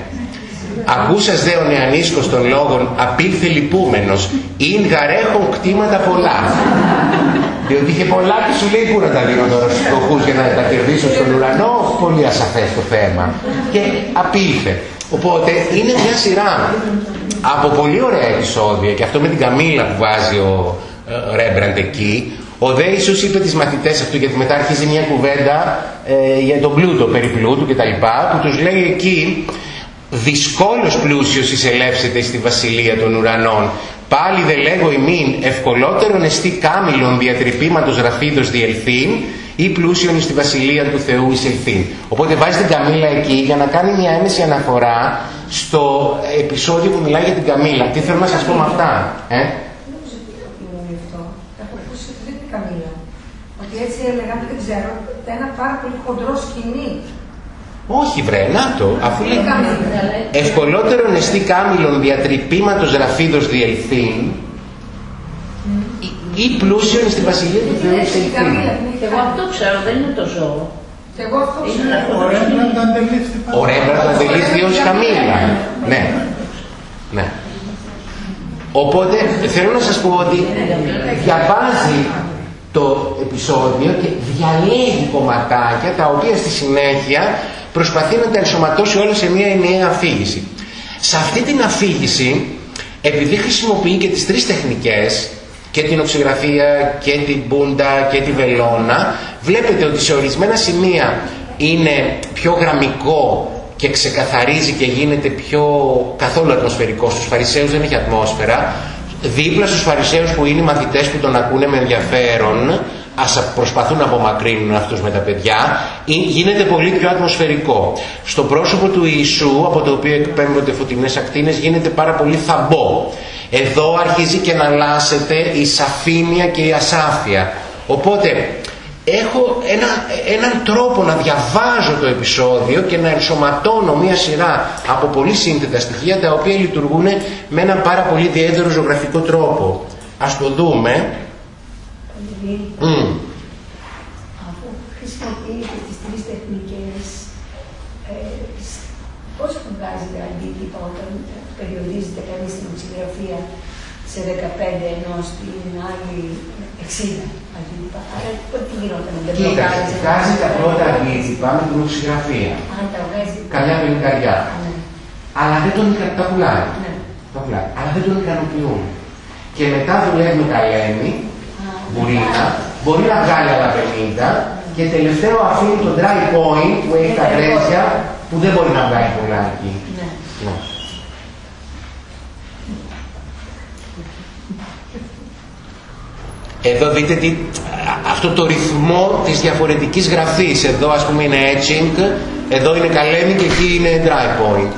Ακούσας δε ο νεανίσκος των λόγων απήλθε λυπούμενος, ειν γαρέχον κτήματα πολλά. Διότι είχε πολλά και σου λέει πού να τα δίνω τώρα στους φτωχούς για να τα κερδίσω στον ουρανό, πολύ ασαφές το θέμα. Και απήλθε. Οπότε είναι μια σειρά από πολύ ωραία επεισόδια και αυτό με την Καμίλα που βάζει ο ε, Ρέμπραντ εκεί. Ο Δε Ιησούς είπε τις μαθητές αυτού γιατί μετά αρχίζει μια κουβέντα ε, για τον πλούτο, περί πλούτου κτλ. που τους λέει εκεί δυσκόλως πλούσιος εισελεύσετε στη βασιλεία των ουρανών. Πάλι δε λέγω ημίν ευκολότερον εστί κάμιλον διατρυπήματος ραφίδος διελθύν ή πλούσιον στη βασιλεία του Θεού εισελθύν. Οπότε βάζει την Καμίλα εκεί για να κάνει μια έμεση αναφορά στο επεισόδιο που μιλάει για την Καμίλα. Τι θέλω να σας πω με αυτά. Ε; Ότι έτσι έλεγα, δεν ξέρω, ένα πάρα πολύ χοντρό σκηνή όχι βρε, να το, αφού λέει ευκολότερον εστί κάμιλον διατρυπήματος ραφίδος διελθύν ή πλούσιον στη βασιλεία του Θεού εξελθύν. Εγώ αυτό ξέρω, δεν είναι το ζώο. Εγώ αυτό ξέρω. Ο Ρέμπραντ αντελήφθη ως καμίλα. Ναι. Ναι. Οπότε θέλω να σας πω ότι διαβάζει το επεισόδιο και διαλέγει κομματάκια τα οποία στη συνέχεια προσπαθεί να τα ενσωματώσει όλα σε μια ενιαία αφήγηση. Σε αυτή την αφήγηση, επειδή χρησιμοποιεί και τις τρεις τεχνικές, και την οξυγραφία και την μπούντα και τη βελόνα, βλέπετε ότι σε ορισμένα σημεία είναι πιο γραμμικό και ξεκαθαρίζει και γίνεται πιο καθόλου ατμοσφαιρικό. Στους Φαρισαίους δεν έχει ατμόσφαιρα. Δίπλα στους Φαρισαίους που είναι οι μαθητές που τον ακούνε με ενδιαφέρον, ας προσπαθούν να απομακρύνουν αυτούς με τα παιδιά, γίνεται πολύ πιο ατμοσφαιρικό. Στο πρόσωπο του Ιησού, από το οποίο εκπέμπονται φωτεινές ακτίνες, γίνεται πάρα πολύ θαμπό. Εδώ αρχίζει και να αλλάσεται η σαφήνεια και η ασάφεια. Οπότε, έχω ένα, έναν τρόπο να διαβάζω το επεισόδιο και να ενσωματώνω μια σειρά από πολύ σύνθετα στοιχεία τα οποία λειτουργούν με έναν πάρα πολύ ιδιαίτερο ζωγραφικό τρόπο. Ας το δούμε. Mm. Αφού χρησιμοποιείτε τις τρεις τεχνικές, ε, πώς βγάζετε αντίτυπα όταν περιορίζεται κανείς την οξυγραφία σε 15 ενώ στην άλλη 60 αντίτυπα. Άρα τι γινόταν, δεν Κοίταξε, βγάζει τα πρώτα αντίτυπα με την οξυγραφία. Αν τα βγάζει. Καμιά πενικαριά. Ναι. Αλλά δεν τον τα πουλάει. Ναι. Τα πουλάει. Αλλά δεν τον ικανοποιούν. Και μετά δουλεύουμε καλέμι μπουρίνα, μπορεί να βγάλει άλλα 50 και τελευταίο αφήνει το dry point που έχει τα γκρέζια που δεν μπορεί να βγάλει πολλά εκεί. Ναι. ναι. Εδώ δείτε τι, αυτό το ρυθμό της διαφορετικής γραφής. Εδώ ας πούμε είναι etching, εδώ είναι καλέμι και εκεί είναι dry point.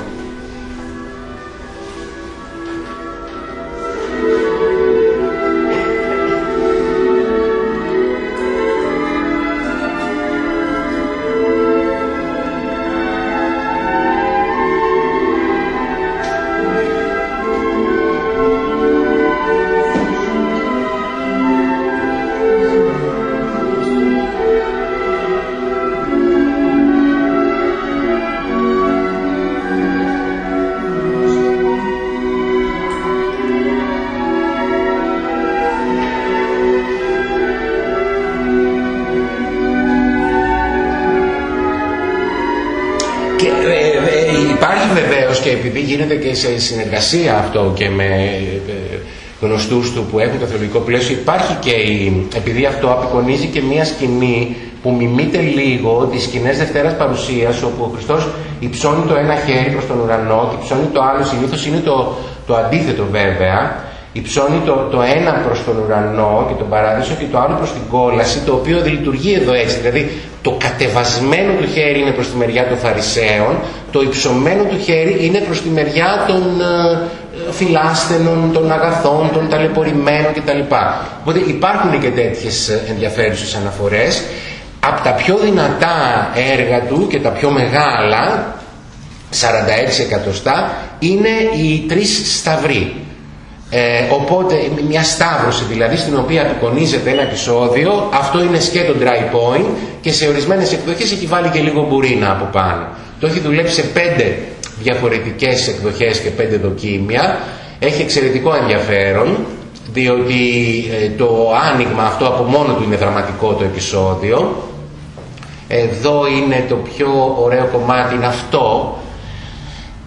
Γίνεται και σε συνεργασία αυτό και με ε, γνωστούς του που έχουν το θεολογικό πλαίσιο υπάρχει και η, επειδή αυτό απεικονίζει και μια σκηνή που μιμείται λίγο τις σκηνές Δευτέρας Παρουσίας όπου ο Χριστός υψώνει το ένα χέρι προς τον ουρανό και υψώνει το άλλο συνήθως είναι το, το αντίθετο βέβαια υψώνει το, το ένα προς τον ουρανό και τον παράδεισο και το άλλο προς την κόλαση το οποίο δεν λειτουργεί εδώ έτσι. Δηλαδή το κατεβασμένο του χέρι είναι προς τη μεριά των Φαρισαίων το υψωμένο του χέρι είναι προς τη μεριά των ε, φιλάστενων, των αγαθών, των ταλαιπωρημένων κτλ. Οπότε υπάρχουν και τέτοιες ενδιαφέρουσες αναφορές. Από τα πιο δυνατά έργα του και τα πιο μεγάλα 46 εκατοστά είναι οι τρεις σταυροί. Ε, οπότε μια σταύρωση δηλαδή στην οποία απεικονίζεται ένα επεισόδιο, αυτό είναι σκέτο dry point και σε ορισμένες εκδοχές έχει βάλει και λίγο μπουρίνα από πάνω. Το έχει δουλέψει σε πέντε διαφορετικές εκδοχές και πέντε δοκίμια. Έχει εξαιρετικό ενδιαφέρον διότι ε, το άνοιγμα αυτό από μόνο του είναι δραματικό το επεισόδιο. Εδώ είναι το πιο ωραίο κομμάτι, είναι αυτό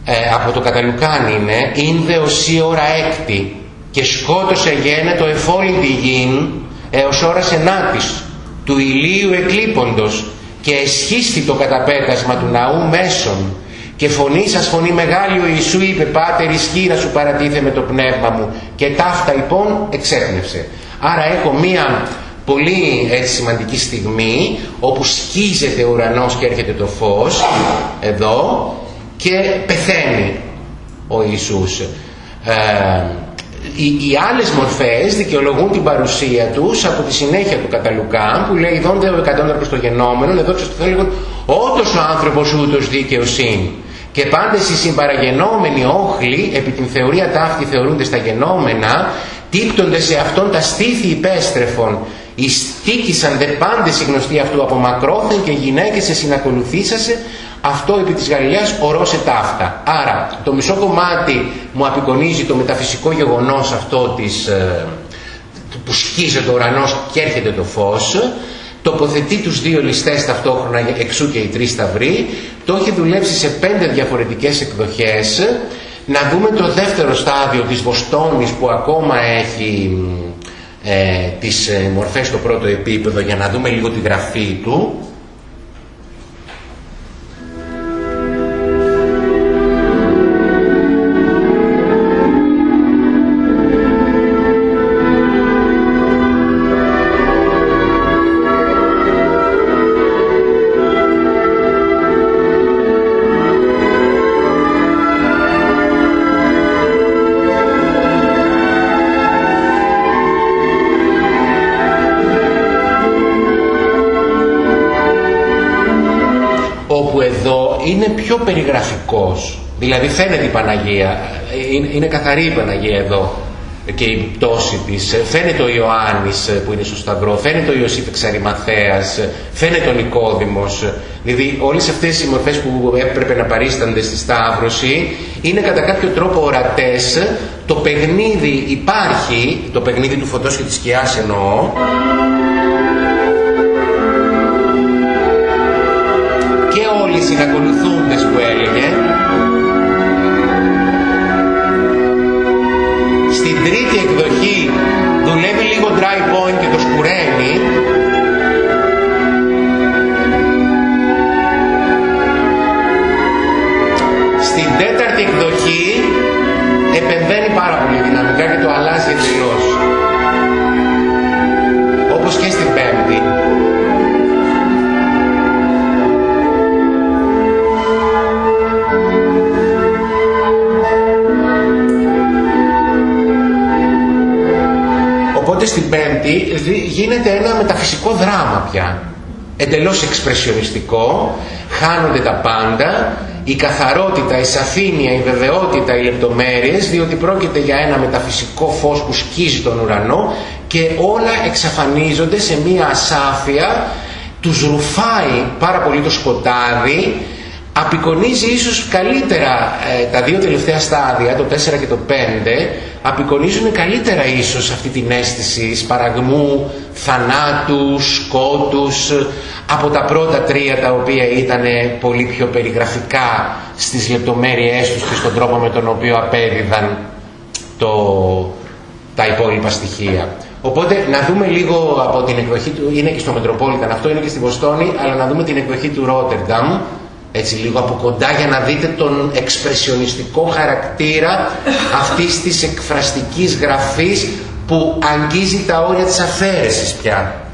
ε, από το Καταλουκάν είναι «Ίνδε οσί ώρα έκτη και σκότωσε γένετο εφόλη τη γην έως ώρας ενάτης του ηλίου εκλείποντος και εσχίστη το καταπέτασμα του ναού μέσων και φωνή σας φωνή μεγάλη ο Ιησού είπε «Πάτερ ισχύρα σου παρατίθε με το πνεύμα μου» και ταύτα λοιπόν εξέπνευσε. Άρα έχω μία πολύ έτσι, σημαντική στιγμή όπου σκίζεται ο ουρανός και έρχεται το φως εδώ και πεθαίνει ο Ιησούς. Ε, οι, οι άλλες μορφές δικαιολογούν την παρουσία τους από τη συνέχεια του Καταλουκά που λέει «Δόντε ο εκατόνταρπος το γενόμενο, εδώ στο θέλει «Ότος ο άνθρωπος ούτως δικαιοσύνη». Και πάντες οι συμπαραγενόμενοι όχλοι, επί την θεωρία ταύτη θεωρούνται στα γενόμενα, τύπτονται σε αυτόν τα στήθη υπέστρεφων. Ιστίκησαν δε πάντες οι γνωστοί αυτού από μακρόθεν και γυναίκες σε συνακολουθήσασε αυτό επί της Γαλιλαίας ορώσε ταύτα. Άρα το μισό κομμάτι μου απεικονίζει το μεταφυσικό γεγονός αυτό της, ε, που σκίζει ο ουρανός και έρχεται το φως. Τοποθετεί τους δύο ληστές ταυτόχρονα εξού και οι τρεις σταυροί. Το έχει δουλέψει σε πέντε διαφορετικές εκδοχές. Να δούμε το δεύτερο στάδιο της Βοστόνης που ακόμα έχει ε, τις ε, μορφές στο πρώτο επίπεδο για να δούμε λίγο τη γραφή του περιγραφικός. Δηλαδή φαίνεται η Παναγία, είναι, καθαρή η Παναγία εδώ και η πτώση της. Φαίνεται ο Ιωάννης που είναι στο Σταυρό, φαίνεται ο Ιωσήφ Εξαρημαθέας, φαίνεται ο Νικόδημος. Δηλαδή όλες αυτές οι μορφές που έπρεπε να παρίστανται στη Σταύρωση είναι κατά κάποιο τρόπο ορατές. Το παιχνίδι υπάρχει, το παιχνίδι του φωτός και της σκιάς εννοώ, οι συνακολουθούντες που έλεγε στην τρίτη εκδοχή δουλεύει λίγο dry point και το σκουραίνει στην τέταρτη εκδοχή επεμβαίνει πάρα πολύ δυναμικά και το αλλάζει εντελώς Οπότε στην Πέμπτη γίνεται ένα μεταφυσικό δράμα πια. Εντελώς εξπρεσιονιστικό, χάνονται τα πάντα, η καθαρότητα, η σαφήνεια, η βεβαιότητα, οι λεπτομέρειες, διότι πρόκειται για ένα μεταφυσικό φως που σκίζει τον ουρανό και όλα εξαφανίζονται σε μία ασάφεια, τους ρουφάει πάρα πολύ το σκοτάδι, απεικονίζει ίσως καλύτερα ε, τα δύο τελευταία στάδια, το 4 και το 5, απεικονίζουν καλύτερα ίσως αυτή την αίσθηση σπαραγμού, θανάτου, σκότους, από τα πρώτα τρία τα οποία ήταν πολύ πιο περιγραφικά στις λεπτομέρειές τους και στον τρόπο με τον οποίο απέδιδαν το, τα υπόλοιπα στοιχεία. Οπότε να δούμε λίγο από την εκδοχή του, είναι και στο Μετροπόλιταν αυτό, είναι και στη Βοστόνη, αλλά να δούμε την εκδοχή του Ρότερνταμ, έτσι λίγο από κοντά για να δείτε τον εξπρεσιονιστικό χαρακτήρα αυτής της εκφραστικής γραφής που αγγίζει τα όρια της αφαίρεσης πια.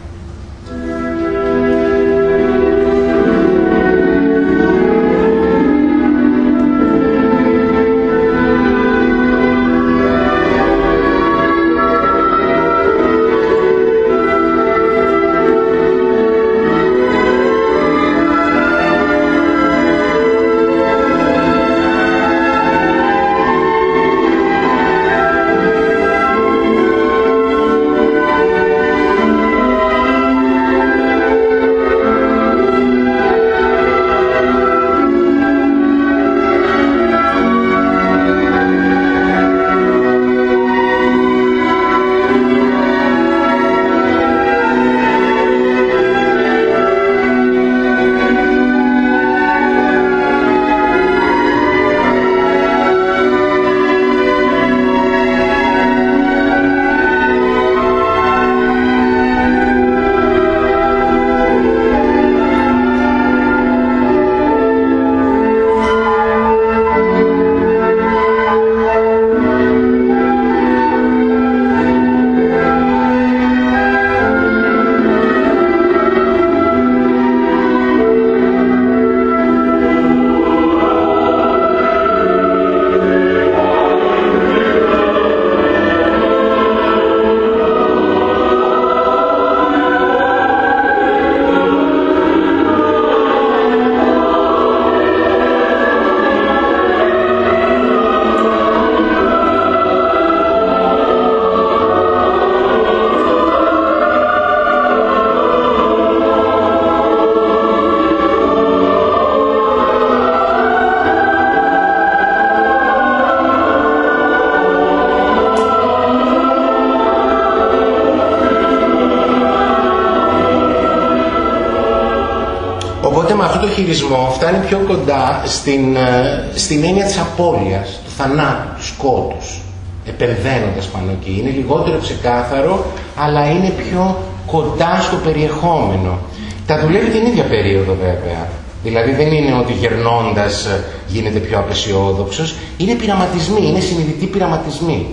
Με αυτό το χειρισμό φτάνει πιο κοντά στην, ε, στην έννοια της απώλειας, του θανάτου, του σκότους, επεμβαίνοντας πάνω εκεί. Είναι λιγότερο ξεκάθαρο, αλλά είναι πιο κοντά στο περιεχόμενο. Τα δουλεύει την ίδια περίοδο βέβαια. Δηλαδή δεν είναι ότι γερνώντας ε, γίνεται πιο απεσιόδοξος, είναι πειραματισμοί, είναι συνειδητοί πειραματισμοί.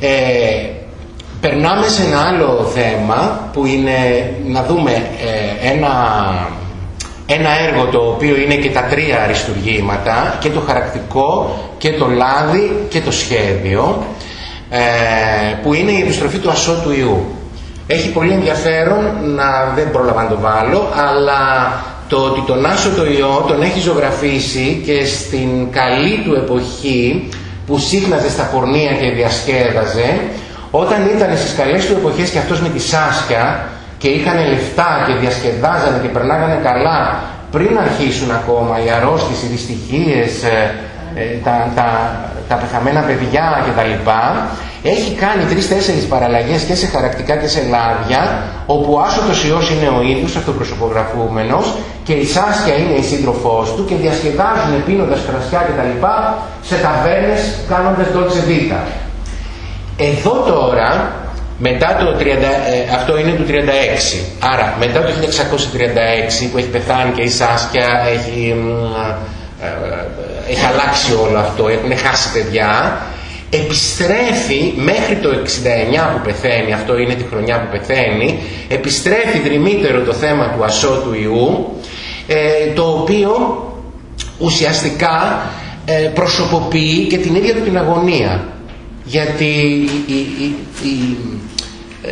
Ε, περνάμε σε ένα άλλο θέμα που είναι να δούμε ε, ένα, ένα έργο το οποίο είναι και τα τρία αριστουργήματα και το χαρακτικό και το λάδι και το σχέδιο ε, που είναι η επιστροφή του ασώτου ιού. Έχει πολύ ενδιαφέρον να δεν πρόλαβα να το βάλω αλλά το ότι τον άσωτο ιό τον έχει ζωγραφίσει και στην καλή του εποχή που σύχναζε στα πορνεία και διασκέδαζε όταν ήταν στις καλές του εποχές και αυτός με τη Σάσκια και είχαν λεφτά και διασκεδάζανε και περνάγανε καλά πριν αρχίσουν ακόμα οι αρρώστιες, οι δυστυχίες, ε, ε, τα, τα, τα πεθαμένα παιδιά κτλ. Έχει κάνει τρεις-τέσσερις παραλλαγές και σε χαρακτικά και σε λάδια όπου ο άσωτος ιός είναι ο ίδιος αυτοπροσωπογραφούμενος και η Σάσκια είναι η σύντροφός του και διασκεδάζουν πίνοντας κρασιά κτλ. σε ταβέρνες κάνοντας Dolce Vita. Εδώ τώρα, μετά το 30, ε, αυτό είναι του 36, άρα μετά το 1636 που έχει πεθάνει και η Σάσκια έχει, ε, ε, έχει αλλάξει όλο αυτό, έχουν χάσει παιδιά, επιστρέφει μέχρι το 69 που πεθαίνει, αυτό είναι τη χρονιά που πεθαίνει, επιστρέφει δρυμύτερο το θέμα του ασώτου ιού, το οποίο ουσιαστικά προσωποποιεί και την ίδια του την αγωνία γιατί οι, οι, οι, ε,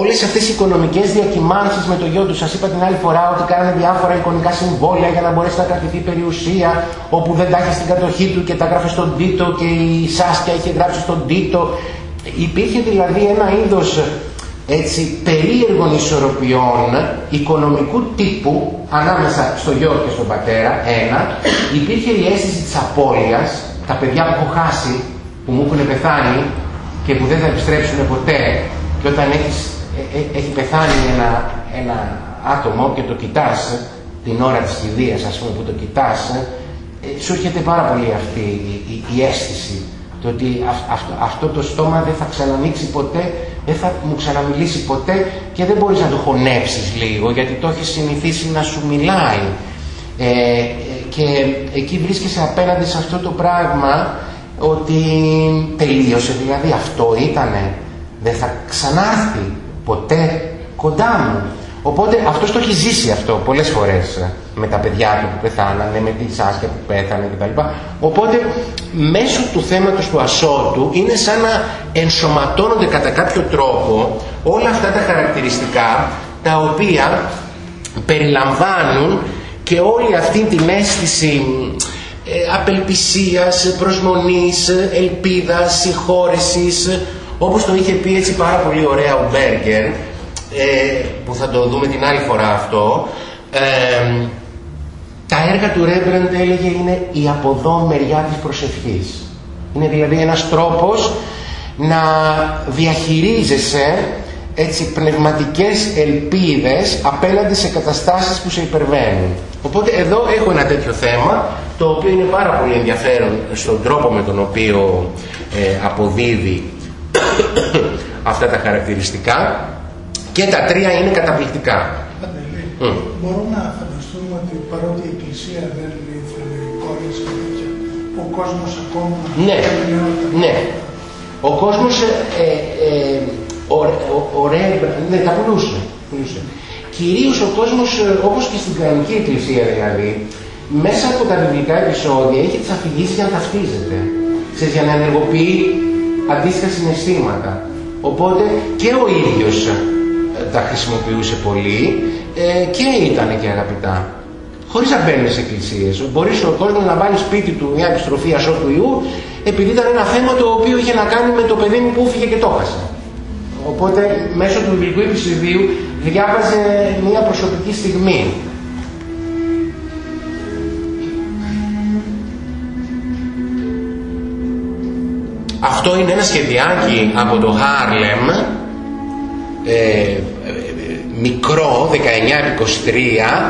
όλες αυτές οι οικονομικές διακυμάνσεις με το γιο τους σας είπα την άλλη φορά ότι κάνανε διάφορα εικονικά συμβόλαια για να μπορέσει να κρατηθεί η περιουσία όπου δεν τα είχε στην κατοχή του και τα γράφει στον Τίτο και η Σάσκια είχε γράψει στον Τίτο. Υπήρχε δηλαδή ένα είδος έτσι περίεργων ισορροπιών οικονομικού τύπου ανάμεσα στο γιο και στον πατέρα ένα. Υπήρχε η αίσθηση της απώλειας τα παιδιά που έχω χάσει που μου έχουν πεθάνει και που δεν θα επιστρέψουν ποτέ και όταν έχεις, ε, ε, έχει πεθάνει ένα, ένα άτομο και το κοιτάς την ώρα της κηδείας ας πούμε που το κοιτάς ε, σου έρχεται πάρα πολύ αυτή η, η, αίσθηση το ότι αυτό, αυτό το στόμα δεν θα ξανανοίξει ποτέ, δεν θα μου ξαναμιλήσει ποτέ και δεν μπορείς να το χωνέψεις λίγο γιατί το έχεις συνηθίσει να σου μιλάει. Ε, και εκεί βρίσκεσαι απέναντι σε αυτό το πράγμα ότι τελείωσε, δηλαδή αυτό ήτανε, δεν θα ξανάρθει ποτέ κοντά μου. Οπότε αυτός το έχει ζήσει αυτό πολλές φορές ε, με τα παιδιά του που πεθάνανε, με τη Σάσκια που πέθανε κτλ. Οπότε μέσω του θέματος του ασώτου είναι σαν να ενσωματώνονται κατά κάποιο τρόπο όλα αυτά τα χαρακτηριστικά τα οποία περιλαμβάνουν και όλη αυτή την αίσθηση ε, απελπισίας, προσμονής, ελπίδας, συγχώρεσης, όπως το είχε πει έτσι πάρα πολύ ωραία ο Μπέργκερ, ε, που θα το δούμε την άλλη φορά αυτό, ε, τα έργα του Ρέμπραντ έλεγε είναι η από μεριά της προσευχής. Είναι δηλαδή ένας τρόπος να διαχειρίζεσαι έτσι πνευματικές ελπίδες απέναντι σε καταστάσεις που σε υπερβαίνουν. Οπότε εδώ έχω ένα τέτοιο θέμα το οποίο είναι πάρα πολύ ενδιαφέρον στον τρόπο με τον οποίο ε, αποδίδει αυτά τα χαρακτηριστικά και τα τρία είναι καταπληκτικά. Mm. Μπορούμε να φανταστούμε ότι παρότι η Εκκλησία δεν ήθελε εικόνες και τέτοια, ο κόσμος ακόμα ναι, ναι. Ο κόσμος ε, ε, ωραία, ναι, τα πουλούσε. πουλούσε. Κυρίως ο κόσμος, ε, όπως και στην κανονική εκκλησία δηλαδή, μέσα από τα βιβλικά επεισόδια έχει τις αφηγήσεις για να ταυτίζεται. Ξέρεις, για να ενεργοποιεί αντίστοιχα συναισθήματα. Οπότε και ο ίδιος ε, τα χρησιμοποιούσε πολύ ε, και ήταν και αγαπητά. Χωρίς να μπαίνουν σε εκκλησίες. Μπορείς ο κόσμος να βάλεις σπίτι του μια επιστροφή ασώτου ιού επειδή ήταν ένα θέμα το οποίο είχε να κάνει με το παιδί μου που φύγε και το έχασε. Οπότε μέσω του βιβλικού επεισοδίου διάβαζε μια προσωπική στιγμή. Αυτό είναι ένα σχεδιάκι από το Χάρλεμ ε, μικρό, 19 23,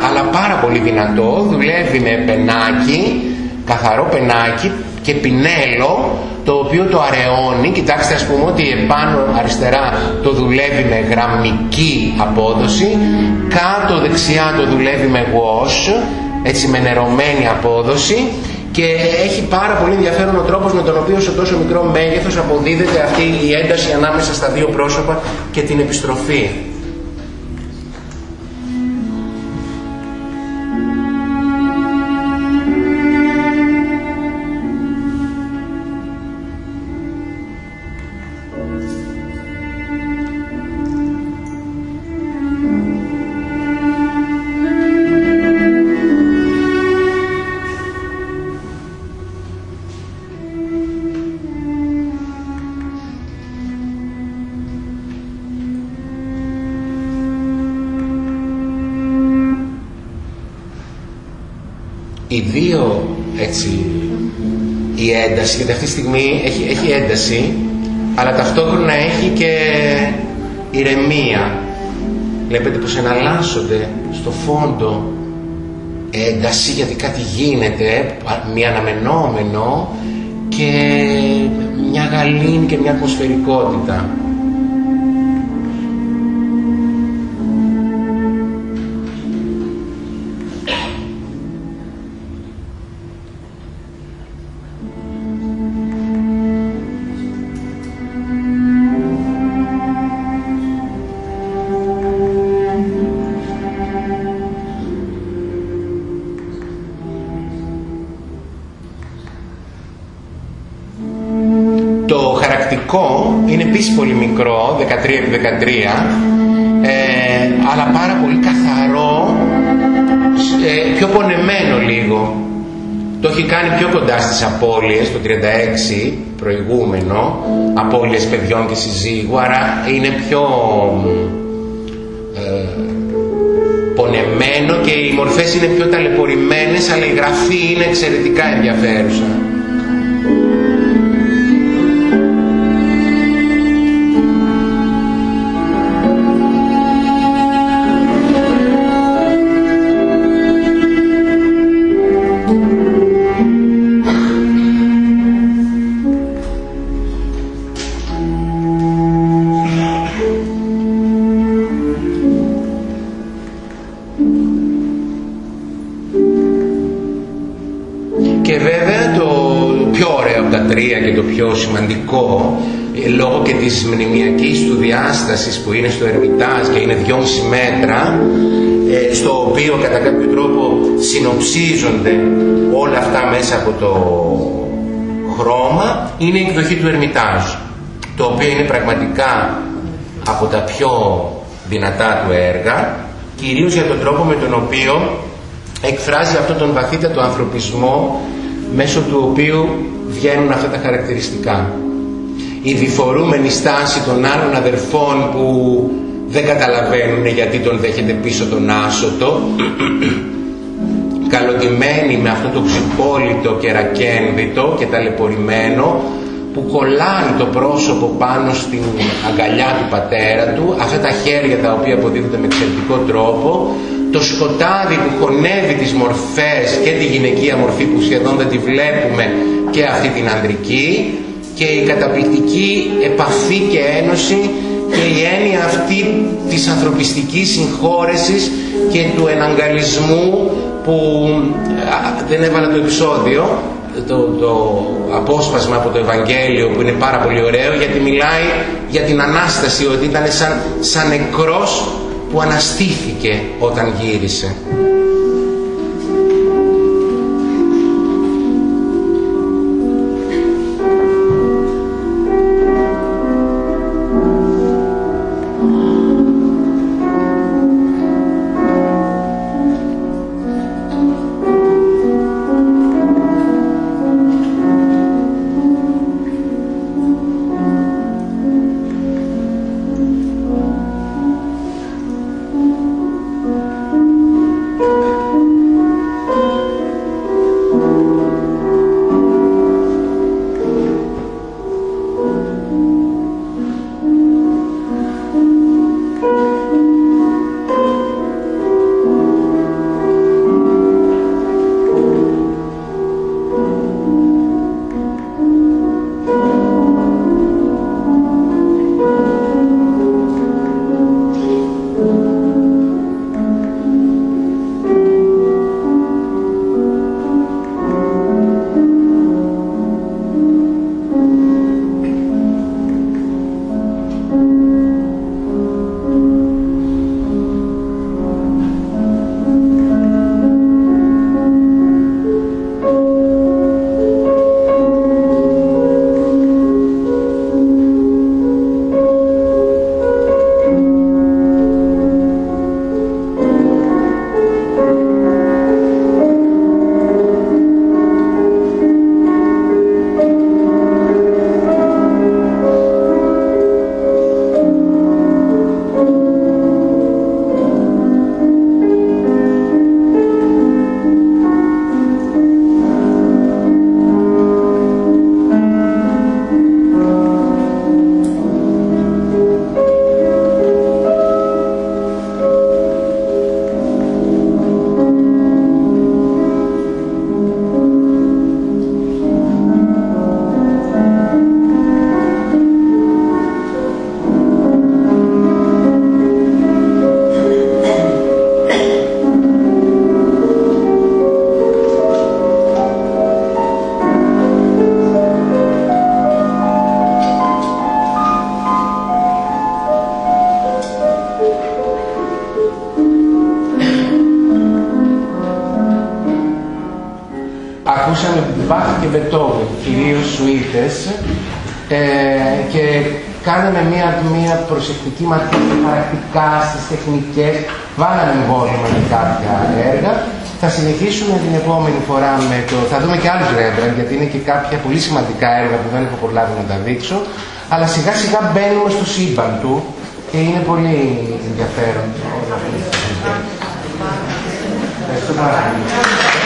αλλά πάρα πολύ δυνατό, δουλεύει με πενάκι, καθαρό πενάκι και πινέλο, το οποίο το αραιώνει. Κοιτάξτε ας πούμε ότι επάνω αριστερά το δουλεύει με γραμμική απόδοση, κάτω δεξιά το δουλεύει με wash, έτσι με νερωμένη απόδοση και έχει πάρα πολύ ενδιαφέρον ο τρόπος με τον οποίο σε τόσο μικρό μέγεθος αποδίδεται αυτή η ένταση ανάμεσα στα δύο πρόσωπα και την επιστροφή. Οι δύο έτσι η ένταση, γιατί αυτή τη στιγμή έχει, έχει ένταση, αλλά ταυτόχρονα έχει και ηρεμία. Βλέπετε πως εναλλάσσονται στο φόντο ένταση γιατί κάτι γίνεται, μια αναμενόμενο και μια γαλήνη και μια ατμοσφαιρικότητα. Επίσης πολύ μικρό, 13 13, ε, αλλά πάρα πολύ καθαρό, ε, πιο πονεμένο λίγο. Το έχει κάνει πιο κοντά στις απώλειες, το 36 προηγούμενο, απώλειες παιδιών και συζύγου, άρα είναι πιο ε, πονεμένο και οι μορφές είναι πιο ταλαιπωρημένες, αλλά η γραφή είναι εξαιρετικά ενδιαφέρουσα. Διάστασης που είναι στο Ερμητάζ και είναι 2,5 μέτρα ε, στο οποίο κατά κάποιο τρόπο συνοψίζονται όλα αυτά μέσα από το χρώμα είναι η εκδοχή του Ερμητάζ το οποίο είναι πραγματικά από τα πιο δυνατά του έργα κυρίως για τον τρόπο με τον οποίο εκφράζει αυτόν τον βαθύτατο ανθρωπισμό μέσω του οποίου βγαίνουν αυτά τα χαρακτηριστικά. Η διφορούμενη στάση των άλλων αδερφών που δεν καταλαβαίνουν γιατί τον δέχεται πίσω τον άσωτο. Καλωτημένοι με αυτό το ξυπόλυτο και ρακένδυτο και ταλαιπωρημένο που κολλάει το πρόσωπο πάνω στην αγκαλιά του πατέρα του αυτά τα χέρια τα οποία αποδίδονται με εξαιρετικό τρόπο το σκοτάδι που χωνεύει τις μορφές και τη γυναικεία μορφή που σχεδόν δεν τη βλέπουμε και αυτή την ανδρική και η καταπληκτική επαφή και ένωση και η έννοια αυτή της ανθρωπιστικής συγχώρεσης και του εναγκαλισμού που δεν έβαλα το επεισόδιο το, το απόσπασμα από το Ευαγγέλιο που είναι πάρα πολύ ωραίο γιατί μιλάει για την Ανάσταση ότι ήταν σαν, σαν νεκρός που αναστήθηκε όταν γύρισε. Μια προσεκτική ματιά χαρακτικά στις τεχνικές, βάλαμε βόλυμα για κάποια έργα. Θα συνεχίσουμε την επόμενη φορά με το... Θα δούμε και άλλους Ρέμπραντ, γιατί είναι και κάποια πολύ σημαντικά έργα που δεν έχω προλάβει να τα δείξω. Αλλά σιγά σιγά μπαίνουμε στο σύμπαν του και είναι πολύ ενδιαφέρον. Ευχαριστώ πάρα πολύ.